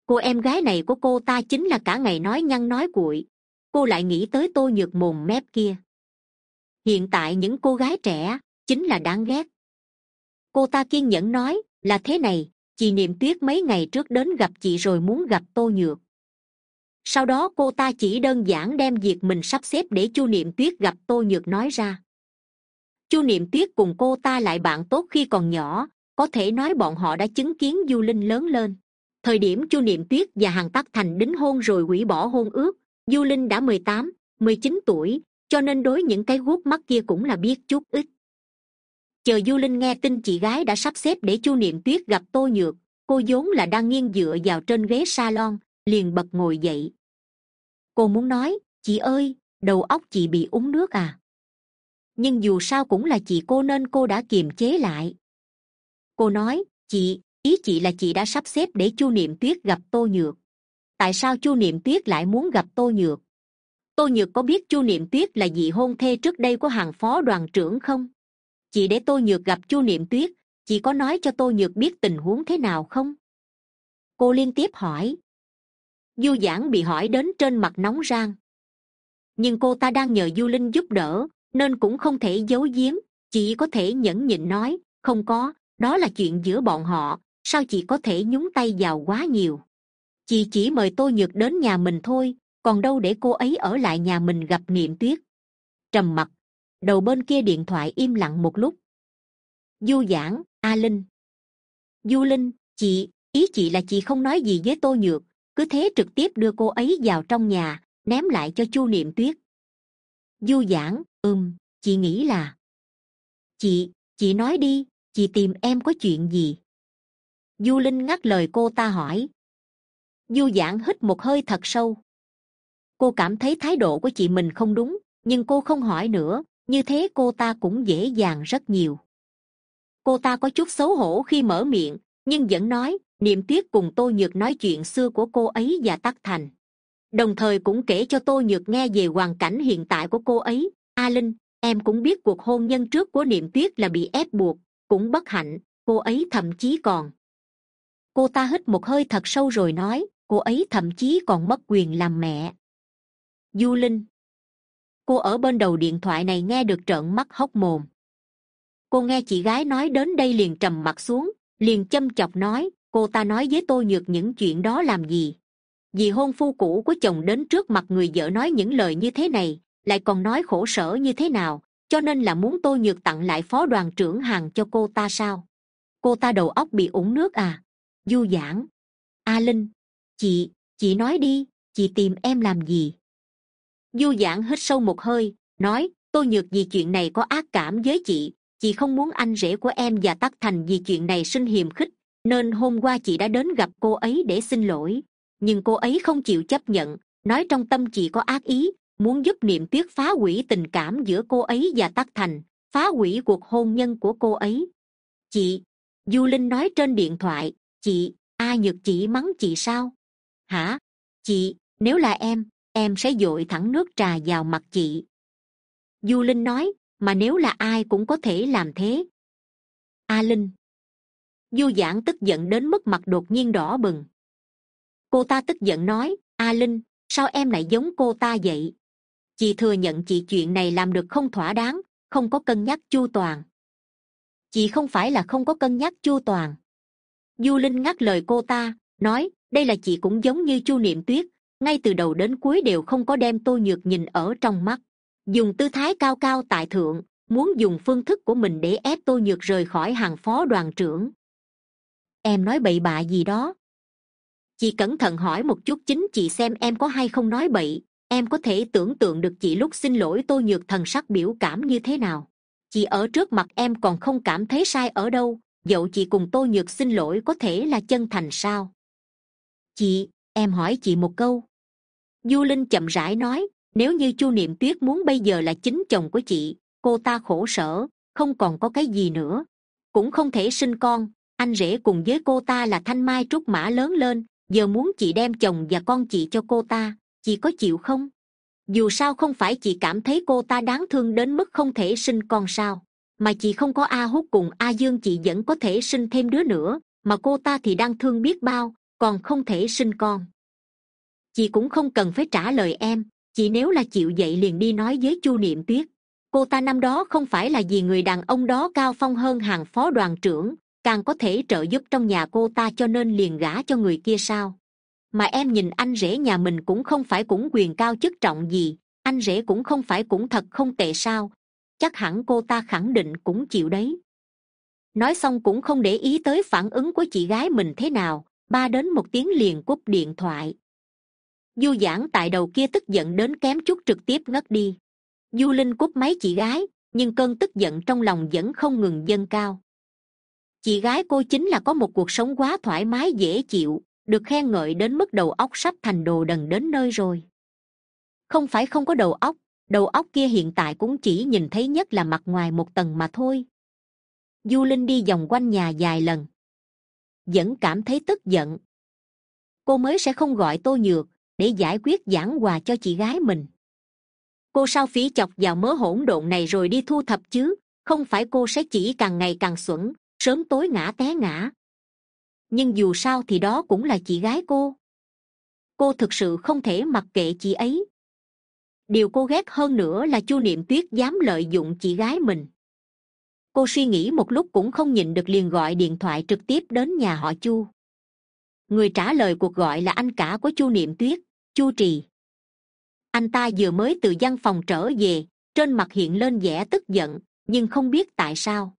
Cô em gái này của cô ta chính là cả ngày nói nhăn nói cuội. Cô lại nghĩ tới tô nhược mồm mép kia. Hiện tại những cô gái trẻ chính là đáng ghét. Cô ta kiên nhẫn nói là thế này, chị niệm tuyết mấy ngày trước đến gặp chị rồi muốn gặp tô nhược sau đó cô ta chỉ đơn giản đem việc mình sắp xếp để chu niệm tuyết gặp tô nhược nói ra. Chu niệm tuyết cùng cô ta lại bạn tốt khi còn nhỏ, có thể nói bọn họ đã chứng kiến du linh lớn lên. Thời điểm chu niệm tuyết và hàn tắc thành đính hôn rồi hủy bỏ hôn ước, du linh đã mười tám, mười chín tuổi, cho nên đối những cái guốc mắt kia cũng là biết chút ít. Chờ du linh nghe tin chị gái đã sắp xếp để chu niệm tuyết gặp tô nhược, cô vốn là đang nghiêng dựa vào trên ghế salon liền bật ngồi dậy. Cô muốn nói, chị ơi, đầu óc chị bị uống nước à? Nhưng dù sao cũng là chị cô nên cô đã kiềm chế lại. Cô nói, chị, ý chị là chị đã sắp xếp để chu niệm tuyết gặp tô nhược. Tại sao chu niệm tuyết lại muốn gặp tô nhược? Tô nhược có biết chu niệm tuyết là dị hôn thê trước đây của hàng phó đoàn trưởng không? Chị để tô nhược gặp chu niệm tuyết, chị có nói cho tô nhược biết tình huống thế nào không? Cô liên tiếp hỏi du giãn bị hỏi đến trên mặt nóng rang. Nhưng cô ta đang nhờ du linh giúp đỡ, nên cũng không thể giấu giếm, chỉ có thể nhẫn nhịn nói, không có, đó là chuyện giữa bọn họ, sao chị có thể nhúng tay vào quá nhiều? Chị chỉ mời tô nhược đến nhà mình thôi, còn đâu để cô ấy ở lại nhà mình gặp niệm tuyết. Trầm mặc, đầu bên kia điện thoại im lặng một lúc. Du giãn a linh. Du linh, chị, ý chị là chị không nói gì với tô nhược cứ thế trực tiếp đưa cô ấy vào trong nhà, ném lại cho chu niệm tuyết. Du giãn ừm, chị nghĩ là chị chị nói đi, chị tìm em có chuyện gì? Du linh ngắt lời cô ta hỏi. Du giãn hít một hơi thật sâu. Cô cảm thấy thái độ của chị mình không đúng, nhưng cô không hỏi nữa, như thế cô ta cũng dễ dàng rất nhiều. Cô ta có chút xấu hổ khi mở miệng, nhưng vẫn nói niệm tuyết cùng tô nhược nói chuyện xưa của cô ấy và tắc thành. Đồng thời cũng kể cho tôi nhược nghe về hoàn cảnh hiện tại của cô ấy. A linh, em cũng biết cuộc hôn nhân trước của niệm tuyết là bị ép buộc, cũng bất hạnh, cô ấy thậm chí còn. Cô ta hít một hơi thật sâu rồi nói, cô ấy thậm chí còn mất quyền làm mẹ. Du linh. Cô ở bên đầu điện thoại này nghe được trợn mắt hốc mồm. Cô nghe chị gái nói đến đây liền trầm mặt xuống, liền châm chọc nói cô ta nói với tôi nhược những chuyện đó làm gì? Vì hôn phu cũ của chồng đến trước mặt người vợ nói những lời như thế này, lại còn nói khổ sở như thế nào, cho nên là muốn tôi nhược tặng lại phó đoàn trưởng hàng cho cô ta sao? Cô ta đầu óc bị ủng nước à? Du giãn a linh. Chị chị nói đi, chị tìm em làm gì? Du giãn hít sâu một hơi, nói tôi nhược vì chuyện này có ác cảm với chị chị không muốn anh rể của em và tắc thành vì chuyện này sinh hiềm khích nên hôm qua chị đã đến gặp cô ấy để xin lỗi. Nhưng cô ấy không chịu chấp nhận, nói trong tâm chị có ác ý, muốn giúp niệm tuyết phá hủy tình cảm giữa cô ấy và tắc thành, phá hủy cuộc hôn nhân của cô ấy. Chị, du linh nói trên điện thoại, chị, a nhược chị mắng chị sao? Hả? Chị, nếu là em em sẽ dội thẳng nước trà vào mặt chị. Du linh nói, mà nếu là ai cũng có thể làm thế. A linh du giãn tức giận đến mức mặt đột nhiên đỏ bừng. Cô ta tức giận nói, a linh, sao em lại giống cô ta vậy? Chị thừa nhận chị chuyện này làm được không thỏa đáng, không có cân nhắc chu toàn. Chị không phải là không có cân nhắc chu toàn. Du linh ngắt lời cô ta, nói, đây là chị cũng giống như chu niệm tuyết, ngay từ đầu đến cuối đều không có đem tôi nhược nhìn ở trong mắt. Dùng tư thái cao cao tại thượng, muốn dùng phương thức của mình để ép tôi nhược rời khỏi hàng phó đoàn trưởng em nói bậy bạ gì đó? Chị cẩn thận hỏi một chút chính chị xem em có hay không nói bậy. Em có thể tưởng tượng được chị lúc xin lỗi tôi nhược thần sắc biểu cảm như thế nào. Chị ở trước mặt em còn không cảm thấy sai ở đâu. Dẫu chị cùng tôi nhược xin lỗi có thể là chân thành sao? Chị, em hỏi chị một câu. Du linh chậm rãi nói, nếu như chu niệm tuyết muốn bây giờ là chính chồng của chị, cô ta khổ sở, không còn có cái gì nữa. Cũng không thể sinh con anh rể cùng với cô ta là thanh mai trúc mã lớn lên, giờ muốn chị đem chồng và con chị cho cô ta, chị có chịu không? Dù sao không phải chị cảm thấy cô ta đáng thương đến mức không thể sinh con sao, mà chị không có a hút cùng a dương chị vẫn có thể sinh thêm đứa nữa, mà cô ta thì đang thương biết bao, còn không thể sinh con. Chị cũng không cần phải trả lời em, chị nếu là chịu vậy liền đi nói với chu niệm tuyết. Cô ta năm đó không phải là vì người đàn ông đó cao phong hơn hàng phó đoàn trưởng càng có thể trợ giúp trong nhà cô ta cho nên liền gả cho người kia sao? Mà em nhìn anh rể nhà mình cũng không phải cũng quyền cao chức trọng gì, anh rể cũng không phải cũng thật không tệ sao? Chắc hẳn cô ta khẳng định cũng chịu đấy. Nói xong cũng không để ý tới phản ứng của chị gái mình thế nào, ba đến một tiếng liền cúp điện thoại. Du giãn tại đầu kia tức giận đến kém chút trực tiếp ngất đi. Du linh cúp máy chị gái, nhưng cơn tức giận trong lòng vẫn không ngừng dâng cao chị gái cô chính là có một cuộc sống quá thoải mái, dễ chịu, được khen ngợi đến mức đầu óc sắp thành đồ đần đến nơi rồi. Không phải không có đầu óc đầu óc kia hiện tại cũng chỉ nhìn thấy nhất là mặt ngoài một tầng mà thôi. Du linh đi vòng quanh nhà dài lần. Vẫn cảm thấy tức giận. Cô mới sẽ không gọi tô nhược để giải quyết giảng hòa cho chị gái mình. Cô sao phí chọc vào mớ hỗn độn này rồi đi thu thập chứ? Không phải cô sẽ chỉ càng ngày càng xuẩn sớm tối ngã té ngã. Nhưng dù sao thì đó cũng là chị gái cô. Cô thực sự không thể mặc kệ chị ấy. Điều cô ghét hơn nữa là chu niệm tuyết dám lợi dụng chị gái mình. Cô suy nghĩ một lúc cũng không nhịn được liền gọi điện thoại trực tiếp đến nhà họ chu. Người trả lời cuộc gọi là anh cả của chu niệm tuyết, chu trì. Anh ta vừa mới từ văn phòng trở về, trên mặt hiện lên vẻ tức giận, nhưng không biết tại sao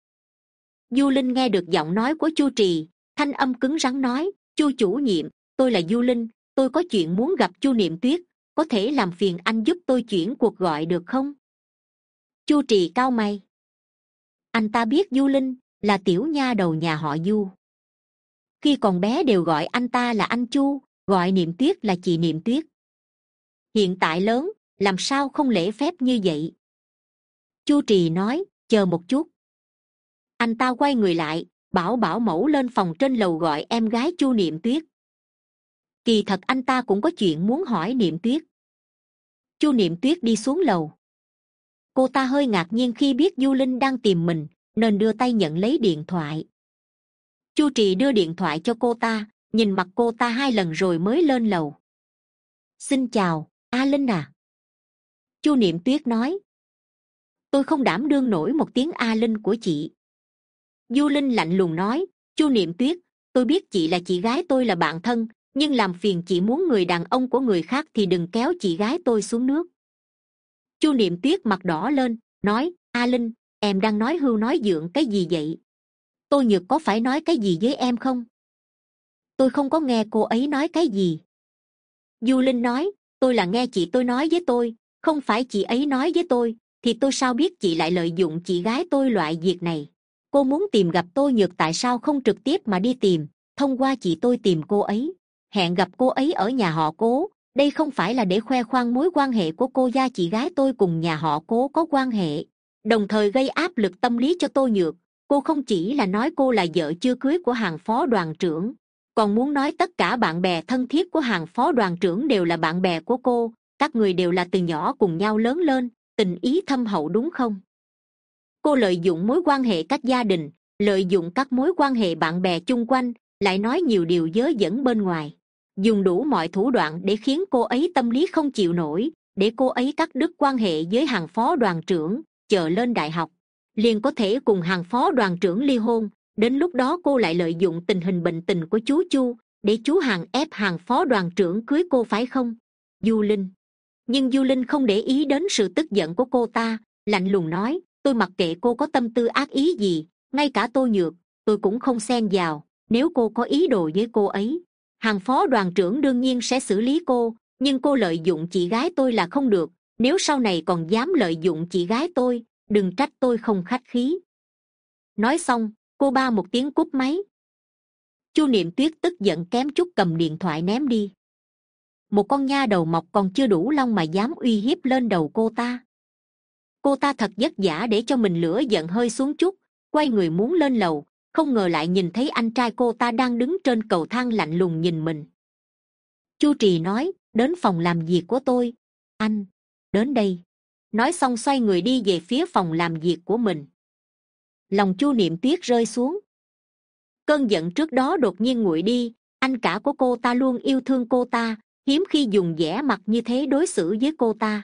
du linh nghe được giọng nói của chu trì, thanh âm cứng rắn nói, chu chủ nhiệm, tôi là du linh, tôi có chuyện muốn gặp chu niệm tuyết, có thể làm phiền anh giúp tôi chuyển cuộc gọi được không? Chu trì cao mày. Anh ta biết du linh là tiểu nha đầu nhà họ du. Khi còn bé đều gọi anh ta là anh chu, gọi niệm tuyết là chị niệm tuyết. Hiện tại lớn, làm sao không lễ phép như vậy? Chu trì nói, chờ một chút anh ta quay người lại, bảo bảo mẫu lên phòng trên lầu gọi em gái chu niệm tuyết. Kỳ thật anh ta cũng có chuyện muốn hỏi niệm tuyết. Chu niệm tuyết đi xuống lầu. Cô ta hơi ngạc nhiên khi biết du linh đang tìm mình, nên đưa tay nhận lấy điện thoại. Chu trì đưa điện thoại cho cô ta, nhìn mặt cô ta hai lần rồi mới lên lầu. Xin chào, a linh à. Chu niệm tuyết nói. Tôi không đảm đương nổi một tiếng a linh của chị du linh lạnh lùng nói, chu niệm tuyết, tôi biết chị là chị gái tôi là bạn thân, nhưng làm phiền chị muốn người đàn ông của người khác thì đừng kéo chị gái tôi xuống nước. Chu niệm tuyết mặt đỏ lên, nói, a linh, em đang nói hưu nói dượng cái gì vậy? Tôi nhược có phải nói cái gì với em không? Tôi không có nghe cô ấy nói cái gì. Du linh nói, tôi là nghe chị tôi nói với tôi, không phải chị ấy nói với tôi, thì tôi sao biết chị lại lợi dụng chị gái tôi loại việc này? Cô muốn tìm gặp tôi nhược tại sao không trực tiếp mà đi tìm? Thông qua chị tôi tìm cô ấy. Hẹn gặp cô ấy ở nhà họ cố. Đây không phải là để khoe khoang mối quan hệ của cô gia chị gái tôi cùng nhà họ cố có quan hệ. Đồng thời gây áp lực tâm lý cho tôi nhược. Cô không chỉ là nói cô là vợ chưa cưới của hàng phó đoàn trưởng, còn muốn nói tất cả bạn bè thân thiết của hàng phó đoàn trưởng đều là bạn bè của cô. Các người đều là từ nhỏ cùng nhau lớn lên. Tình ý thâm hậu đúng không? Cô lợi dụng mối quan hệ các gia đình, lợi dụng các mối quan hệ bạn bè chung quanh, lại nói nhiều điều dớ dẫn bên ngoài. Dùng đủ mọi thủ đoạn để khiến cô ấy tâm lý không chịu nổi, để cô ấy cắt đứt quan hệ với hàng phó đoàn trưởng, chờ lên đại học. Liền có thể cùng hàng phó đoàn trưởng ly hôn, đến lúc đó cô lại lợi dụng tình hình bệnh tình của chú chu để chú hàng ép hàng phó đoàn trưởng cưới cô phải không? Du linh. Nhưng du linh không để ý đến sự tức giận của cô ta, lạnh lùng nói tôi mặc kệ cô có tâm tư ác ý gì, ngay cả tôi nhược, tôi cũng không xen vào, nếu cô có ý đồ với cô ấy. Hàng phó đoàn trưởng đương nhiên sẽ xử lý cô, nhưng cô lợi dụng chị gái tôi là không được, nếu sau này còn dám lợi dụng chị gái tôi, đừng trách tôi không khách khí. Nói xong, cô ba một tiếng cúp máy. Chu niệm tuyết tức giận kém chút cầm điện thoại ném đi. Một con nha đầu mọc còn chưa đủ lông mà dám uy hiếp lên đầu cô ta cô ta thật vất vả để cho mình lửa giận hơi xuống chút, quay người muốn lên lầu, không ngờ lại nhìn thấy anh trai cô ta đang đứng trên cầu thang lạnh lùng nhìn mình. Chu trì nói, đến phòng làm việc của tôi. Anh, đến đây. Nói xong xoay người đi về phía phòng làm việc của mình. Lòng chu niệm tuyết rơi xuống. Cơn giận trước đó đột nhiên nguội đi, anh cả của cô ta luôn yêu thương cô ta, hiếm khi dùng vẻ mặt như thế đối xử với cô ta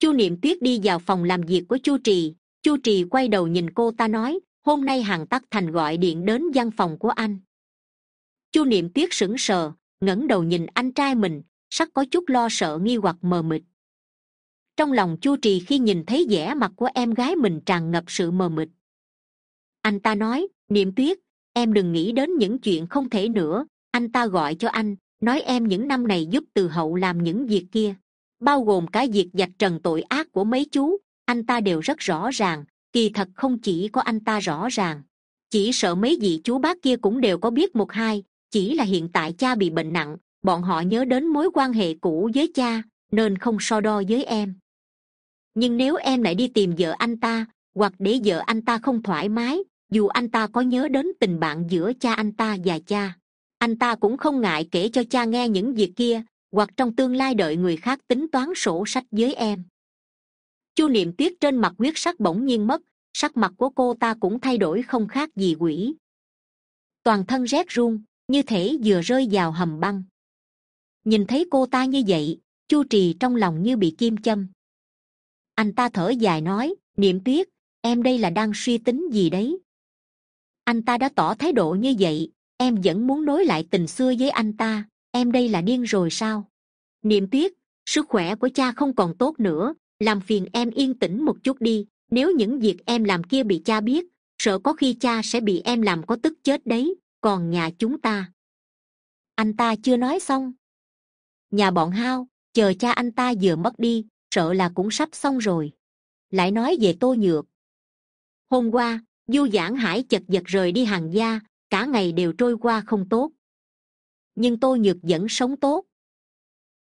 chu niệm tuyết đi vào phòng làm việc của chu trì. Chu trì quay đầu nhìn cô ta nói, hôm nay Hằng tắc thành gọi điện đến văn phòng của anh. Chu niệm tuyết sững sờ, ngẩng đầu nhìn anh trai mình, sắc có chút lo sợ nghi hoặc mờ mịt. Trong lòng chu trì khi nhìn thấy vẻ mặt của em gái mình tràn ngập sự mờ mịt. Anh ta nói, niệm tuyết, em đừng nghĩ đến những chuyện không thể nữa. Anh ta gọi cho anh, nói em những năm này giúp từ hậu làm những việc kia bao gồm cả việc vạch trần tội ác của mấy chú, anh ta đều rất rõ ràng, kỳ thật không chỉ có anh ta rõ ràng. Chỉ sợ mấy vị chú bác kia cũng đều có biết một hai, chỉ là hiện tại cha bị bệnh nặng, bọn họ nhớ đến mối quan hệ cũ với cha, nên không so đo với em. Nhưng nếu em lại đi tìm vợ anh ta, hoặc để vợ anh ta không thoải mái, dù anh ta có nhớ đến tình bạn giữa cha anh ta và cha, anh ta cũng không ngại kể cho cha nghe những việc kia hoặc trong tương lai đợi người khác tính toán sổ sách với em. Chu niệm tuyết trên mặt huyết sắc bỗng nhiên mất, sắc mặt của cô ta cũng thay đổi không khác gì quỷ. Toàn thân rét run, như thể vừa rơi vào hầm băng. Nhìn thấy cô ta như vậy, chu trì trong lòng như bị kim châm. Anh ta thở dài nói, niệm tuyết, em đây là đang suy tính gì đấy? Anh ta đã tỏ thái độ như vậy, em vẫn muốn nối lại tình xưa với anh ta em đây là điên rồi sao? Niệm tuyết, sức khỏe của cha không còn tốt nữa, làm phiền em yên tĩnh một chút đi. Nếu những việc em làm kia bị cha biết, sợ có khi cha sẽ bị em làm có tức chết đấy. Còn nhà chúng ta? Anh ta chưa nói xong. Nhà bọn hao, chờ cha anh ta vừa mất đi, sợ là cũng sắp xong rồi. Lại nói về tô nhược. Hôm qua, du giảng hải chật vật rời đi hàng gia, cả ngày đều trôi qua không tốt nhưng tô nhược vẫn sống tốt.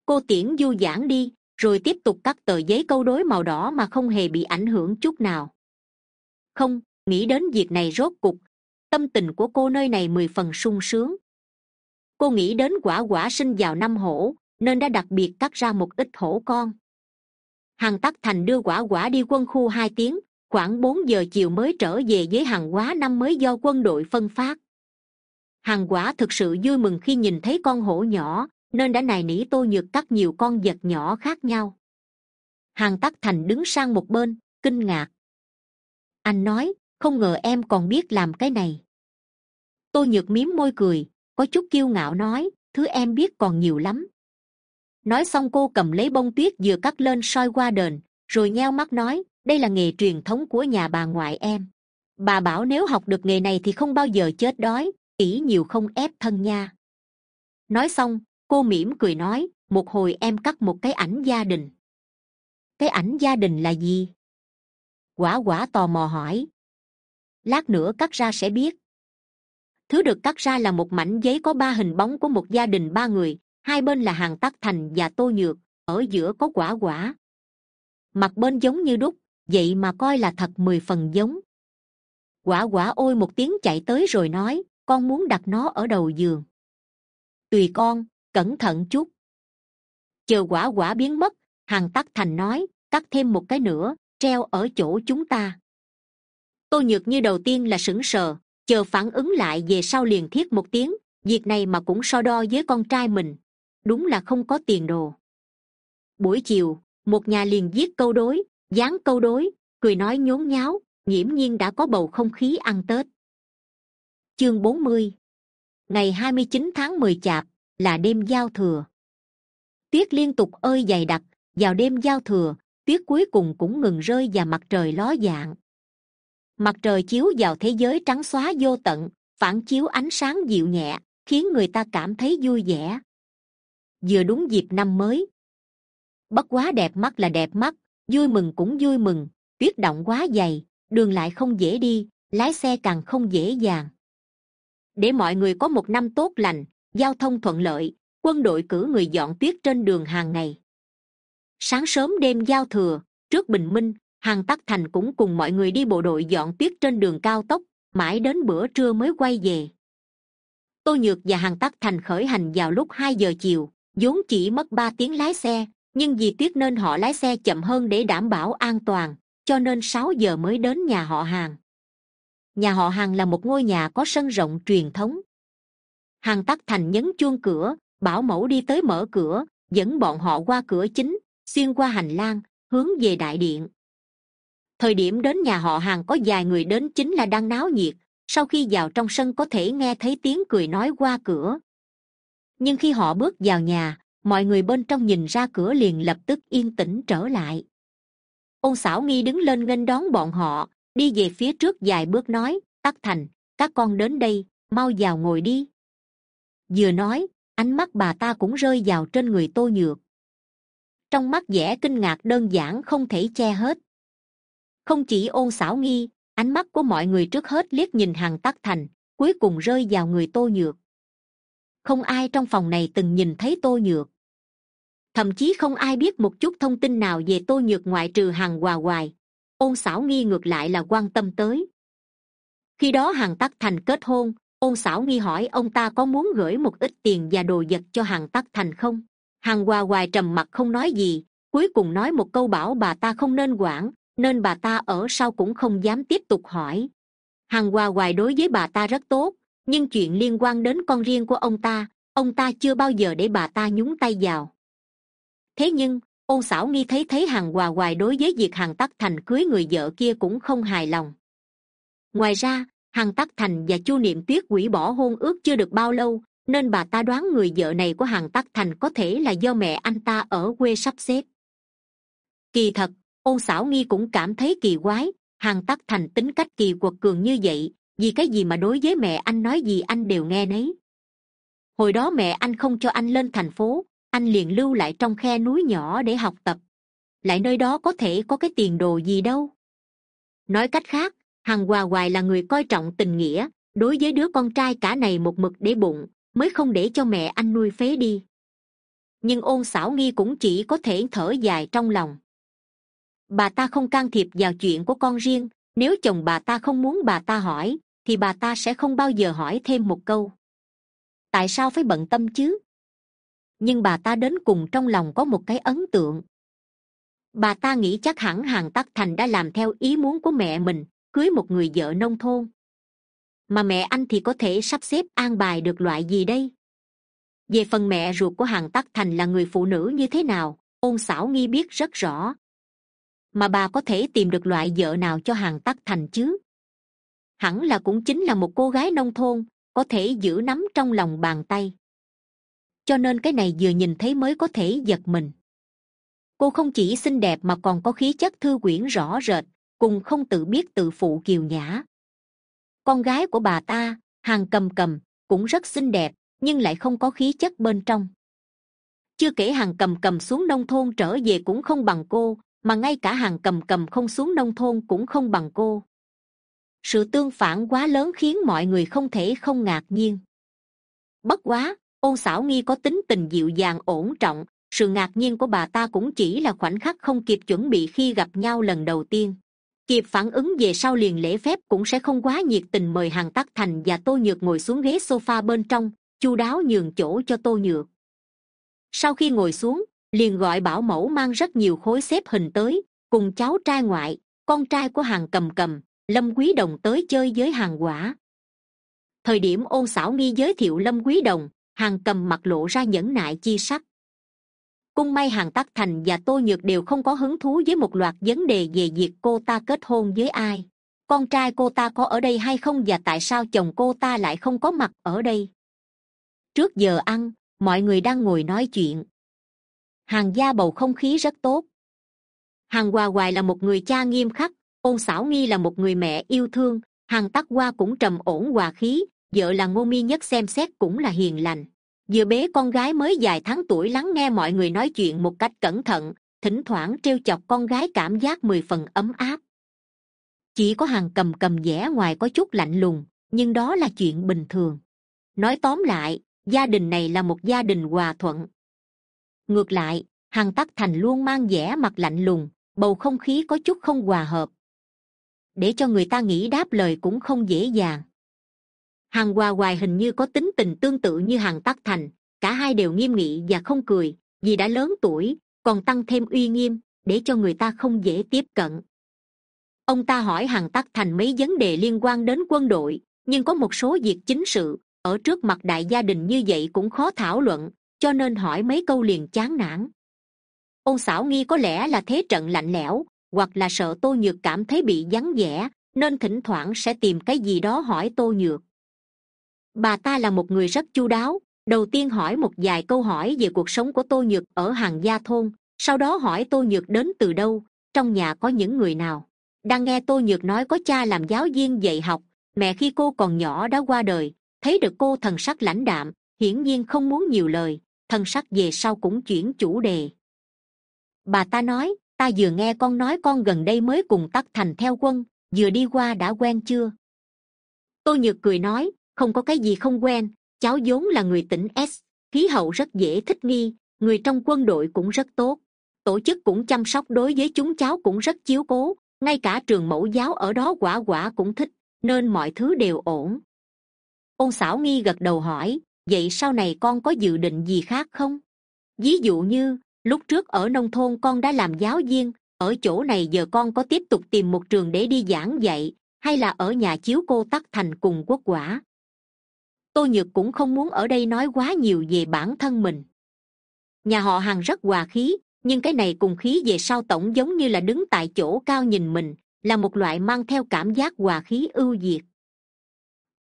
Cô tiễn du giãn đi, rồi tiếp tục cắt tờ giấy câu đối màu đỏ mà không hề bị ảnh hưởng chút nào. Không, nghĩ đến việc này rốt cục, tâm tình của cô nơi này mười phần sung sướng. Cô nghĩ đến quả quả sinh vào năm hổ, nên đã đặc biệt cắt ra một ít hổ con. Hằng tắc thành đưa quả quả đi quân khu hai tiếng, khoảng bốn giờ chiều mới trở về với hàng quá năm mới do quân đội phân phát hàng quả thực sự vui mừng khi nhìn thấy con hổ nhỏ, nên đã nài nỉ tô nhược cắt nhiều con vật nhỏ khác nhau. Hàng tắc thành đứng sang một bên, kinh ngạc. Anh nói, không ngờ em còn biết làm cái này. Tô nhược mím môi cười, có chút kiêu ngạo nói, thứ em biết còn nhiều lắm. Nói xong cô cầm lấy bông tuyết vừa cắt lên soi qua đền, rồi nheo mắt nói, đây là nghề truyền thống của nhà bà ngoại em. Bà bảo nếu học được nghề này thì không bao giờ chết đói ỷ nhiều không ép thân nha. Nói xong, cô mỉm cười nói, một hồi em cắt một cái ảnh gia đình. Cái ảnh gia đình là gì? Quả quả tò mò hỏi. Lát nữa cắt ra sẽ biết. Thứ được cắt ra là một mảnh giấy có ba hình bóng của một gia đình ba người, hai bên là hàng tắc thành và tô nhược, ở giữa có quả quả. Mặt bên giống như đúc, vậy mà coi là thật mười phần giống. Quả quả ôi một tiếng chạy tới rồi nói con muốn đặt nó ở đầu giường. Tùy con, cẩn thận chút. Chờ quả quả biến mất hàng tắc thành nói, cắt thêm một cái nữa, treo ở chỗ chúng ta. Tô nhược như đầu tiên là sững sờ, chờ phản ứng lại về sau liền thiết một tiếng, việc này mà cũng so đo với con trai mình. Đúng là không có tiền đồ. Buổi chiều, một nhà liền viết câu đối, dán câu đối, cười nói nhốn nháo, nghiễm nhiên đã có bầu không khí ăn tết chương bốn mươi. Ngày hai mươi chín tháng mười chạp, là đêm giao thừa. Tuyết liên tục ơi dày đặc, vào đêm giao thừa, tuyết cuối cùng cũng ngừng rơi và mặt trời ló dạng. Mặt trời chiếu vào thế giới trắng xóa vô tận, phản chiếu ánh sáng dịu nhẹ, khiến người ta cảm thấy vui vẻ. Vừa đúng dịp năm mới. Bất quá đẹp mắt là đẹp mắt, vui mừng cũng vui mừng, tuyết động quá dày, đường lại không dễ đi, lái xe càng không dễ dàng để mọi người có một năm tốt lành, giao thông thuận lợi, quân đội cử người dọn tuyết trên đường hàng ngày. Sáng sớm đêm giao thừa, trước bình minh hàng tắc thành cũng cùng mọi người đi bộ đội dọn tuyết trên đường cao tốc, mãi đến bữa trưa mới quay về. Tô nhược và hàng tắc thành khởi hành vào lúc hai giờ chiều, vốn chỉ mất ba tiếng lái xe, nhưng vì tuyết nên họ lái xe chậm hơn để đảm bảo an toàn, cho nên sáu giờ mới đến nhà họ hàng nhà họ hàng là một ngôi nhà có sân rộng truyền thống. Hàng tắc thành nhấn chuông cửa, bảo mẫu đi tới mở cửa, dẫn bọn họ qua cửa chính, xuyên qua hành lang, hướng về đại điện. Thời điểm đến nhà họ hàng có vài người đến chính là đang náo nhiệt, sau khi vào trong sân có thể nghe thấy tiếng cười nói qua cửa. Nhưng khi họ bước vào nhà, mọi người bên trong nhìn ra cửa liền lập tức yên tĩnh trở lại. Ôn xảo nghi đứng lên nghênh đón bọn họ đi về phía trước vài bước nói, tắc thành, các con đến đây, mau vào ngồi đi. Vừa nói, ánh mắt bà ta cũng rơi vào trên người tô nhược. Trong mắt vẻ kinh ngạc đơn giản không thể che hết. Không chỉ ôn xảo nghi, ánh mắt của mọi người trước hết liếc nhìn hàng tắc thành, cuối cùng rơi vào người tô nhược. Không ai trong phòng này từng nhìn thấy tô nhược. Thậm chí không ai biết một chút thông tin nào về tô nhược ngoại trừ hàng hòa hoài ôn xảo nghi ngược lại là quan tâm tới. Khi đó Hằng tắc thành kết hôn ôn xảo nghi hỏi ông ta có muốn gửi một ít tiền và đồ vật cho Hằng tắc thành không? Hằng hòa hoài trầm mặc không nói gì, cuối cùng nói một câu bảo bà ta không nên quản, nên bà ta ở sau cũng không dám tiếp tục hỏi. Hằng hòa hoài đối với bà ta rất tốt, nhưng chuyện liên quan đến con riêng của ông ta ông ta chưa bao giờ để bà ta nhúng tay vào. Thế nhưng ôn xảo nghi thấy thấy hàng hòa hoài đối với việc Hằng tắc thành cưới người vợ kia cũng không hài lòng. Ngoài ra Hằng tắc thành và chu niệm tuyết hủy bỏ hôn ước chưa được bao lâu, nên bà ta đoán người vợ này của Hằng tắc thành có thể là do mẹ anh ta ở quê sắp xếp. Kỳ thật ôn xảo nghi cũng cảm thấy kỳ quái Hằng tắc thành tính cách kỳ quật cường như vậy, vì cái gì mà đối với mẹ anh nói gì anh đều nghe nấy. Hồi đó mẹ anh không cho anh lên thành phố anh liền lưu lại trong khe núi nhỏ để học tập. Lại nơi đó có thể có cái tiền đồ gì đâu. Nói cách khác, hằng hòa hoài là người coi trọng tình nghĩa, đối với đứa con trai cả này một mực để bụng, mới không để cho mẹ anh nuôi phế đi. Nhưng ôn xảo nghi cũng chỉ có thể thở dài trong lòng. Bà ta không can thiệp vào chuyện của con riêng, nếu chồng bà ta không muốn bà ta hỏi, thì bà ta sẽ không bao giờ hỏi thêm một câu. Tại sao phải bận tâm chứ? Nhưng bà ta đến cùng trong lòng có một cái ấn tượng. Bà ta nghĩ chắc hẳn hàng tắc thành đã làm theo ý muốn của mẹ mình, cưới một người vợ nông thôn. Mà mẹ anh thì có thể sắp xếp an bài được loại gì đây? Về phần mẹ ruột của hàng tắc thành là người phụ nữ như thế nào, ôn xảo nghi biết rất rõ. Mà bà có thể tìm được loại vợ nào cho hàng tắc thành chứ? Hẳn là cũng chính là một cô gái nông thôn, có thể giữ nắm trong lòng bàn tay cho nên cái này vừa nhìn thấy mới có thể giật mình. Cô không chỉ xinh đẹp mà còn có khí chất thư quyển rõ rệt, cùng không tự biết tự phụ kiều nhã. Con gái của bà ta, hàng cầm cầm, cũng rất xinh đẹp, nhưng lại không có khí chất bên trong. Chưa kể hàng cầm cầm xuống nông thôn trở về cũng không bằng cô, mà ngay cả hàng cầm cầm không xuống nông thôn cũng không bằng cô. Sự tương phản quá lớn khiến mọi người không thể không ngạc nhiên. Bất quá ôn xảo nghi có tính tình dịu dàng, ổn trọng. Sự ngạc nhiên của bà ta cũng chỉ là khoảnh khắc không kịp chuẩn bị khi gặp nhau lần đầu tiên. Kịp phản ứng về sau liền lễ phép cũng sẽ không quá nhiệt tình mời hàng tắc thành và tô nhược ngồi xuống ghế sofa bên trong, chu đáo nhường chỗ cho tô nhược. Sau khi ngồi xuống, liền gọi bảo mẫu mang rất nhiều khối xếp hình tới, cùng cháu trai ngoại, con trai của hàng cầm cầm, lâm quý đồng tới chơi với hàng quả. Thời điểm ôn xảo nghi giới thiệu lâm quý đồng hàng cầm mặt lộ ra nhẫn nại chi sắc. Cung may hàng tắc thành và tô nhược đều không có hứng thú với một loạt vấn đề về việc cô ta kết hôn với ai. Con trai cô ta có ở đây hay không và tại sao chồng cô ta lại không có mặt ở đây? Trước giờ ăn, mọi người đang ngồi nói chuyện. Hàng gia bầu không khí rất tốt. Hàng hòa hoài là một người cha nghiêm khắc, ôn xảo nghi là một người mẹ yêu thương, hàng tắc hoa cũng trầm ổn hòa khí vợ là ngô mi nhất xem xét cũng là hiền lành. Vừa bế con gái mới vài tháng tuổi lắng nghe mọi người nói chuyện một cách cẩn thận, thỉnh thoảng trêu chọc con gái cảm giác mười phần ấm áp. Chỉ có hàng cầm cầm vẻ ngoài có chút lạnh lùng, nhưng đó là chuyện bình thường. Nói tóm lại, gia đình này là một gia đình hòa thuận. Ngược lại hàng tắc thành luôn mang vẻ mặt lạnh lùng, bầu không khí có chút không hòa hợp. Để cho người ta nghĩ đáp lời cũng không dễ dàng hàng hòa hoài hình như có tính tình tương tự như hàng tắc thành, cả hai đều nghiêm nghị và không cười, vì đã lớn tuổi, còn tăng thêm uy nghiêm, để cho người ta không dễ tiếp cận. Ông ta hỏi hàng tắc thành mấy vấn đề liên quan đến quân đội, nhưng có một số việc chính sự, ở trước mặt đại gia đình như vậy cũng khó thảo luận, cho nên hỏi mấy câu liền chán nản. Ông xảo nghi có lẽ là thế trận lạnh lẽo, hoặc là sợ tô nhược cảm thấy bị vắng vẻ, nên thỉnh thoảng sẽ tìm cái gì đó hỏi tô nhược bà ta là một người rất chu đáo. Đầu tiên hỏi một vài câu hỏi về cuộc sống của tô nhược ở hàng gia thôn, sau đó hỏi tô nhược đến từ đâu, trong nhà có những người nào. Đang nghe tô nhược nói có cha làm giáo viên dạy học, mẹ khi cô còn nhỏ đã qua đời, thấy được cô thần sắc lãnh đạm, hiển nhiên không muốn nhiều lời, thần sắc về sau cũng chuyển chủ đề. Bà ta nói, ta vừa nghe con nói con gần đây mới cùng tắc thành theo quân, vừa đi qua đã quen chưa? Tô nhược cười nói không có cái gì không quen, cháu vốn là người tỉnh s, khí hậu rất dễ thích nghi, người trong quân đội cũng rất tốt. Tổ chức cũng chăm sóc đối với chúng cháu cũng rất chiếu cố, ngay cả trường mẫu giáo ở đó quả quả cũng thích, nên mọi thứ đều ổn. Ôn xảo nghi gật đầu hỏi, vậy sau này con có dự định gì khác không? Ví dụ như, lúc trước ở nông thôn con đã làm giáo viên, ở chỗ này giờ con có tiếp tục tìm một trường để đi giảng dạy, hay là ở nhà chiếu cô tắc thành cùng quốc quả? Tô nhược cũng không muốn ở đây nói quá nhiều về bản thân mình. Nhà họ hàng rất hòa khí, nhưng cái này cùng khí về sau tổng giống như là đứng tại chỗ cao nhìn mình, là một loại mang theo cảm giác hòa khí ưu việt.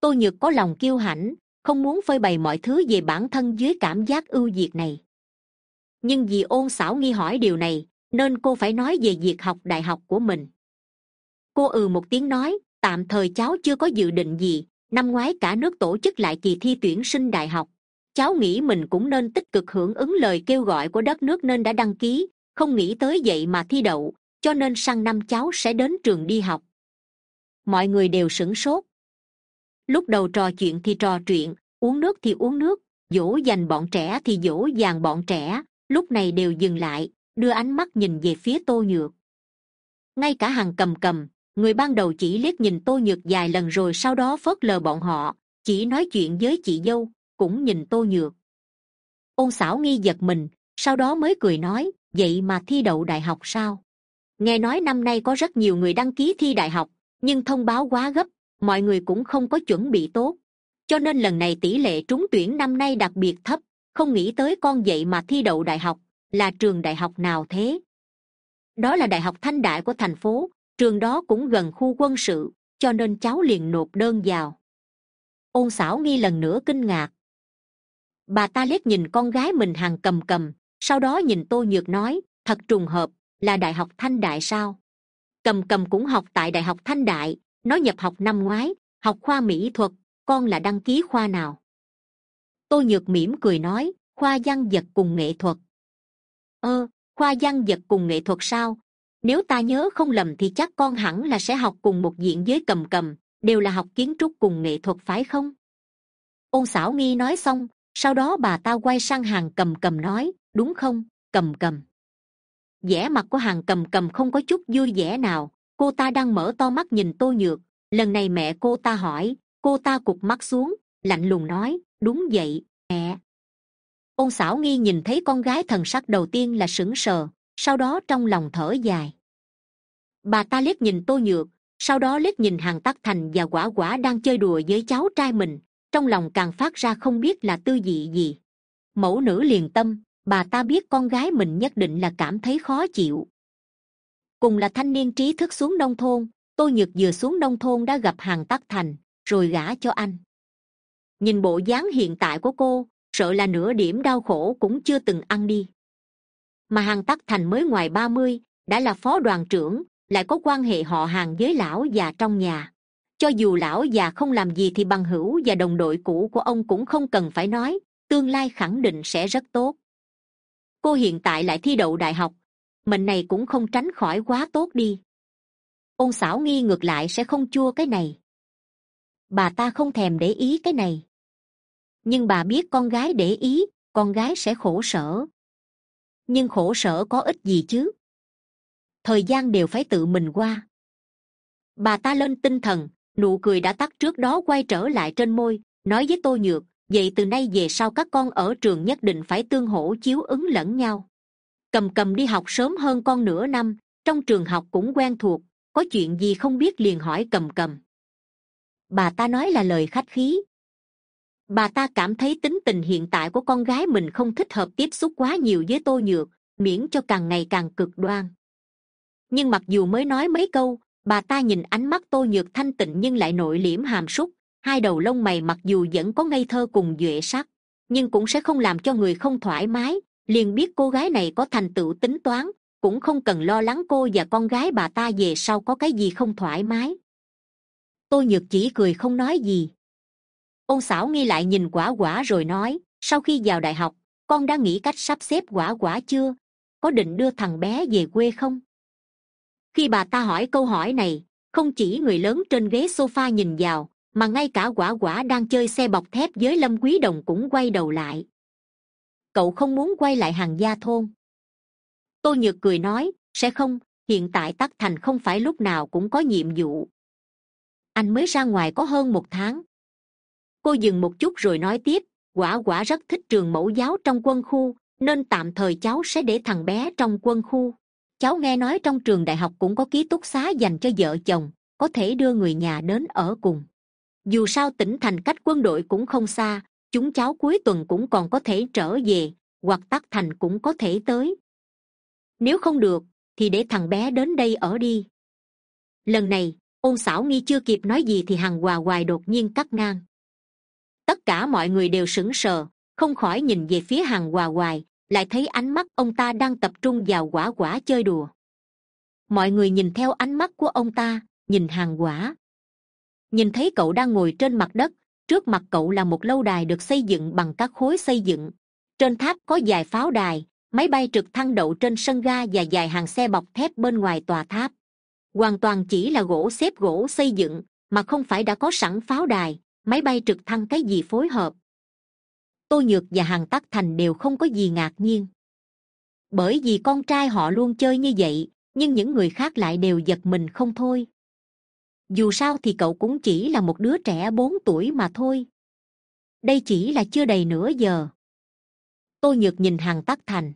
Tô nhược có lòng kiêu hãnh, không muốn phơi bày mọi thứ về bản thân dưới cảm giác ưu việt này. Nhưng vì ôn xảo nghi hỏi điều này, nên cô phải nói về việc học đại học của mình. Cô ừ một tiếng nói, tạm thời cháu chưa có dự định gì năm ngoái cả nước tổ chức lại kỳ thi tuyển sinh đại học. Cháu nghĩ mình cũng nên tích cực hưởng ứng lời kêu gọi của đất nước nên đã đăng ký, không nghĩ tới vậy mà thi đậu, cho nên sang năm cháu sẽ đến trường đi học. Mọi người đều sửng sốt. Lúc đầu trò chuyện thì trò chuyện, uống nước thì uống nước, dỗ dành bọn trẻ thì dỗ dàng bọn trẻ, lúc này đều dừng lại, đưa ánh mắt nhìn về phía tô nhược. Ngay cả hàng cầm cầm người ban đầu chỉ liếc nhìn tô nhược vài lần rồi sau đó phớt lờ bọn họ, chỉ nói chuyện với chị dâu, cũng nhìn tô nhược. Ôn xảo nghi giật mình, sau đó mới cười nói, vậy mà thi đậu đại học sao? Nghe nói năm nay có rất nhiều người đăng ký thi đại học, nhưng thông báo quá gấp, mọi người cũng không có chuẩn bị tốt. Cho nên lần này tỷ lệ trúng tuyển năm nay đặc biệt thấp, không nghĩ tới con vậy mà thi đậu đại học, là trường đại học nào thế? Đó là đại học thanh đại của thành phố trường đó cũng gần khu quân sự, cho nên cháu liền nộp đơn vào. Ôn xảo nghi lần nữa kinh ngạc. Bà ta liếc nhìn con gái mình hàng cầm cầm, sau đó nhìn tô nhược nói, thật trùng hợp, là đại học thanh đại sao? Cầm cầm cũng học tại đại học thanh đại, nó nhập học năm ngoái, học khoa mỹ thuật, con là đăng ký khoa nào? Tô nhược mỉm cười nói, khoa văn vật cùng nghệ thuật. Ơ, khoa văn vật cùng nghệ thuật sao? Nếu ta nhớ không lầm thì chắc con hẳn là sẽ học cùng một diện với cầm cầm, đều là học kiến trúc cùng nghệ thuật phải không? Ôn xảo nghi nói xong, sau đó bà ta quay sang hàng cầm cầm nói, đúng không, cầm cầm? Vẻ mặt của hàng cầm cầm không có chút vui vẻ nào, cô ta đang mở to mắt nhìn tô nhược. Lần này mẹ cô ta hỏi, cô ta cụp mắt xuống, lạnh lùng nói, đúng vậy, mẹ. Ôn xảo nghi nhìn thấy con gái thần sắc đầu tiên là sững sờ, sau đó trong lòng thở dài bà ta liếc nhìn tô nhược, sau đó liếc nhìn hàng tắc thành và quả quả đang chơi đùa với cháu trai mình, trong lòng càng phát ra không biết là tư dị gì. Mẫu nữ liền tâm, bà ta biết con gái mình nhất định là cảm thấy khó chịu. Cùng là thanh niên trí thức xuống nông thôn, tô nhược vừa xuống nông thôn đã gặp hàng tắc thành, rồi gả cho anh. Nhìn bộ dáng hiện tại của cô, sợ là nửa điểm đau khổ cũng chưa từng ăn đi. Mà hàng tắc thành mới ngoài ba mươi, đã là phó đoàn trưởng lại có quan hệ họ hàng với lão già trong nhà. Cho dù lão già không làm gì thì bằng hữu và đồng đội cũ của ông cũng không cần phải nói, tương lai khẳng định sẽ rất tốt. Cô hiện tại lại thi đậu đại học mệnh này cũng không tránh khỏi quá tốt đi. Ông xảo nghi ngược lại sẽ không chua cái này. Bà ta không thèm để ý cái này. Nhưng bà biết con gái để ý, con gái sẽ khổ sở. Nhưng khổ sở có ích gì chứ? Thời gian đều phải tự mình qua. Bà ta lên tinh thần, nụ cười đã tắt trước đó quay trở lại trên môi, nói với tô nhược, vậy từ nay về sau các con ở trường nhất định phải tương hỗ chiếu ứng lẫn nhau. Cầm cầm đi học sớm hơn con nửa năm, trong trường học cũng quen thuộc, có chuyện gì không biết liền hỏi cầm cầm. Bà ta nói là lời khách khí. Bà ta cảm thấy tính tình hiện tại của con gái mình không thích hợp tiếp xúc quá nhiều với tô nhược, miễn cho càng ngày càng cực đoan nhưng mặc dù mới nói mấy câu, bà ta nhìn ánh mắt tô nhược thanh tịnh nhưng lại nội liễm hàm súc. Hai đầu lông mày mặc dù vẫn có ngây thơ cùng duệ sắc, nhưng cũng sẽ không làm cho người không thoải mái. Liền biết cô gái này có thành tựu tính toán, cũng không cần lo lắng cô và con gái bà ta về sau có cái gì không thoải mái. Tô nhược chỉ cười không nói gì. Ôn xảo nghi lại nhìn quả quả rồi nói, sau khi vào đại học, con đã nghĩ cách sắp xếp quả quả chưa? Có định đưa thằng bé về quê không? Khi bà ta hỏi câu hỏi này, không chỉ người lớn trên ghế sofa nhìn vào, mà ngay cả quả quả đang chơi xe bọc thép với lâm quý đồng cũng quay đầu lại. Cậu không muốn quay lại hàng gia thôn? Tô nhược cười nói, sẽ không, hiện tại tắc thành không phải lúc nào cũng có nhiệm vụ. Anh mới ra ngoài có hơn một tháng. Cô dừng một chút rồi nói tiếp, quả quả rất thích trường mẫu giáo trong quân khu, nên tạm thời cháu sẽ để thằng bé trong quân khu cháu nghe nói trong trường đại học cũng có ký túc xá dành cho vợ chồng, có thể đưa người nhà đến ở cùng. Dù sao tỉnh thành cách quân đội cũng không xa, chúng cháu cuối tuần cũng còn có thể trở về, hoặc tắc thành cũng có thể tới. Nếu không được, thì để thằng bé đến đây ở đi. Lần này, ôn xảo nghi chưa kịp nói gì thì hằng hòa hoài đột nhiên cắt ngang. Tất cả mọi người đều sững sờ, không khỏi nhìn về phía hằng hòa hoài lại thấy ánh mắt ông ta đang tập trung vào quả quả chơi đùa. Mọi người nhìn theo ánh mắt của ông ta, nhìn hàng quả. Nhìn thấy cậu đang ngồi trên mặt đất, trước mặt cậu là một lâu đài được xây dựng bằng các khối xây dựng. Trên tháp có dài pháo đài, máy bay trực thăng đậu trên sân ga và dài hàng xe bọc thép bên ngoài tòa tháp. Hoàn toàn chỉ là gỗ xếp gỗ xây dựng, mà không phải đã có sẵn pháo đài, máy bay trực thăng cái gì phối hợp tô nhược và hàng tắc thành đều không có gì ngạc nhiên. Bởi vì con trai họ luôn chơi như vậy, nhưng những người khác lại đều giật mình không thôi. Dù sao thì cậu cũng chỉ là một đứa trẻ bốn tuổi mà thôi. Đây chỉ là chưa đầy nửa giờ. Tôi nhược nhìn hàng tắc thành.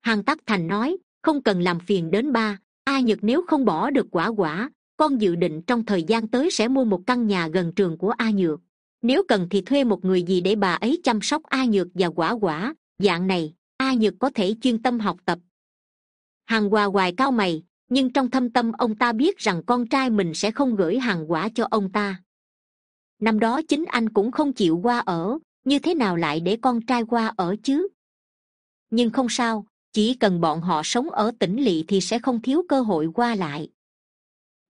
Hàng tắc thành nói, không cần làm phiền đến ba, a nhược nếu không bỏ được quả quả, con dự định trong thời gian tới sẽ mua một căn nhà gần trường của a nhược nếu cần thì thuê một người gì để bà ấy chăm sóc a nhược và quả quả. Dạng này, a nhược có thể chuyên tâm học tập. Hàng hòa hoài cao mày, nhưng trong thâm tâm ông ta biết rằng con trai mình sẽ không gửi hàng quả cho ông ta. Năm đó chính anh cũng không chịu qua ở, như thế nào lại để con trai qua ở chứ? Nhưng không sao, chỉ cần bọn họ sống ở tỉnh lỵ thì sẽ không thiếu cơ hội qua lại.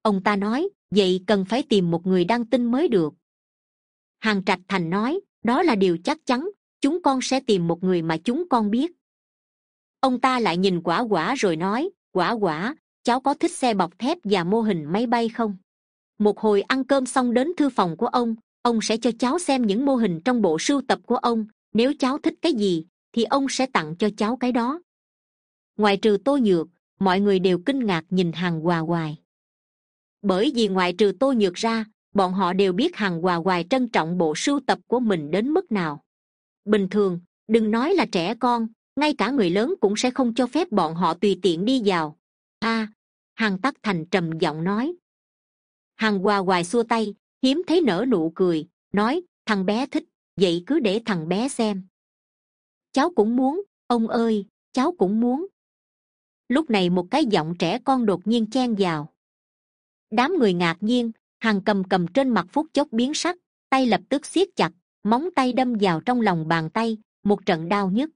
Ông ta nói, vậy cần phải tìm một người đăng tin mới được hàng trạch thành nói, đó là điều chắc chắn, chúng con sẽ tìm một người mà chúng con biết. Ông ta lại nhìn quả quả rồi nói, quả quả, cháu có thích xe bọc thép và mô hình máy bay không? Một hồi ăn cơm xong đến thư phòng của ông ông sẽ cho cháu xem những mô hình trong bộ sưu tập của ông. Nếu cháu thích cái gì, thì ông sẽ tặng cho cháu cái đó. Ngoài trừ tô nhược, mọi người đều kinh ngạc nhìn hàng hòa hoài. Bởi vì ngoài trừ tô nhược ra bọn họ đều biết hằng hòa hoài trân trọng bộ sưu tập của mình đến mức nào. Bình thường, đừng nói là trẻ con, ngay cả người lớn cũng sẽ không cho phép bọn họ tùy tiện đi vào. A, hằng tắc thành trầm giọng nói. Hằng hòa hoài xua tay, hiếm thấy nở nụ cười, nói, thằng bé thích, vậy cứ để thằng bé xem. Cháu cũng muốn, ông ơi, cháu cũng muốn. Lúc này một cái giọng trẻ con đột nhiên chen vào. Đám người ngạc nhiên hàng cầm cầm trên mặt phút chốc biến sắc, tay lập tức siết chặt, móng tay đâm vào trong lòng bàn tay, một trận đau nhức.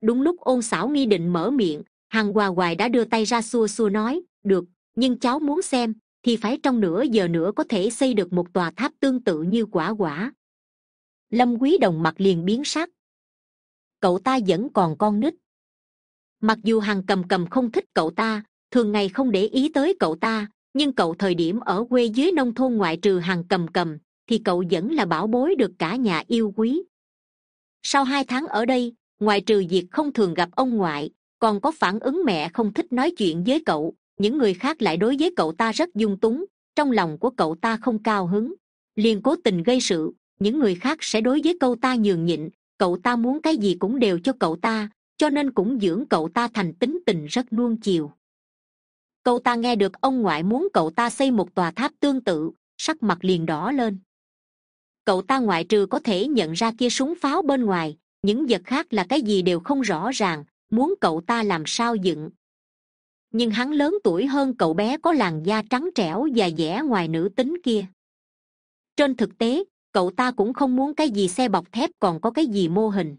Đúng lúc ôn xảo nghi định mở miệng hàng hòa hoài đã đưa tay ra xua xua nói, được, nhưng cháu muốn xem, thì phải trong nửa giờ nữa có thể xây được một tòa tháp tương tự như quả quả. Lâm quý đồng mặt liền biến sắc. Cậu ta vẫn còn con nít. Mặc dù hàng cầm cầm không thích cậu ta, thường ngày không để ý tới cậu ta nhưng cậu thời điểm ở quê dưới nông thôn ngoại trừ hàng cầm cầm, thì cậu vẫn là bảo bối được cả nhà yêu quý. Sau hai tháng ở đây, ngoại trừ việc không thường gặp ông ngoại, còn có phản ứng mẹ không thích nói chuyện với cậu, những người khác lại đối với cậu ta rất dung túng, trong lòng của cậu ta không cao hứng. Liền cố tình gây sự, những người khác sẽ đối với cậu ta nhường nhịn, cậu ta muốn cái gì cũng đều cho cậu ta, cho nên cũng dưỡng cậu ta thành tính tình rất nuông chiều cậu ta nghe được ông ngoại muốn cậu ta xây một tòa tháp tương tự, sắc mặt liền đỏ lên. Cậu ta ngoại trừ có thể nhận ra kia súng pháo bên ngoài, những vật khác là cái gì đều không rõ ràng, muốn cậu ta làm sao dựng. Nhưng hắn lớn tuổi hơn cậu bé có làn da trắng trẻo và vẻ ngoài nữ tính kia. Trên thực tế, cậu ta cũng không muốn cái gì xe bọc thép còn có cái gì mô hình.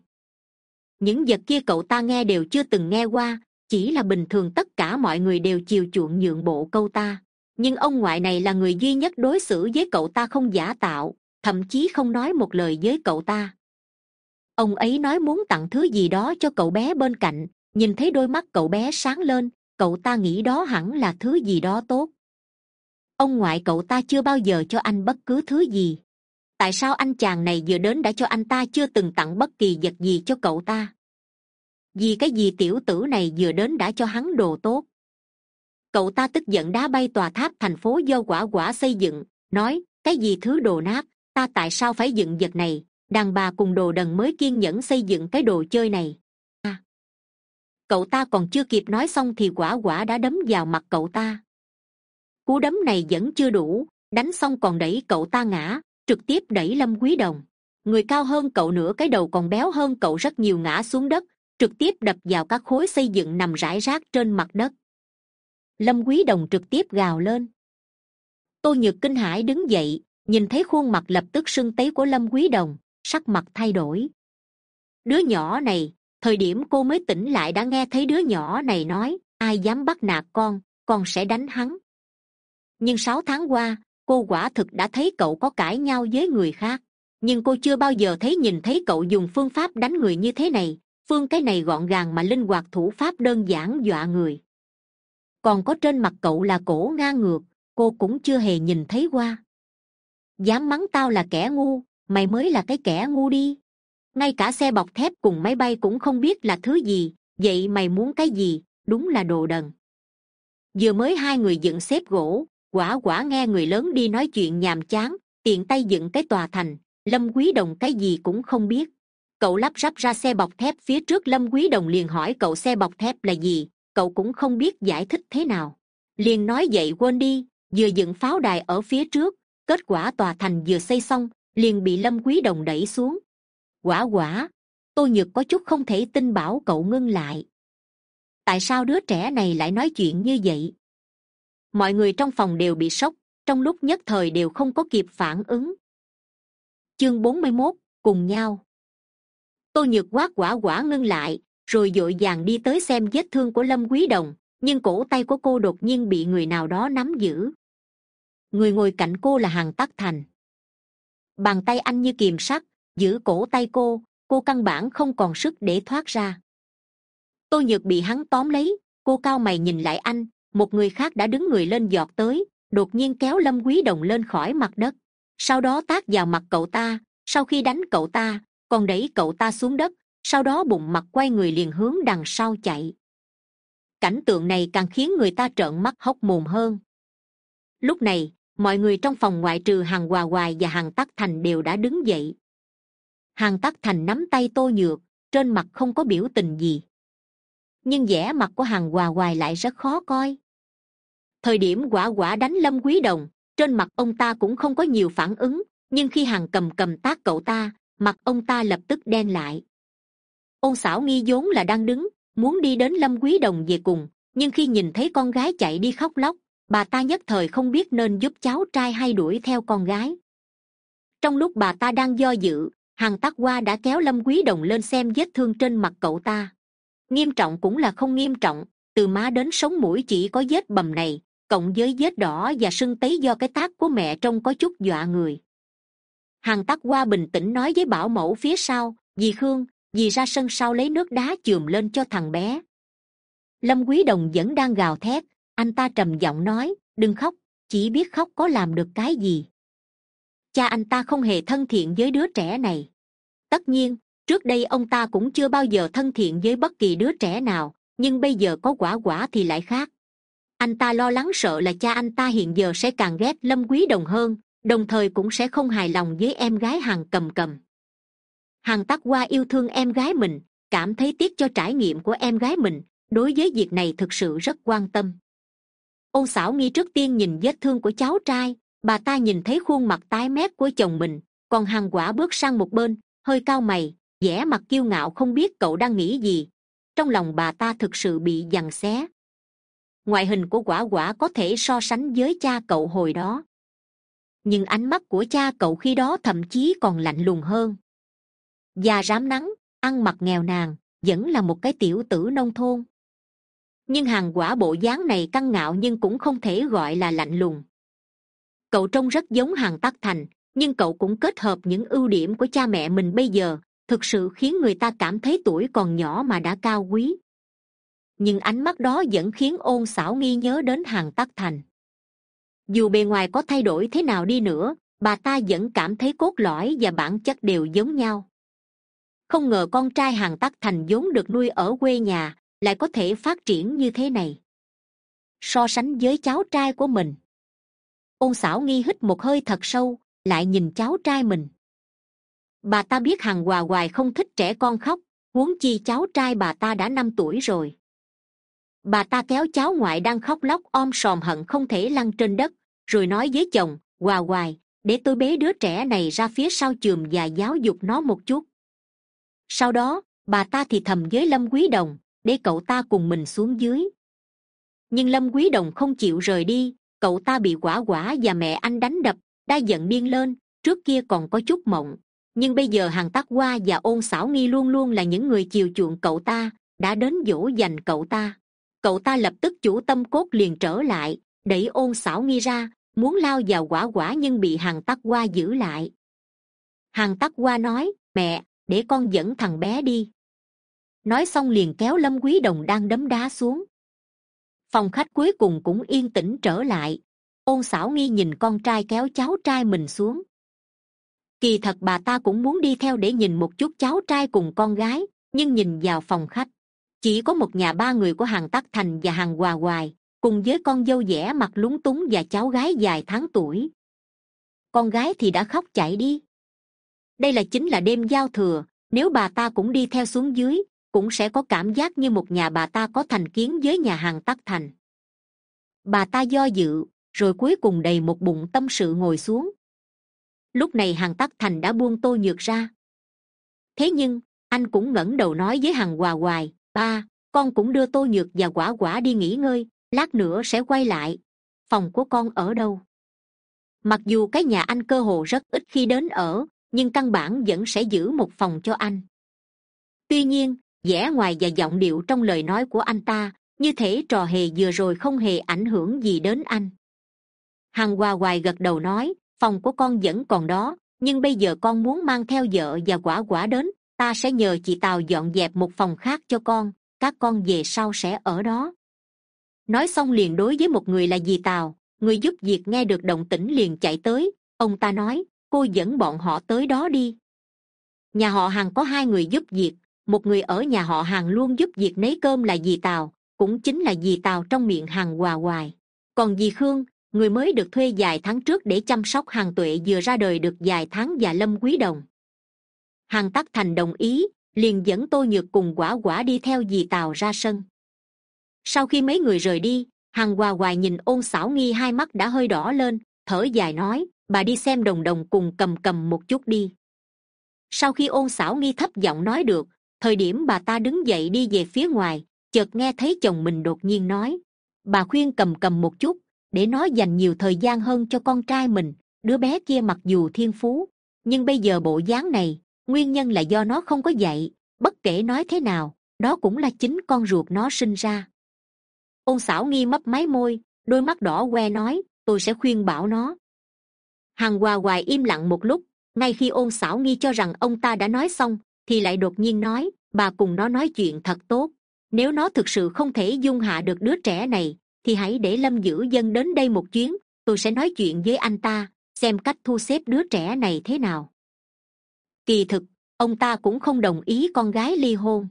Những vật kia cậu ta nghe đều chưa từng nghe qua chỉ là bình thường tất cả mọi người đều chiều chuộng nhượng bộ câu ta. Nhưng ông ngoại này là người duy nhất đối xử với cậu ta không giả tạo, thậm chí không nói một lời với cậu ta. Ông ấy nói muốn tặng thứ gì đó cho cậu bé bên cạnh, nhìn thấy đôi mắt cậu bé sáng lên, cậu ta nghĩ đó hẳn là thứ gì đó tốt. Ông ngoại cậu ta chưa bao giờ cho anh bất cứ thứ gì. Tại sao anh chàng này vừa đến đã cho anh ta chưa từng tặng bất kỳ vật gì cho cậu ta? Vì cái gì tiểu tử này vừa đến đã cho hắn đồ tốt? Cậu ta tức giận đá bay tòa tháp thành phố do quả quả xây dựng, nói, cái gì thứ đồ nát? Ta tại sao phải dựng vật này? Đàn bà cùng đồ đần mới kiên nhẫn xây dựng cái đồ chơi này. À. cậu ta còn chưa kịp nói xong thì quả quả đã đấm vào mặt cậu ta. Cú đấm này vẫn chưa đủ, đánh xong còn đẩy cậu ta ngã, trực tiếp đẩy lâm quý đồng. Người cao hơn cậu nữa cái đầu còn béo hơn cậu rất nhiều ngã xuống đất trực tiếp đập vào các khối xây dựng nằm rải rác trên mặt đất. Lâm quý đồng trực tiếp gào lên. Tô nhược kinh hãi đứng dậy, nhìn thấy khuôn mặt lập tức sưng tấy của lâm quý đồng, sắc mặt thay đổi. Đứa nhỏ này, thời điểm cô mới tỉnh lại đã nghe thấy đứa nhỏ này nói, ai dám bắt nạt con con sẽ đánh hắn. Nhưng sáu tháng qua, cô quả thực đã thấy cậu có cãi nhau với người khác. Nhưng cô chưa bao giờ thấy nhìn thấy cậu dùng phương pháp đánh người như thế này phương cái này gọn gàng mà linh hoạt thủ pháp đơn giản dọa người. Còn có trên mặt cậu là cổ ngang ngược, cô cũng chưa hề nhìn thấy qua. Dám mắng tao là kẻ ngu, mày mới là cái kẻ ngu đi. Ngay cả xe bọc thép cùng máy bay cũng không biết là thứ gì, vậy mày muốn cái gì, đúng là đồ đần. Vừa mới hai người dựng xếp gỗ, quả quả nghe người lớn đi nói chuyện nhàm chán, tiện tay dựng cái tòa thành, lâm quý đồng cái gì cũng không biết cậu lắp ráp ra xe bọc thép phía trước lâm quý đồng liền hỏi cậu xe bọc thép là gì? Cậu cũng không biết giải thích thế nào. Liền nói vậy quên đi, vừa dựng pháo đài ở phía trước, kết quả tòa thành vừa xây xong, liền bị lâm quý đồng đẩy xuống. Quả quả tôi nhược có chút không thể tin bảo cậu ngưng lại. Tại sao đứa trẻ này lại nói chuyện như vậy? Mọi người trong phòng đều bị sốc, trong lúc nhất thời đều không có kịp phản ứng. Chương bốn mươi mốt, cùng nhau tô nhược quát quả quả ngưng lại, rồi d ộ i vàng đi tới xem vết thương của lâm quý đồng, nhưng cổ tay của cô đột nhiên bị người nào đó nắm giữ. Người ngồi cạnh cô là hàng tắc thành. Bàn tay anh như kìm sắt, giữ cổ tay cô cô căn bản không còn sức để thoát ra. Tô nhược bị hắn tóm lấy, cô cao mày nhìn lại anh, một người khác đã đứng người lên giọt tới, đột nhiên kéo lâm quý đồng lên khỏi mặt đất. Sau đó tác vào mặt cậu ta, sau khi đánh cậu ta còn đẩy cậu ta xuống đất, sau đó bụng mặt quay người liền hướng đằng sau chạy. Cảnh tượng này càng khiến người ta trợn mắt hốc mồm hơn. Lúc này, mọi người trong phòng ngoại trừ hàng hòa hoài và hàng tắc thành đều đã đứng dậy. Hàng tắc thành nắm tay tô nhược, trên mặt không có biểu tình gì. Nhưng vẻ mặt của hàng hòa hoài lại rất khó coi. Thời điểm quả quả đánh lâm quý đồng, trên mặt ông ta cũng không có nhiều phản ứng, nhưng khi hàng cầm cầm tác cậu ta mặt ông ta lập tức đen lại. Ôn xảo nghi vốn là đang đứng, muốn đi đến lâm quý đồng về cùng, nhưng khi nhìn thấy con gái chạy đi khóc lóc, bà ta nhất thời không biết nên giúp cháu trai hay đuổi theo con gái. Trong lúc bà ta đang do dự, hàng tắc qua đã kéo lâm quý đồng lên xem vết thương trên mặt cậu ta. Nghiêm trọng cũng là không nghiêm trọng, từ má đến sống mũi chỉ có vết bầm này, cộng với vết đỏ và sưng tấy do cái tác của mẹ trông có chút dọa người. Hằng tắc qua bình tĩnh nói với bảo mẫu phía sau, dì khương, dì ra sân sau lấy nước đá chườm lên cho thằng bé. Lâm quý đồng vẫn đang gào thét, anh ta trầm giọng nói, đừng khóc, chỉ biết khóc có làm được cái gì. Cha anh ta không hề thân thiện với đứa trẻ này. Tất nhiên, trước đây ông ta cũng chưa bao giờ thân thiện với bất kỳ đứa trẻ nào, nhưng bây giờ có quả quả thì lại khác. Anh ta lo lắng sợ là cha anh ta hiện giờ sẽ càng ghét lâm quý đồng hơn đồng thời cũng sẽ không hài lòng với em gái hàng cầm cầm. Hàng tắc qua yêu thương em gái mình, cảm thấy tiếc cho trải nghiệm của em gái mình, đối với việc này thực sự rất quan tâm. Ôn xảo nghi trước tiên nhìn vết thương của cháu trai, bà ta nhìn thấy khuôn mặt tái mét của chồng mình, còn hàng quả bước sang một bên, hơi cao mày, vẻ mặt kiêu ngạo không biết cậu đang nghĩ gì. Trong lòng bà ta thực sự bị giằng xé. Ngoại hình của quả quả có thể so sánh với cha cậu hồi đó nhưng ánh mắt của cha cậu khi đó thậm chí còn lạnh lùng hơn. Già rám nắng, ăn mặc nghèo nàn, vẫn là một cái tiểu tử nông thôn. Nhưng hàng quả bộ dáng này căng ngạo nhưng cũng không thể gọi là lạnh lùng. Cậu trông rất giống hàng tắc thành, nhưng cậu cũng kết hợp những ưu điểm của cha mẹ mình bây giờ, thực sự khiến người ta cảm thấy tuổi còn nhỏ mà đã cao quý. Nhưng ánh mắt đó vẫn khiến ôn xảo nghi nhớ đến hàng tắc thành dù bề ngoài có thay đổi thế nào đi nữa, bà ta vẫn cảm thấy cốt lõi và bản chất đều giống nhau. Không ngờ con trai hàng tắc thành vốn được nuôi ở quê nhà, lại có thể phát triển như thế này. So sánh với cháu trai của mình. Ôn xảo nghi hít một hơi thật sâu, lại nhìn cháu trai mình. Bà ta biết hàng hòa hoài không thích trẻ con khóc, huống chi cháu trai bà ta đã năm tuổi rồi. Bà ta kéo cháu ngoại đang khóc lóc om sòm hận không thể lăn trên đất rồi nói với chồng hòa hoài, để tôi bế đứa trẻ này ra phía sau chườm và giáo dục nó một chút. Sau đó, bà ta thì thầm với lâm quý đồng, để cậu ta cùng mình xuống dưới. Nhưng lâm quý đồng không chịu rời đi, cậu ta bị quả quả và mẹ anh đánh đập, đã giận điên lên, trước kia còn có chút mộng. Nhưng bây giờ hàng tắc Hoa và ôn xảo nghi luôn luôn là những người chiều chuộng cậu ta, đã đến dỗ dành cậu ta. Cậu ta lập tức chủ tâm cốt liền trở lại, đẩy ôn xảo nghi ra muốn lao vào quả quả nhưng bị hàng tắc qua giữ lại. Hàng tắc qua nói, mẹ, để con dẫn thằng bé đi. Nói xong liền kéo lâm quý đồng đang đấm đá xuống. Phòng khách cuối cùng cũng yên tĩnh trở lại. Ôn xảo nghi nhìn con trai kéo cháu trai mình xuống. Kỳ thật bà ta cũng muốn đi theo để nhìn một chút cháu trai cùng con gái, nhưng nhìn vào phòng khách, chỉ có một nhà ba người của hàng tắc thành và hàng hòa hoài cùng với con dâu vẻ mặt lúng túng và cháu gái dài tháng tuổi. Con gái thì đã khóc chạy đi. Đây là chính là đêm giao thừa, nếu bà ta cũng đi theo xuống dưới, cũng sẽ có cảm giác như một nhà bà ta có thành kiến với nhà hàng tắc thành. Bà ta do dự, rồi cuối cùng đầy một bụng tâm sự ngồi xuống. Lúc này hàng tắc thành đã buông tô nhược ra. Thế nhưng, anh cũng ngẩng đầu nói với hàng hòa hoài, ba, con cũng đưa tô nhược và quả quả đi nghỉ ngơi lát nữa sẽ quay lại. Phòng của con ở đâu? Mặc dù cái nhà anh cơ hồ rất ít khi đến ở, nhưng căn bản vẫn sẽ giữ một phòng cho anh. Tuy nhiên, vẻ ngoài và giọng điệu trong lời nói của anh ta, như thể trò hề vừa rồi không hề ảnh hưởng gì đến anh. Hằng hòa hoài gật đầu nói, phòng của con vẫn còn đó, nhưng bây giờ con muốn mang theo vợ và quả quả đến, ta sẽ nhờ chị tàu dọn dẹp một phòng khác cho con, các con về sau sẽ ở đó nói xong liền đối với một người là dì tàu người giúp việc nghe được động tĩnh liền chạy tới. Ông ta nói, cô dẫn bọn họ tới đó đi. Nhà họ hàng có hai người giúp việc. Một người ở nhà họ hàng luôn giúp việc nấy cơm là dì tàu cũng chính là dì tàu trong miệng hàng hòa hoài. Còn dì khương, người mới được thuê vài tháng trước để chăm sóc hàng tuệ vừa ra đời được vài tháng và lâm quý đồng. Hàng tắc thành đồng ý, liền dẫn tô nhược cùng quả quả đi theo dì tàu ra sân sau khi mấy người rời đi, hằng hòa hoài nhìn ôn xảo nghi hai mắt đã hơi đỏ lên, thở dài nói, bà đi xem đồng đồng cùng cầm cầm một chút đi. Sau khi ôn xảo nghi thấp giọng nói được, thời điểm bà ta đứng dậy đi về phía ngoài, chợt nghe thấy chồng mình đột nhiên nói, bà khuyên cầm cầm một chút, để nó dành nhiều thời gian hơn cho con trai mình, đứa bé kia mặc dù thiên phú, nhưng bây giờ bộ dáng này, nguyên nhân là do nó không có dạy, bất kể nói thế nào, đó cũng là chính con ruột nó sinh ra ôn xảo nghi mấp máy môi, đôi mắt đỏ que nói, tôi sẽ khuyên bảo nó. Hằng hòa hoài im lặng một lúc, ngay khi ôn xảo nghi cho rằng ông ta đã nói xong, thì lại đột nhiên nói, bà cùng nó nói chuyện thật tốt. Nếu nó thực sự không thể dung hạ được đứa trẻ này, thì hãy để lâm Dữ dân đến đây một chuyến, tôi sẽ nói chuyện với anh ta, xem cách thu xếp đứa trẻ này thế nào. Kỳ thực, ông ta cũng không đồng ý con gái ly hôn.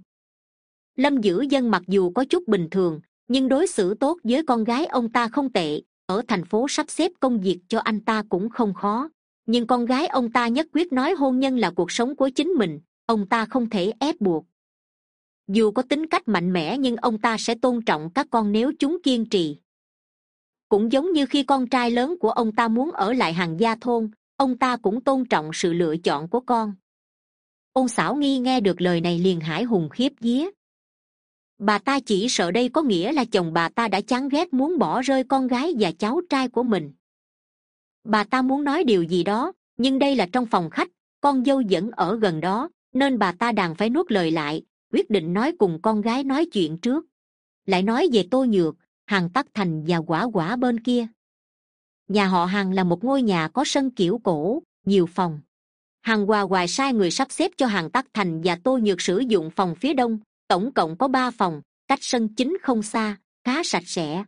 Lâm Dữ dân mặc dù có chút bình thường nhưng đối xử tốt với con gái ông ta không tệ. Ở thành phố sắp xếp công việc cho anh ta cũng không khó. Nhưng con gái ông ta nhất quyết nói hôn nhân là cuộc sống của chính mình. Ông ta không thể ép buộc. Dù có tính cách mạnh mẽ nhưng ông ta sẽ tôn trọng các con nếu chúng kiên trì. Cũng giống như khi con trai lớn của ông ta muốn ở lại hàng gia thôn, ông ta cũng tôn trọng sự lựa chọn của con. Ôn xảo nghi nghe được lời này liền hải hùng khiếp vía bà ta chỉ sợ đây có nghĩa là chồng bà ta đã chán ghét muốn bỏ rơi con gái và cháu trai của mình. Bà ta muốn nói điều gì đó, nhưng đây là trong phòng khách, con dâu vẫn ở gần đó, nên bà ta đàn phải nuốt lời lại, quyết định nói cùng con gái nói chuyện trước. Lại nói về tô nhược hàng tắc thành và quả quả bên kia. Nhà họ hàng là một ngôi nhà có sân kiểu cổ, nhiều phòng. Hàng hòa hoài sai người sắp xếp cho hàng tắc thành và tô nhược sử dụng phòng phía đông tổng cộng có ba phòng, cách sân chính không xa, khá sạch sẽ.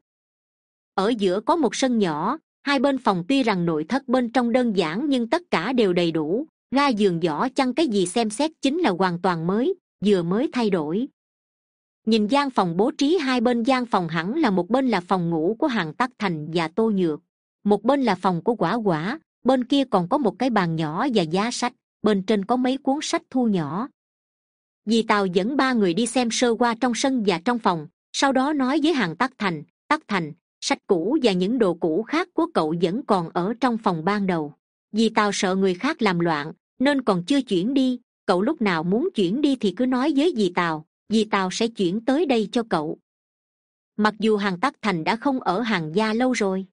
Ở giữa có một sân nhỏ, hai bên phòng tuy rằng nội thất bên trong đơn giản nhưng tất cả đều đầy đủ. Ga giường giỏ chăn cái gì xem xét chính là hoàn toàn mới, vừa mới thay đổi. Nhìn gian phòng bố trí hai bên gian phòng hẳn là một bên là phòng ngủ của hàng tắc thành và tô nhược, một bên là phòng của quả quả, bên kia còn có một cái bàn nhỏ và giá sách, bên trên có mấy cuốn sách thu nhỏ vì tàu dẫn ba người đi xem sơ qua trong sân và trong phòng, sau đó nói với hàng tắc thành tắc thành, sách cũ và những đồ cũ khác của cậu vẫn còn ở trong phòng ban đầu. Vì tàu sợ người khác làm loạn, nên còn chưa chuyển đi, cậu lúc nào muốn chuyển đi thì cứ nói với dì tàu dì tàu sẽ chuyển tới đây cho cậu. Mặc dù hàng tắc thành đã không ở hàng gia lâu rồi,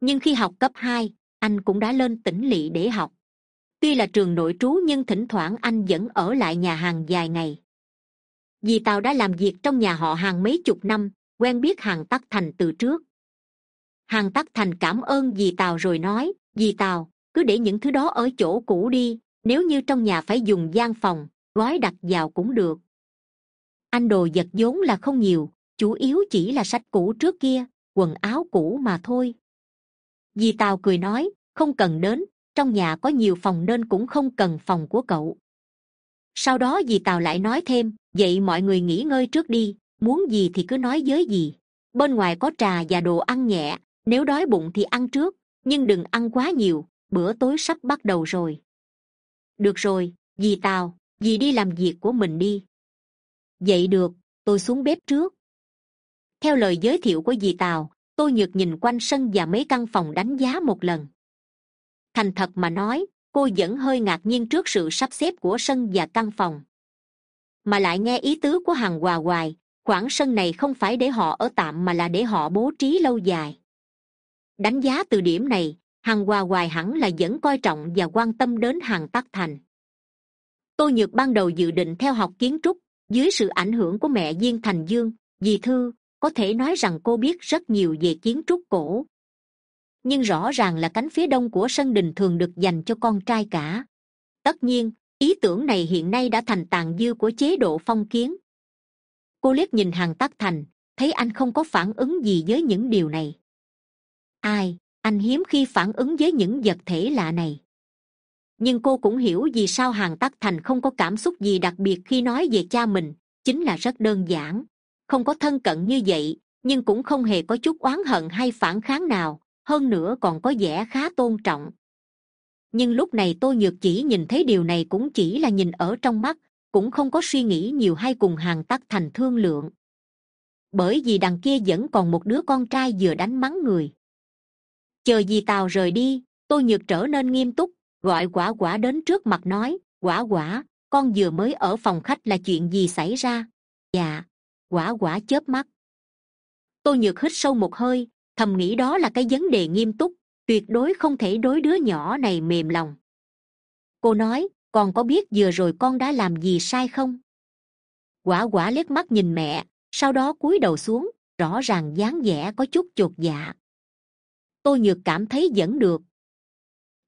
nhưng khi học cấp hai, anh cũng đã lên tỉnh lỵ để học tuy là trường nội trú nhưng thỉnh thoảng anh vẫn ở lại nhà hàng vài ngày. Vì tàu đã làm việc trong nhà họ hàng mấy chục năm, quen biết hàng tắc thành từ trước. Hàng tắc thành cảm ơn dì tàu rồi nói dì tàu cứ để những thứ đó ở chỗ cũ đi, nếu như trong nhà phải dùng gian phòng, gói đặt vào cũng được. Anh đồ vật vốn là không nhiều, chủ yếu chỉ là sách cũ trước kia, quần áo cũ mà thôi. Dì tàu cười nói, không cần đến trong nhà có nhiều phòng nên cũng không cần phòng của cậu. Sau đó dì tào lại nói thêm, vậy mọi người nghỉ ngơi trước đi, muốn gì thì cứ nói với dì. Bên ngoài có trà và đồ ăn nhẹ, nếu đói bụng thì ăn trước, nhưng đừng ăn quá nhiều, bữa tối sắp bắt đầu rồi. Được rồi, dì tào, dì đi làm việc của mình đi. Vậy được, tôi xuống bếp trước. Theo lời giới thiệu của dì tào tôi nhược nhìn quanh sân và mấy căn phòng đánh giá một lần thành thật mà nói, cô vẫn hơi ngạc nhiên trước sự sắp xếp của sân và căn phòng. Mà lại nghe ý tứ của hằng hòa hoài, khoảng sân này không phải để họ ở tạm mà là để họ bố trí lâu dài. Đánh giá từ điểm này hằng hòa hoài hẳn là vẫn coi trọng và quan tâm đến hàng tắc thành. Tôi nhược ban đầu dự định theo học kiến trúc, dưới sự ảnh hưởng của mẹ viên thành dương dì thư, có thể nói rằng cô biết rất nhiều về kiến trúc cổ nhưng rõ ràng là cánh phía đông của sân đình thường được dành cho con trai cả. Tất nhiên, ý tưởng này hiện nay đã thành tàn dư của chế độ phong kiến. Cô liếc nhìn hàng tắc thành, thấy anh không có phản ứng gì với những điều này. Ai, anh hiếm khi phản ứng với những vật thể lạ này. Nhưng cô cũng hiểu vì sao hàng tắc thành không có cảm xúc gì đặc biệt khi nói về cha mình, chính là rất đơn giản. Không có thân cận như vậy, nhưng cũng không hề có chút oán hận hay phản kháng nào hơn nữa còn có vẻ khá tôn trọng. Nhưng lúc này tôi nhược chỉ nhìn thấy điều này cũng chỉ là nhìn ở trong mắt, cũng không có suy nghĩ nhiều hay cùng hàng tắc thành thương lượng. Bởi vì đằng kia vẫn còn một đứa con trai vừa đánh mắng người. Chờ gì tàu rời đi tôi nhược trở nên nghiêm túc, gọi quả quả đến trước mặt nói, quả quả, con vừa mới ở phòng khách là chuyện gì xảy ra? Dạ quả quả chớp mắt. Tôi nhược hít sâu một hơi thầm nghĩ đó là cái vấn đề nghiêm túc, tuyệt đối không thể đối đứa nhỏ này mềm lòng. Cô nói, con có biết vừa rồi con đã làm gì sai không? Quả quả liếc mắt nhìn mẹ, sau đó cúi đầu xuống, rõ ràng dáng vẻ có chút chột dạ. Tôi nhược cảm thấy vẫn được.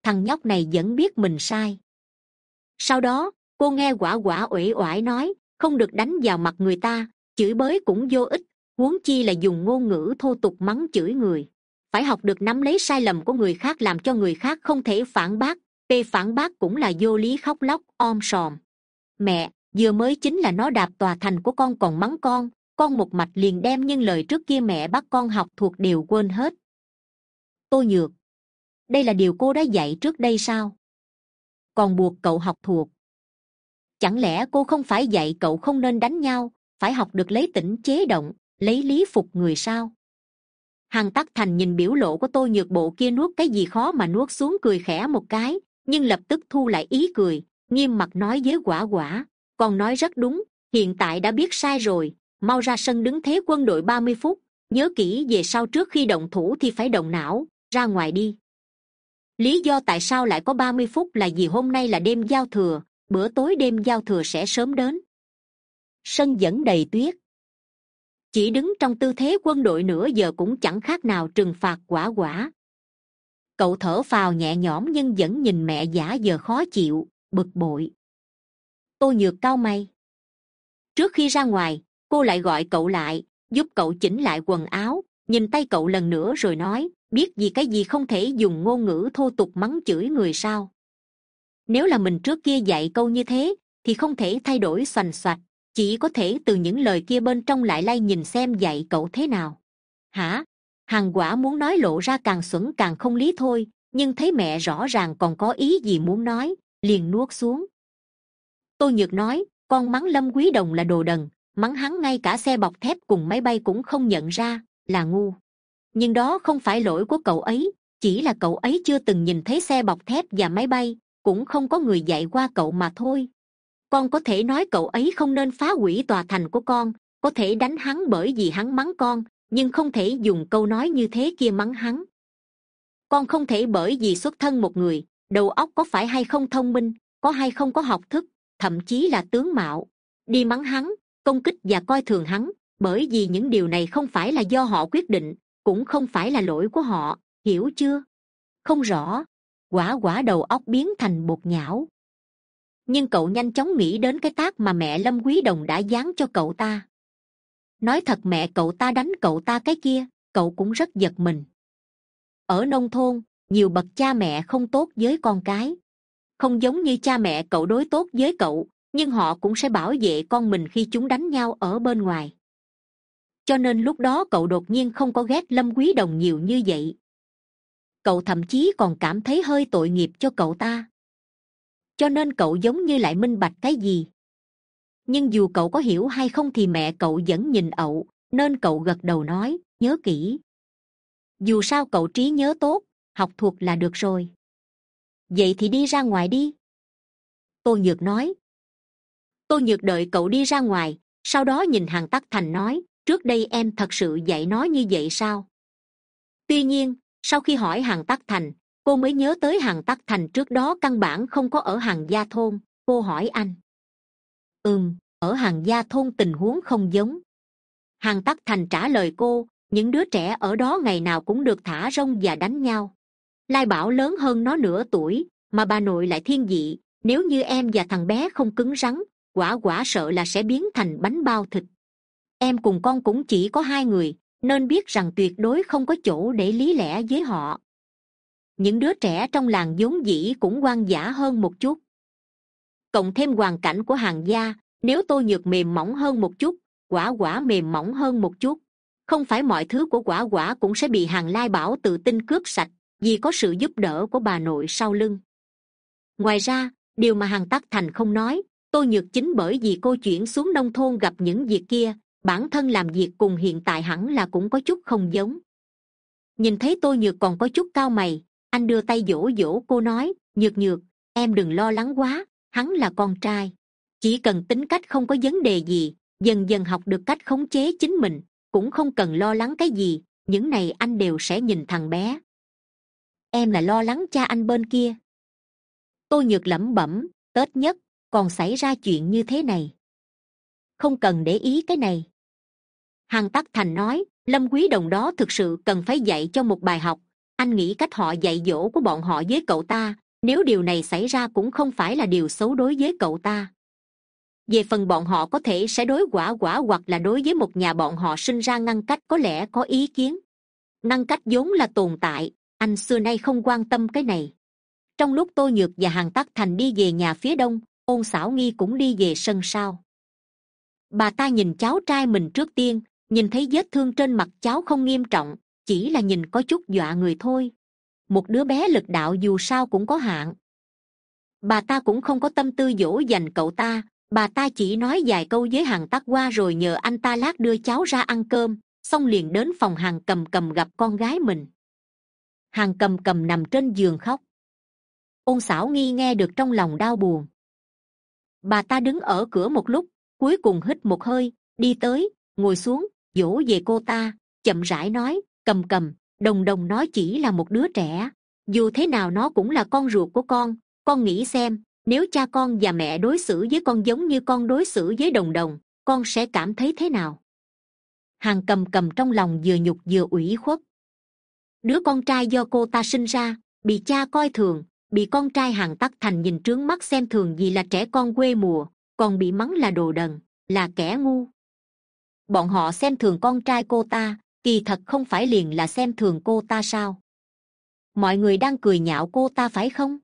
Thằng nhóc này vẫn biết mình sai. Sau đó, cô nghe quả quả uể oải nói, không được đánh vào mặt người ta, chửi bới cũng vô ích huống chi là dùng ngôn ngữ thô tục mắng chửi người. Phải học được nắm lấy sai lầm của người khác làm cho người khác không thể phản bác. P phản bác cũng là vô lý khóc lóc, om sòm. Mẹ, vừa mới chính là nó đạp tòa thành của con còn mắng con. Con một mạch liền đem những lời trước kia mẹ bắt con học thuộc đều quên hết. Tôi nhược. Đây là điều cô đã dạy trước đây sao? Còn buộc cậu học thuộc. Chẳng lẽ cô không phải dạy cậu không nên đánh nhau, phải học được lấy tỉnh chế động? Lấy lý phục người sao? Hằng tắc thành nhìn biểu lộ của tôi nhược bộ kia nuốt cái gì khó mà nuốt xuống cười khẽ một cái, nhưng lập tức thu lại ý cười, nghiêm mặt nói với quả quả còn nói rất đúng, hiện tại đã biết sai rồi, mau ra sân đứng thế quân đội ba mươi phút, nhớ kỹ về sau trước khi động thủ thì phải động não, ra ngoài đi. Lý do tại sao lại có ba mươi phút là vì hôm nay là đêm giao thừa, bữa tối đêm giao thừa sẽ sớm đến. Sân vẫn đầy tuyết chỉ đứng trong tư thế quân đội nửa giờ cũng chẳng khác nào trừng phạt quả quả. Cậu thở phào nhẹ nhõm nhưng vẫn nhìn mẹ giả giờ khó chịu, bực bội. Tôi nhược cao mày. Trước khi ra ngoài, cô lại gọi cậu lại, giúp cậu chỉnh lại quần áo, nhìn tay cậu lần nữa rồi nói, biết gì cái gì không thể dùng ngôn ngữ thô tục mắng chửi người sao? Nếu là mình trước kia dạy câu như thế, thì không thể thay đổi xoành xoạch chỉ có thể từ những lời kia bên trong lại lay nhìn xem dạy cậu thế nào. Hả? Hằng quả muốn nói lộ ra càng xuẩn càng không lý thôi, nhưng thấy mẹ rõ ràng còn có ý gì muốn nói, liền nuốt xuống. Tôi nhược nói, con mắng lâm quý đồng là đồ đần, mắng hắn ngay cả xe bọc thép cùng máy bay cũng không nhận ra, là ngu. Nhưng đó không phải lỗi của cậu ấy, chỉ là cậu ấy chưa từng nhìn thấy xe bọc thép và máy bay, cũng không có người dạy qua cậu mà thôi con có thể nói cậu ấy không nên phá hủy tòa thành của con, có thể đánh hắn bởi vì hắn mắng con, nhưng không thể dùng câu nói như thế kia mắng hắn. Con không thể bởi vì xuất thân một người, đầu óc có phải hay không thông minh, có hay không có học thức, thậm chí là tướng mạo, đi mắng hắn, công kích và coi thường hắn, bởi vì những điều này không phải là do họ quyết định, cũng không phải là lỗi của họ, hiểu chưa? Không rõ. Quả quả đầu óc biến thành bột nhão nhưng cậu nhanh chóng nghĩ đến cái tác mà mẹ lâm quý đồng đã dán cho cậu ta. Nói thật mẹ cậu ta đánh cậu ta cái kia, cậu cũng rất giật mình. Ở nông thôn, nhiều bậc cha mẹ không tốt với con cái. Không giống như cha mẹ cậu đối tốt với cậu, nhưng họ cũng sẽ bảo vệ con mình khi chúng đánh nhau ở bên ngoài. Cho nên lúc đó cậu đột nhiên không có ghét lâm quý đồng nhiều như vậy. Cậu thậm chí còn cảm thấy hơi tội nghiệp cho cậu ta cho nên cậu giống như lại minh bạch cái gì? Nhưng dù cậu có hiểu hay không thì mẹ cậu vẫn nhìn ậu, nên cậu gật đầu nói, nhớ kỹ. Dù sao cậu trí nhớ tốt, học thuộc là được rồi. Vậy thì đi ra ngoài đi. Tô nhược nói. Tô nhược đợi cậu đi ra ngoài, sau đó nhìn hàng tắc thành nói, trước đây em thật sự dạy nó như vậy sao? Tuy nhiên, sau khi hỏi hàng tắc thành cô mới nhớ tới hàng tắc thành trước đó căn bản không có ở hàng gia thôn. Cô hỏi anh. Ừm, ở hàng gia thôn tình huống không giống. Hàng tắc thành trả lời cô, những đứa trẻ ở đó ngày nào cũng được thả rông và đánh nhau. Lai bảo lớn hơn nó nửa tuổi, mà bà nội lại thiên dị nếu như em và thằng bé không cứng rắn, quả quả sợ là sẽ biến thành bánh bao thịt. Em cùng con cũng chỉ có hai người, nên biết rằng tuyệt đối không có chỗ để lý lẽ với họ những đứa trẻ trong làng vốn dĩ cũng quan giả hơn một chút. Cộng thêm hoàn cảnh của hàng gia, nếu tôi nhược mềm mỏng hơn một chút, quả quả mềm mỏng hơn một chút, không phải mọi thứ của quả quả cũng sẽ bị hàng lai bảo tự tin cướp sạch vì có sự giúp đỡ của bà nội sau lưng. Ngoài ra, điều mà hàng tắc thành không nói tôi nhược chính bởi vì cô chuyển xuống nông thôn gặp những việc kia, bản thân làm việc cùng hiện tại hẳn là cũng có chút không giống. Nhìn thấy tôi nhược còn có chút cao mày anh đưa tay dỗ dỗ cô nói, nhược nhược, em đừng lo lắng quá, hắn là con trai. Chỉ cần tính cách không có vấn đề gì, dần dần học được cách khống chế chính mình, cũng không cần lo lắng cái gì, những này anh đều sẽ nhìn thằng bé. Em là lo lắng cha anh bên kia. Tôi nhược lẩm bẩm, tết nhất, còn xảy ra chuyện như thế này. Không cần để ý cái này. Hằng tắc thành nói, lâm quý đồng đó thực sự cần phải dạy cho một bài học anh nghĩ cách họ dạy dỗ của bọn họ với cậu ta, nếu điều này xảy ra cũng không phải là điều xấu đối với cậu ta. Về phần bọn họ có thể sẽ đối quả quả hoặc là đối với một nhà bọn họ sinh ra ngăn cách có lẽ có ý kiến. Ngăn cách vốn là tồn tại, anh xưa nay không quan tâm cái này. Trong lúc tô nhược và hàng tắc thành đi về nhà phía đông, ôn xảo nghi cũng đi về sân sau. Bà ta nhìn cháu trai mình trước tiên, nhìn thấy vết thương trên mặt cháu không nghiêm trọng chỉ là nhìn có chút dọa người thôi. Một đứa bé lực đạo dù sao cũng có hạn bà ta cũng không có tâm tư dỗ dành cậu ta. Bà ta chỉ nói vài câu với hàng tắc qua rồi nhờ anh ta lát đưa cháu ra ăn cơm, xong liền đến phòng hàng cầm cầm gặp con gái mình. Hàng cầm cầm nằm trên giường khóc. Ôn xảo nghi nghe được trong lòng đau buồn. Bà ta đứng ở cửa một lúc, cuối cùng hít một hơi, đi tới, ngồi xuống, dỗ về cô ta, chậm rãi nói cầm cầm, đồng đồng nó chỉ là một đứa trẻ. Dù thế nào nó cũng là con ruột của con. Con nghĩ xem, nếu cha con và mẹ đối xử với con giống như con đối xử với đồng đồng, con sẽ cảm thấy thế nào? Hàng cầm cầm trong lòng vừa nhục vừa ủy khuất. Đứa con trai do cô ta sinh ra, bị cha coi thường, bị con trai hàng tắc thành nhìn trướng mắt xem thường vì là trẻ con quê mùa, còn bị mắng là đồ đần, là kẻ ngu. Bọn họ xem thường con trai cô ta kỳ thật không phải liền là xem thường cô ta sao? Mọi người đang cười nhạo cô ta phải không?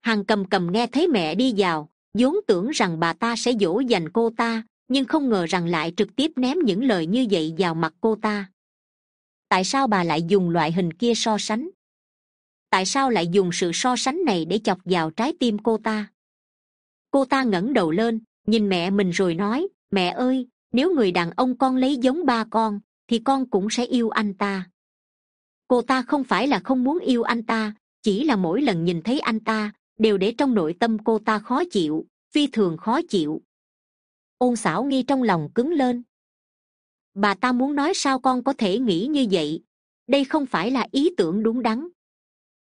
Hàng cầm cầm nghe thấy mẹ đi vào, vốn tưởng rằng bà ta sẽ dỗ dành cô ta, nhưng không ngờ rằng lại trực tiếp ném những lời như vậy vào mặt cô ta. Tại sao bà lại dùng loại hình kia so sánh? Tại sao lại dùng sự so sánh này để chọc vào trái tim cô ta? Cô ta ngẩng đầu lên, nhìn mẹ mình rồi nói, mẹ ơi, nếu người đàn ông con lấy giống ba con thì con cũng sẽ yêu anh ta. Cô ta không phải là không muốn yêu anh ta, chỉ là mỗi lần nhìn thấy anh ta, đều để trong nội tâm cô ta khó chịu, phi thường khó chịu. Ôn xảo nghi trong lòng cứng lên. Bà ta muốn nói sao con có thể nghĩ như vậy? Đây không phải là ý tưởng đúng đắn.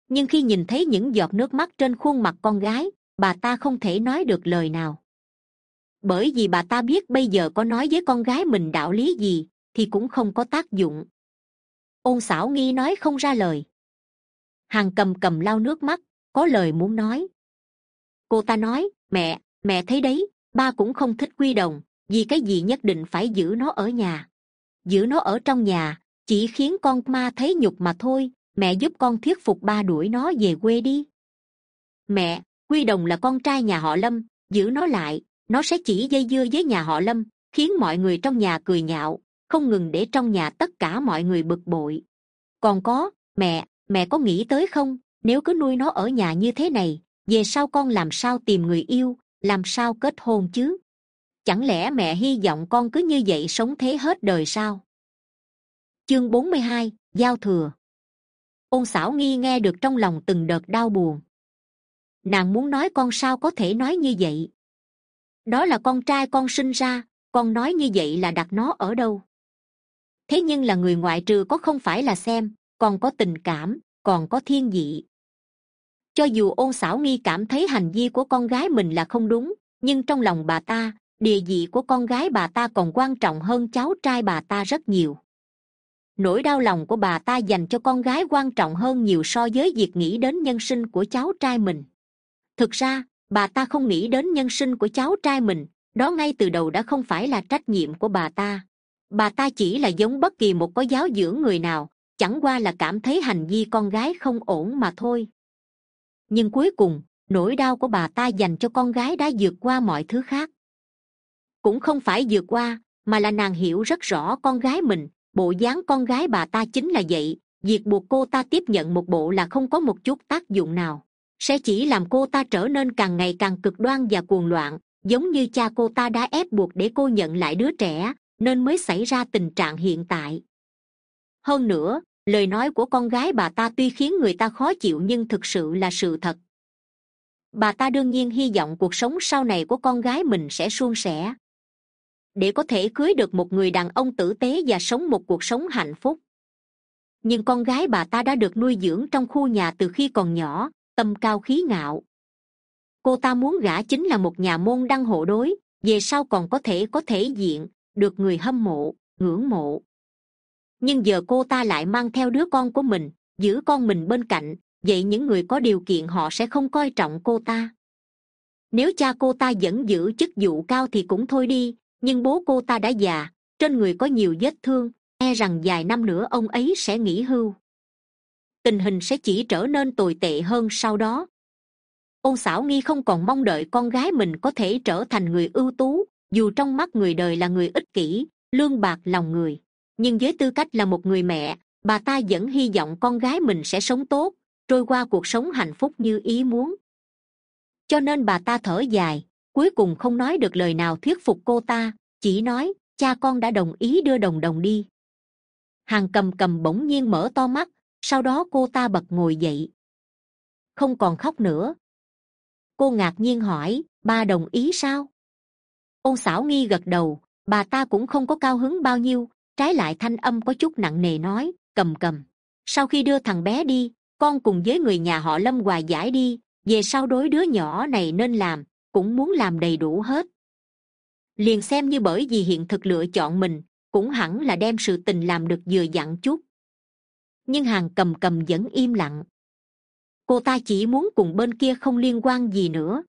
Nhưng khi nhìn thấy những giọt nước mắt trên khuôn mặt con gái, bà ta không thể nói được lời nào. Bởi vì bà ta biết bây giờ có nói với con gái mình đạo lý gì thì cũng không có tác dụng. Ôn xảo nghi nói không ra lời. Hàng cầm cầm lau nước mắt, có lời muốn nói. Cô ta nói, mẹ mẹ thấy đấy, ba cũng không thích quy đồng, vì cái gì nhất định phải giữ nó ở nhà. Giữ nó ở trong nhà, chỉ khiến con ma thấy nhục mà thôi, mẹ giúp con thuyết phục ba đuổi nó về quê đi. Mẹ, quy đồng là con trai nhà họ lâm, giữ nó lại, nó sẽ chỉ dây dưa với nhà họ lâm, khiến mọi người trong nhà cười nhạo không ngừng để trong nhà tất cả mọi người bực bội. Còn có, mẹ mẹ có nghĩ tới không? Nếu cứ nuôi nó ở nhà như thế này, về sau con làm sao tìm người yêu, làm sao kết hôn chứ? Chẳng lẽ mẹ hy vọng con cứ như vậy sống thế hết đời sao? Chương bốn mươi hai, giao thừa. Ôn xảo nghi nghe được trong lòng từng đợt đau buồn. Nàng muốn nói con sao có thể nói như vậy? Đó là con trai con sinh ra, con nói như vậy là đặt nó ở đâu? Thế nhưng là người ngoại trừ có không phải là xem, còn có tình cảm, còn có thiên dị cho dù ôn xảo nghi cảm thấy hành vi của con gái mình là không đúng, nhưng trong lòng bà ta, địa vị của con gái bà ta còn quan trọng hơn cháu trai bà ta rất nhiều. Nỗi đau lòng của bà ta dành cho con gái quan trọng hơn nhiều so với việc nghĩ đến nhân sinh của cháu trai mình. Thực ra, bà ta không nghĩ đến nhân sinh của cháu trai mình, đó ngay từ đầu đã không phải là trách nhiệm của bà ta bà ta chỉ là giống bất kỳ một có giáo dưỡng người nào, chẳng qua là cảm thấy hành vi con gái không ổn mà thôi. Nhưng cuối cùng, nỗi đau của bà ta dành cho con gái đã vượt qua mọi thứ khác. Cũng không phải vượt qua, mà là nàng hiểu rất rõ con gái mình, bộ dáng con gái bà ta chính là vậy, việc buộc cô ta tiếp nhận một bộ là không có một chút tác dụng nào. Sẽ chỉ làm cô ta trở nên càng ngày càng cực đoan và cuồng loạn, giống như cha cô ta đã ép buộc để cô nhận lại đứa trẻ nên mới xảy ra tình trạng hiện tại. Hơn nữa, lời nói của con gái bà ta tuy khiến người ta khó chịu nhưng thực sự là sự thật. Bà ta đương nhiên hy vọng cuộc sống sau này của con gái mình sẽ suôn sẻ. Để có thể cưới được một người đàn ông tử tế và sống một cuộc sống hạnh phúc. Nhưng con gái bà ta đã được nuôi dưỡng trong khu nhà từ khi còn nhỏ, tâm cao khí ngạo. Cô ta muốn gả chính là một nhà môn đăng hộ đối, về sau còn có thể có thể diện được người hâm mộ, ngưỡng mộ. Nhưng giờ cô ta lại mang theo đứa con của mình, giữ con mình bên cạnh, vậy những người có điều kiện họ sẽ không coi trọng cô ta. Nếu cha cô ta vẫn giữ chức vụ cao thì cũng thôi đi, nhưng bố cô ta đã già, trên người có nhiều vết thương e rằng vài năm nữa ông ấy sẽ nghỉ hưu. Tình hình sẽ chỉ trở nên tồi tệ hơn sau đó. Ôn xảo nghi không còn mong đợi con gái mình có thể trở thành người ưu tú dù trong mắt người đời là người ích kỷ, lương bạc lòng người, nhưng với tư cách là một người mẹ, bà ta vẫn hy vọng con gái mình sẽ sống tốt, trôi qua cuộc sống hạnh phúc như ý muốn. Cho nên bà ta thở dài, cuối cùng không nói được lời nào thuyết phục cô ta, chỉ nói, cha con đã đồng ý đưa đồng đồng đi. Hàng cầm cầm bỗng nhiên mở to mắt, sau đó cô ta bật ngồi dậy. Không còn khóc nữa. Cô ngạc nhiên hỏi, ba đồng ý sao? Ôn xảo nghi gật đầu, bà ta cũng không có cao hứng bao nhiêu, trái lại thanh âm có chút nặng nề nói, cầm cầm, sau khi đưa thằng bé đi, con cùng với người nhà họ lâm hòa giải đi, về sau đối đứa nhỏ này nên làm, cũng muốn làm đầy đủ hết. Liền xem như bởi vì hiện thực lựa chọn mình, cũng hẳn là đem sự tình làm được vừa dặn chút. Nhưng hàng cầm cầm vẫn im lặng. Cô ta chỉ muốn cùng bên kia không liên quan gì nữa.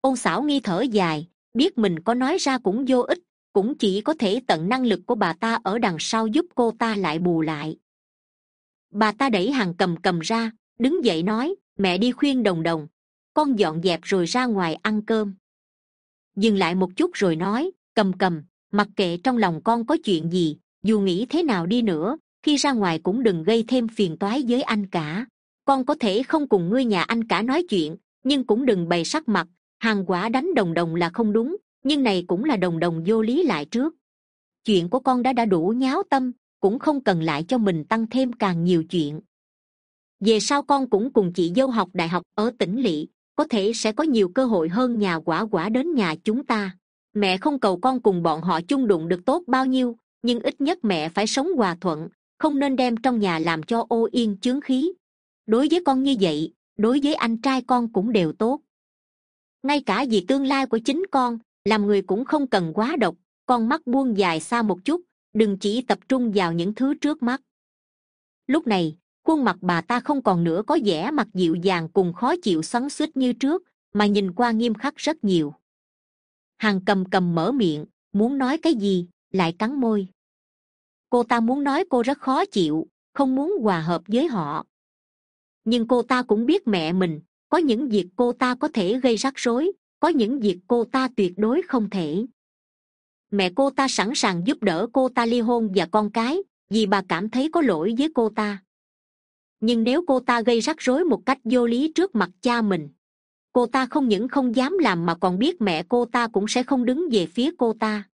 Ôn xảo nghi thở dài biết mình có nói ra cũng vô ích, cũng chỉ có thể tận năng lực của bà ta ở đằng sau giúp cô ta lại bù lại. Bà ta đẩy hàng cầm cầm ra, đứng dậy nói, mẹ đi khuyên đồng đồng, con dọn dẹp rồi ra ngoài ăn cơm. Dừng lại một chút rồi nói, cầm cầm, mặc kệ trong lòng con có chuyện gì, dù nghĩ thế nào đi nữa, khi ra ngoài cũng đừng gây thêm phiền toái với anh cả. Con có thể không cùng ngươi nhà anh cả nói chuyện, nhưng cũng đừng bày sắc mặt hàng quả đánh đồng đồng là không đúng, nhưng này cũng là đồng đồng vô lý lại trước. Chuyện của con đã đã đủ nháo tâm, cũng không cần lại cho mình tăng thêm càng nhiều chuyện. Về sau con cũng cùng chị dâu học đại học ở tỉnh lỵ, có thể sẽ có nhiều cơ hội hơn nhà quả quả đến nhà chúng ta. Mẹ không cầu con cùng bọn họ chung đụng được tốt bao nhiêu, nhưng ít nhất mẹ phải sống hòa thuận, không nên đem trong nhà làm cho ô yên chướng khí. Đối với con như vậy, đối với anh trai con cũng đều tốt ngay cả vì tương lai của chính con, làm người cũng không cần quá độc, con mắt buông dài xa một chút, đừng chỉ tập trung vào những thứ trước mắt. Lúc này, khuôn mặt bà ta không còn nữa có vẻ mặt dịu dàng cùng khó chịu xoắn xuýt như trước, mà nhìn qua nghiêm khắc rất nhiều. Hàng cầm cầm mở miệng, muốn nói cái gì? Lại cắn môi. Cô ta muốn nói cô rất khó chịu, không muốn hòa hợp với họ. Nhưng cô ta cũng biết mẹ mình có những việc cô ta có thể gây rắc rối, có những việc cô ta tuyệt đối không thể. Mẹ cô ta sẵn sàng giúp đỡ cô ta ly hôn và con cái, vì bà cảm thấy có lỗi với cô ta. Nhưng nếu cô ta gây rắc rối một cách vô lý trước mặt cha mình, cô ta không những không dám làm mà còn biết mẹ cô ta cũng sẽ không đứng về phía cô ta.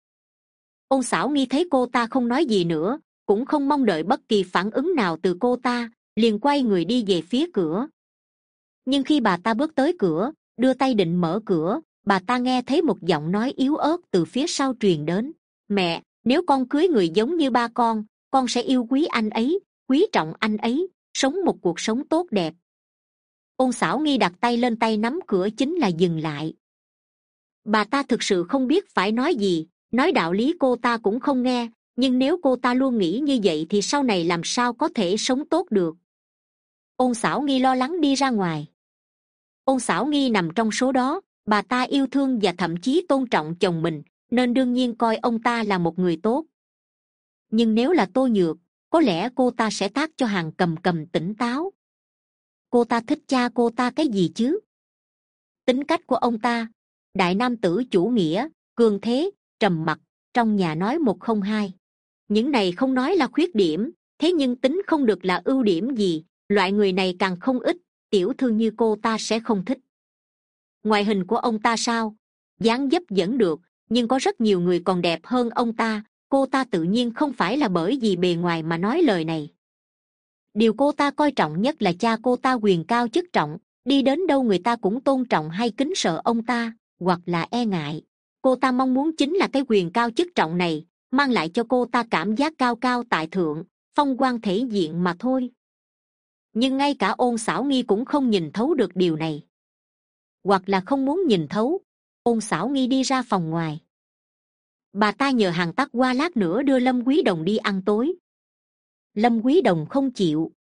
Ôn xảo nghi thấy cô ta không nói gì nữa, cũng không mong đợi bất kỳ phản ứng nào từ cô ta, liền quay người đi về phía cửa nhưng khi bà ta bước tới cửa, đưa tay định mở cửa, bà ta nghe thấy một giọng nói yếu ớt từ phía sau truyền đến. Mẹ, nếu con cưới người giống như ba con con sẽ yêu quý anh ấy, quý trọng anh ấy, sống một cuộc sống tốt đẹp. Ôn xảo nghi đặt tay lên tay nắm cửa chính là dừng lại. Bà ta thực sự không biết phải nói gì, nói đạo lý cô ta cũng không nghe, nhưng nếu cô ta luôn nghĩ như vậy thì sau này làm sao có thể sống tốt được? Ôn xảo nghi lo lắng đi ra ngoài. Ông xảo nghi nằm trong số đó. Bà ta yêu thương và thậm chí tôn trọng chồng mình, nên đương nhiên coi ông ta là một người tốt. Nhưng nếu là tô nhược, có lẽ cô ta sẽ tác cho hàng cầm cầm tỉnh táo. Cô ta thích cha cô ta cái gì chứ? Tính cách của ông ta, đại nam tử chủ nghĩa, cường thế, trầm mặc, trong nhà nói một không hai. Những này không nói là khuyết điểm, thế nhưng tính không được là ưu điểm gì, loại người này càng không ít tiểu thư như cô ta sẽ không thích. Ngoại hình của ông ta sao? Dáng dấp dẫn được, nhưng có rất nhiều người còn đẹp hơn ông ta. Cô ta tự nhiên không phải là bởi vì bề ngoài mà nói lời này. Điều cô ta coi trọng nhất là cha cô ta quyền cao chức trọng. Đi đến đâu người ta cũng tôn trọng hay kính sợ ông ta, hoặc là e ngại. Cô ta mong muốn chính là cái quyền cao chức trọng này, mang lại cho cô ta cảm giác cao cao tại thượng, phong quan thể diện mà thôi nhưng ngay cả ôn xảo nghi cũng không nhìn thấu được điều này. Hoặc là không muốn nhìn thấu, ôn xảo nghi đi ra phòng ngoài. Bà ta nhờ hàng tắc qua lát nữa đưa lâm quý đồng đi ăn tối. Lâm quý đồng không chịu.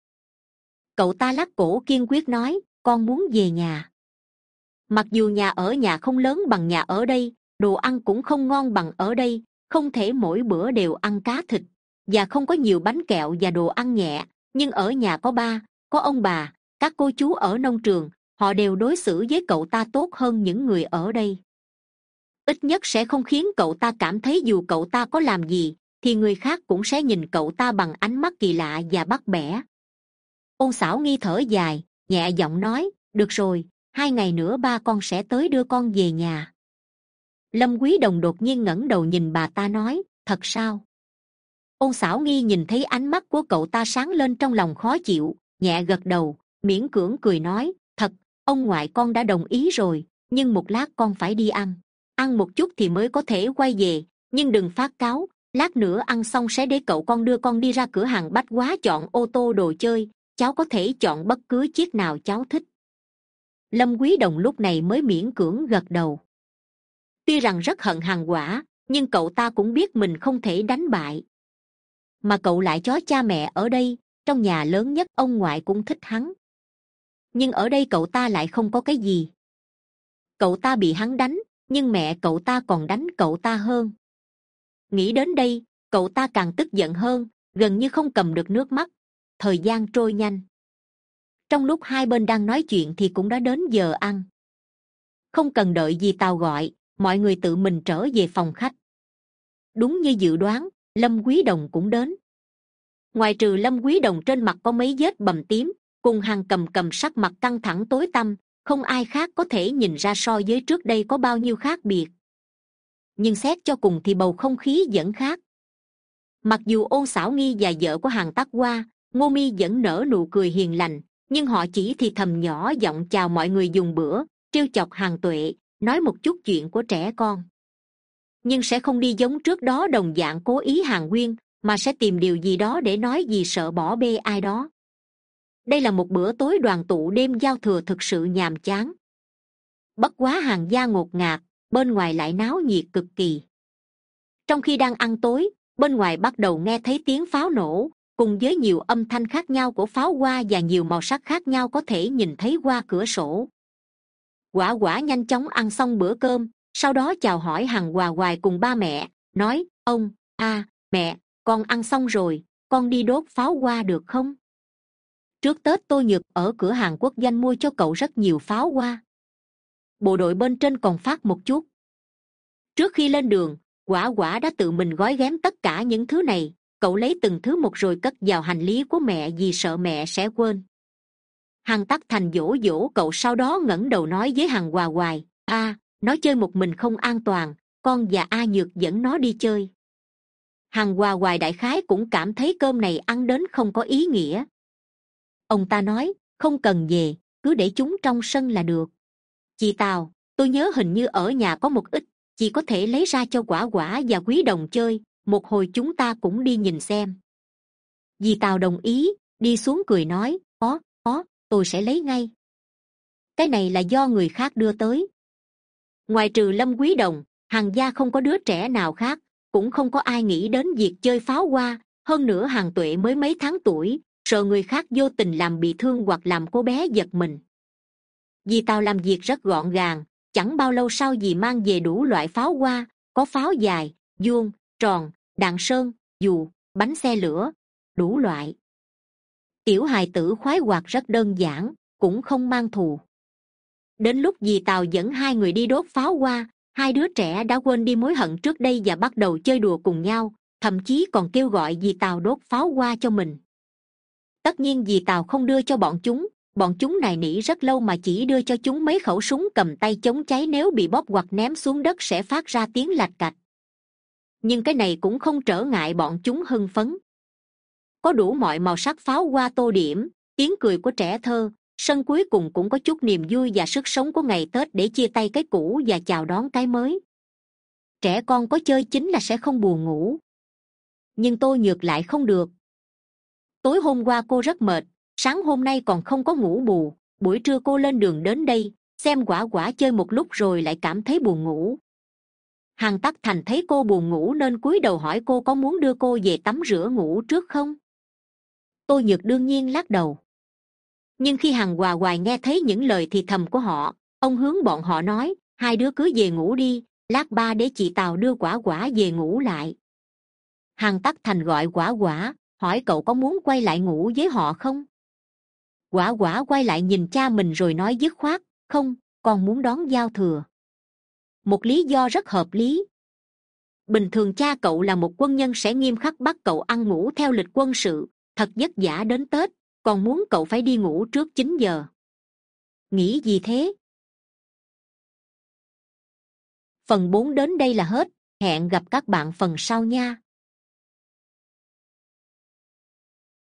Cậu ta lắc cổ kiên quyết nói, con muốn về nhà. Mặc dù nhà ở nhà không lớn bằng nhà ở đây, đồ ăn cũng không ngon bằng ở đây, không thể mỗi bữa đều ăn cá thịt. Và không có nhiều bánh kẹo và đồ ăn nhẹ, nhưng ở nhà có ba có ông bà, các cô chú ở nông trường, họ đều đối xử với cậu ta tốt hơn những người ở đây. Ít nhất sẽ không khiến cậu ta cảm thấy dù cậu ta có làm gì, thì người khác cũng sẽ nhìn cậu ta bằng ánh mắt kỳ lạ và bắt bẻ. Ôn xảo nghi thở dài, nhẹ giọng nói, được rồi, hai ngày nữa ba con sẽ tới đưa con về nhà. Lâm quý đồng đột nhiên ngẩng đầu nhìn bà ta nói, thật sao? Ôn xảo nghi nhìn thấy ánh mắt của cậu ta sáng lên trong lòng khó chịu nhẹ gật đầu, miễn cưỡng cười nói, thật, ông ngoại con đã đồng ý rồi, nhưng một lát con phải đi ăn. Ăn một chút thì mới có thể quay về, nhưng đừng phát cáo, lát nữa ăn xong sẽ để cậu con đưa con đi ra cửa hàng bách quá chọn ô tô đồ chơi, cháu có thể chọn bất cứ chiếc nào cháu thích. Lâm quý đồng lúc này mới miễn cưỡng gật đầu. Tuy rằng rất hận hàng quả, nhưng cậu ta cũng biết mình không thể đánh bại. Mà cậu lại chó cha mẹ ở đây trong nhà lớn nhất, ông ngoại cũng thích hắn. Nhưng ở đây cậu ta lại không có cái gì. Cậu ta bị hắn đánh, nhưng mẹ cậu ta còn đánh cậu ta hơn. Nghĩ đến đây, cậu ta càng tức giận hơn, gần như không cầm được nước mắt. Thời gian trôi nhanh. Trong lúc hai bên đang nói chuyện thì cũng đã đến giờ ăn. Không cần đợi gì tàu gọi, mọi người tự mình trở về phòng khách. Đúng như dự đoán, lâm quý đồng cũng đến ngoài trừ lâm quý đồng trên mặt có mấy vết bầm tím, cùng hàng cầm cầm sắc mặt căng thẳng tối tăm, không ai khác có thể nhìn ra so với trước đây có bao nhiêu khác biệt. Nhưng xét cho cùng thì bầu không khí vẫn khác. Mặc dù ôn xảo nghi và vợ của hàng tắc qua ngô mi vẫn nở nụ cười hiền lành, nhưng họ chỉ thì thầm nhỏ giọng chào mọi người dùng bữa, trêu chọc hàng tuệ, nói một chút chuyện của trẻ con. Nhưng sẽ không đi giống trước đó đồng dạng cố ý hàng nguyên mà sẽ tìm điều gì đó để nói vì sợ bỏ bê ai đó. Đây là một bữa tối đoàn tụ đêm giao thừa thực sự nhàm chán. Bất quá hàng gia ngột ngạt, bên ngoài lại náo nhiệt cực kỳ. Trong khi đang ăn tối, bên ngoài bắt đầu nghe thấy tiếng pháo nổ, cùng với nhiều âm thanh khác nhau của pháo hoa và nhiều màu sắc khác nhau có thể nhìn thấy qua cửa sổ. Quả quả nhanh chóng ăn xong bữa cơm, sau đó chào hỏi hằng hòa hoài cùng ba mẹ, nói, ông, a, mẹ con ăn xong rồi, con đi đốt pháo hoa được không? Trước tết tôi nhược ở cửa hàng quốc danh mua cho cậu rất nhiều pháo hoa. Bộ đội bên trên còn phát một chút. Trước khi lên đường, quả quả đã tự mình gói ghém tất cả những thứ này. Cậu lấy từng thứ một rồi cất vào hành lý của mẹ vì sợ mẹ sẽ quên. Hằng tắc thành dỗ dỗ cậu sau đó ngẩng đầu nói với hằng hòa hoài, a nó chơi một mình không an toàn, con và a nhược dẫn nó đi chơi hằng hòa hoài đại khái cũng cảm thấy cơm này ăn đến không có ý nghĩa. Ông ta nói, không cần về, cứ để chúng trong sân là được. Chị tào, tôi nhớ hình như ở nhà có một ít, chị có thể lấy ra cho quả quả và quý đồng chơi, một hồi chúng ta cũng đi nhìn xem. Dì tào đồng ý, đi xuống cười nói, có có, tôi sẽ lấy ngay. Cái này là do người khác đưa tới. Ngoài trừ lâm quý đồng hàng gia không có đứa trẻ nào khác cũng không có ai nghĩ đến việc chơi pháo hoa. Hơn nữa hàng tuệ mới mấy tháng tuổi, sợ người khác vô tình làm bị thương hoặc làm cô bé giật mình. Vì tàu làm việc rất gọn gàng, chẳng bao lâu sau dì mang về đủ loại pháo hoa, có pháo dài, vuông, tròn, đạn sơn, dù, bánh xe lửa, đủ loại. Tiểu hài tử khoái hoạt rất đơn giản, cũng không mang thù. Đến lúc dì tàu dẫn hai người đi đốt pháo hoa hai đứa trẻ đã quên đi mối hận trước đây và bắt đầu chơi đùa cùng nhau, thậm chí còn kêu gọi dì tàu đốt pháo hoa cho mình. Tất nhiên dì tàu không đưa cho bọn chúng bọn chúng này nỉ rất lâu mà chỉ đưa cho chúng mấy khẩu súng cầm tay chống cháy nếu bị bóp hoặc ném xuống đất sẽ phát ra tiếng lạch cạch. Nhưng cái này cũng không trở ngại bọn chúng hưng phấn. Có đủ mọi màu sắc pháo hoa tô điểm, tiếng cười của trẻ thơ sân cuối cùng cũng có chút niềm vui và sức sống của ngày tết để chia tay cái cũ và chào đón cái mới. Trẻ con có chơi chính là sẽ không buồn ngủ. Nhưng tôi nhược lại không được. Tối hôm qua cô rất mệt, sáng hôm nay còn không có ngủ bù. Buổi trưa cô lên đường đến đây, xem quả quả chơi một lúc rồi lại cảm thấy buồn ngủ. Hằng tắc thành thấy cô buồn ngủ nên cúi đầu hỏi cô có muốn đưa cô về tắm rửa ngủ trước không? Tôi nhược đương nhiên lắc đầu nhưng khi hằng hòa hoài nghe thấy những lời thì thầm của họ, ông hướng bọn họ nói, hai đứa cứ về ngủ đi, lát ba để chị tàu đưa quả quả về ngủ lại. Hằng tắc thành gọi quả quả, hỏi cậu có muốn quay lại ngủ với họ không? Quả quả quay lại nhìn cha mình rồi nói dứt khoát, không còn muốn đón giao thừa. Một lý do rất hợp lý. Bình thường cha cậu là một quân nhân sẽ nghiêm khắc bắt cậu ăn ngủ theo lịch quân sự, thật vất vả đến tết còn muốn cậu phải đi ngủ trước chín giờ. Nghĩ gì thế? Phần bốn đến đây là hết. Hẹn gặp các bạn phần sau nha.